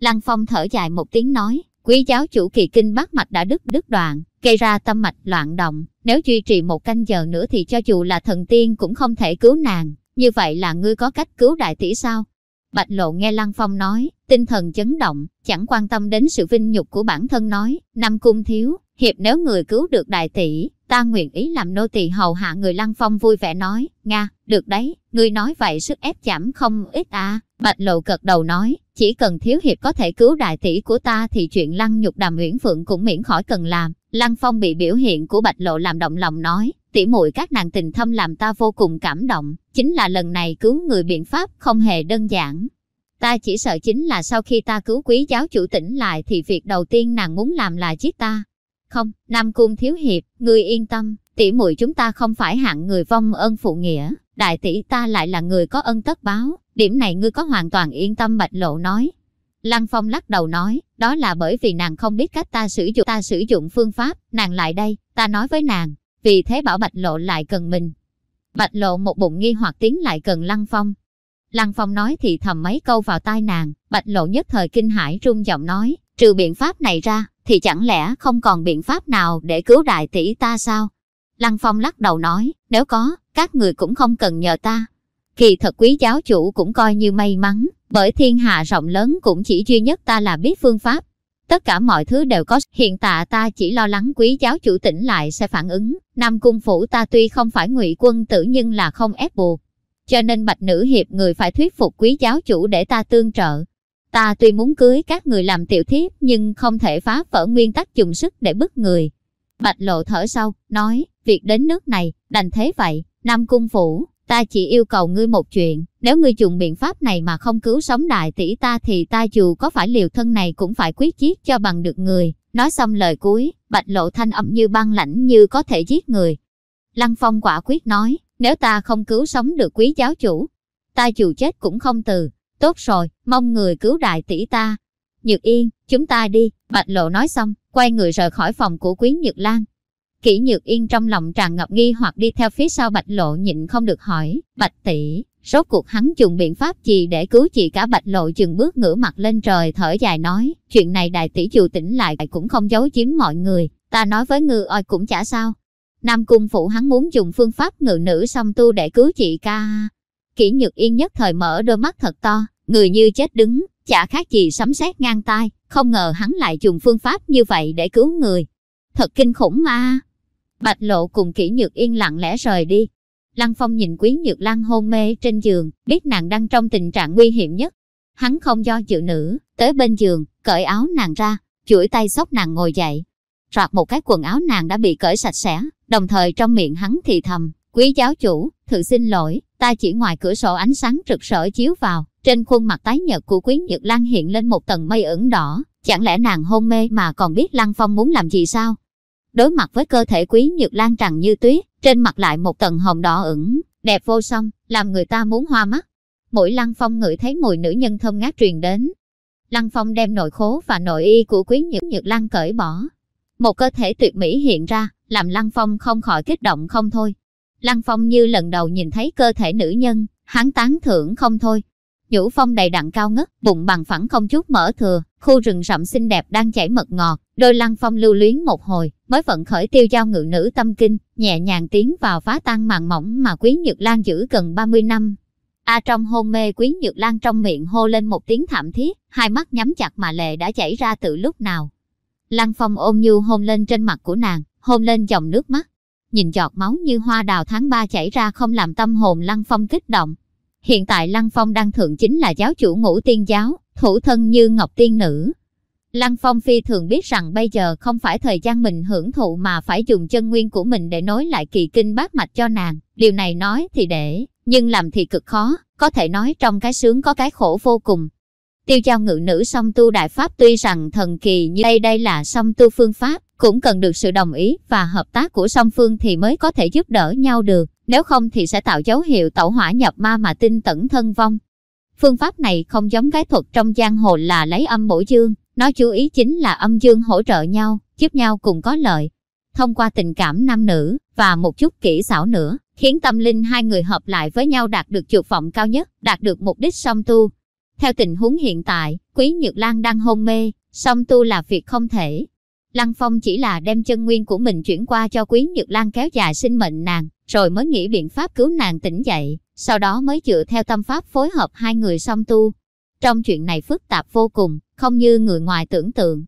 Lăng Phong thở dài một tiếng nói, quý giáo chủ kỳ kinh bắt mạch đã đứt đứt đoạn, gây ra tâm mạch loạn động, nếu duy trì một canh giờ nữa thì cho dù là thần tiên cũng không thể cứu nàng, như vậy là ngươi có cách cứu đại tỷ sao? Bạch lộ nghe Lăng Phong nói, tinh thần chấn động, chẳng quan tâm đến sự vinh nhục của bản thân nói, năm cung thiếu, hiệp nếu người cứu được đại tỷ, ta nguyện ý làm nô tỳ hầu hạ người Lăng Phong vui vẻ nói, Nga, được đấy, người nói vậy sức ép giảm không ít à, Bạch lộ cật đầu nói, chỉ cần thiếu hiệp có thể cứu đại tỷ của ta thì chuyện Lăng nhục đàm Nguyễn Phượng cũng miễn khỏi cần làm, Lăng Phong bị biểu hiện của Bạch lộ làm động lòng nói, tỉ muội các nàng tình thâm làm ta vô cùng cảm động, chính là lần này cứu người biện pháp không hề đơn giản. Ta chỉ sợ chính là sau khi ta cứu quý giáo chủ tỉnh lại thì việc đầu tiên nàng muốn làm là giết ta. Không, Nam Cung Thiếu Hiệp, ngươi yên tâm, tỷ muội chúng ta không phải hạng người vong ân phụ nghĩa, đại tỷ ta lại là người có ân tất báo, điểm này ngươi có hoàn toàn yên tâm Bạch Lộ nói. Lăng Phong lắc đầu nói, đó là bởi vì nàng không biết cách ta sử dụng ta sử dụng phương pháp, nàng lại đây, ta nói với nàng, vì thế bảo Bạch Lộ lại cần mình. Bạch Lộ một bụng nghi hoặc tiến lại cần Lăng Phong. Lăng Phong nói thì thầm mấy câu vào tai nàng, Bạch Lộ nhất thời kinh hãi rung giọng nói, trừ biện pháp này ra, thì chẳng lẽ không còn biện pháp nào để cứu đại tỷ ta sao? Lăng Phong lắc đầu nói, nếu có, các người cũng không cần nhờ ta. Kỳ thật quý giáo chủ cũng coi như may mắn, bởi thiên hạ rộng lớn cũng chỉ duy nhất ta là biết phương pháp. Tất cả mọi thứ đều có, hiện tại ta chỉ lo lắng quý giáo chủ tỉnh lại sẽ phản ứng. Nam cung phủ ta tuy không phải ngụy quân tử nhưng là không ép buộc. Cho nên bạch nữ hiệp người phải thuyết phục quý giáo chủ để ta tương trợ. Ta tuy muốn cưới các người làm tiểu thiếp nhưng không thể phá vỡ nguyên tắc dùng sức để bức người. Bạch lộ thở sâu, nói, việc đến nước này, đành thế vậy, Nam Cung Phủ, ta chỉ yêu cầu ngươi một chuyện, nếu ngươi dùng biện pháp này mà không cứu sống đại tỷ ta thì ta dù có phải liều thân này cũng phải quyết giết cho bằng được người. Nói xong lời cuối, bạch lộ thanh âm như băng lãnh như có thể giết người. Lăng Phong quả quyết nói, nếu ta không cứu sống được quý giáo chủ, ta dù chết cũng không từ. Tốt rồi, mong người cứu đại tỷ ta. Nhược yên, chúng ta đi, bạch lộ nói xong, quay người rời khỏi phòng của quý Nhược Lan. Kỷ Nhược Yên trong lòng tràn ngập nghi hoặc đi theo phía sau Bạch Lộ nhịn không được hỏi, Bạch tỷ, rốt cuộc hắn dùng biện pháp gì để cứu chị cả Bạch Lộ chừng bước ngửa mặt lên trời thở dài nói, chuyện này đại tỷ dù tỉnh lại cũng không giấu giếm mọi người, ta nói với ngư oi cũng chả sao. Nam Cung Phụ hắn muốn dùng phương pháp ngự nữ song tu để cứu chị ca. Kỷ Nhược Yên nhất thời mở đôi mắt thật to, người như chết đứng, chả khác gì sấm sét ngang tai, không ngờ hắn lại dùng phương pháp như vậy để cứu người. Thật kinh khủng mà. Bạch Lộ cùng Kỷ Nhược Yên lặng lẽ rời đi. Lăng Phong nhìn Quý Nhược Lan hôn mê trên giường, biết nàng đang trong tình trạng nguy hiểm nhất. Hắn không do dự nữ, tới bên giường, cởi áo nàng ra, chuỗi tay xốc nàng ngồi dậy. Rọt một cái quần áo nàng đã bị cởi sạch sẽ, đồng thời trong miệng hắn thì thầm, quý giáo chủ, thử xin lỗi, ta chỉ ngoài cửa sổ ánh sáng rực rỡ chiếu vào, trên khuôn mặt tái nhợt của quý nhược lan hiện lên một tầng mây ửng đỏ, chẳng lẽ nàng hôn mê mà còn biết Lăng Phong muốn làm gì sao? Đối mặt với cơ thể quý nhược lan tràn như tuyết, trên mặt lại một tầng hồng đỏ ửng, đẹp vô song, làm người ta muốn hoa mắt. Mỗi Lăng Phong ngửi thấy mùi nữ nhân thơm ngát truyền đến. Lăng Phong đem nội khố và nội y của quý nhược nhược lan cởi bỏ. Một cơ thể tuyệt mỹ hiện ra, làm Lăng Phong không khỏi kích động không thôi. Lăng Phong như lần đầu nhìn thấy cơ thể nữ nhân, hắn tán thưởng không thôi. Nhũ phong đầy đặn cao ngất, bụng bằng phẳng không chút mở thừa, khu rừng rậm xinh đẹp đang chảy mật ngọt, đôi lăng phong lưu luyến một hồi, mới vận khởi tiêu giao ngự nữ tâm kinh, nhẹ nhàng tiến vào phá tan màn mỏng mà quý nhược lan giữ gần 30 năm. A trong hôn mê quý nhược lan trong miệng hô lên một tiếng thảm thiết, hai mắt nhắm chặt mà lệ đã chảy ra từ lúc nào. Lăng phong ôm nhu hôn lên trên mặt của nàng, hôn lên dòng nước mắt. Nhìn giọt máu như hoa đào tháng 3 chảy ra không làm tâm hồn lăng phong kích động, Hiện tại Lăng Phong đang thượng chính là giáo chủ ngũ tiên giáo, thủ thân như ngọc tiên nữ. Lăng Phong phi thường biết rằng bây giờ không phải thời gian mình hưởng thụ mà phải dùng chân nguyên của mình để nối lại kỳ kinh bát mạch cho nàng. Điều này nói thì để, nhưng làm thì cực khó, có thể nói trong cái sướng có cái khổ vô cùng. Tiêu giao ngự nữ song tu đại pháp tuy rằng thần kỳ như đây đây là song tu phương pháp, cũng cần được sự đồng ý và hợp tác của song phương thì mới có thể giúp đỡ nhau được nếu không thì sẽ tạo dấu hiệu tẩu hỏa nhập ma mà tinh tẩn thân vong. Phương pháp này không giống cái thuật trong giang hồ là lấy âm bổ dương, nó chú ý chính là âm dương hỗ trợ nhau, giúp nhau cùng có lợi. Thông qua tình cảm nam nữ và một chút kỹ xảo nữa, khiến tâm linh hai người hợp lại với nhau đạt được dục vọng cao nhất, đạt được mục đích song tu. Theo tình huống hiện tại, Quý Nhược Lan đang hôn mê, song tu là việc không thể. Lăng Phong chỉ là đem chân nguyên của mình chuyển qua cho Quý Nhược Lan kéo dài sinh mệnh nàng, rồi mới nghĩ biện pháp cứu nàng tỉnh dậy, sau đó mới dựa theo tâm pháp phối hợp hai người song tu. Trong chuyện này phức tạp vô cùng, không như người ngoài tưởng tượng.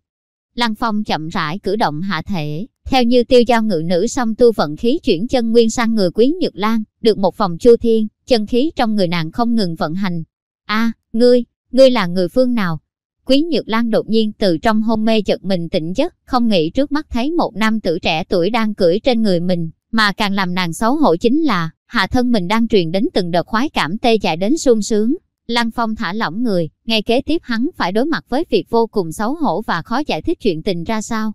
Lăng Phong chậm rãi cử động hạ thể, theo như tiêu giao ngự nữ xong tu vận khí chuyển chân nguyên sang người Quý Nhược Lan, được một vòng chu thiên, chân khí trong người nàng không ngừng vận hành. A, ngươi, ngươi là người phương nào? Quý Nhược Lan đột nhiên từ trong hôn mê chợt mình tỉnh giấc, không nghĩ trước mắt thấy một nam tử trẻ tuổi đang cưỡi trên người mình, mà càng làm nàng xấu hổ chính là, hạ thân mình đang truyền đến từng đợt khoái cảm tê dại đến sung sướng. Lăng Phong thả lỏng người, ngay kế tiếp hắn phải đối mặt với việc vô cùng xấu hổ và khó giải thích chuyện tình ra sao.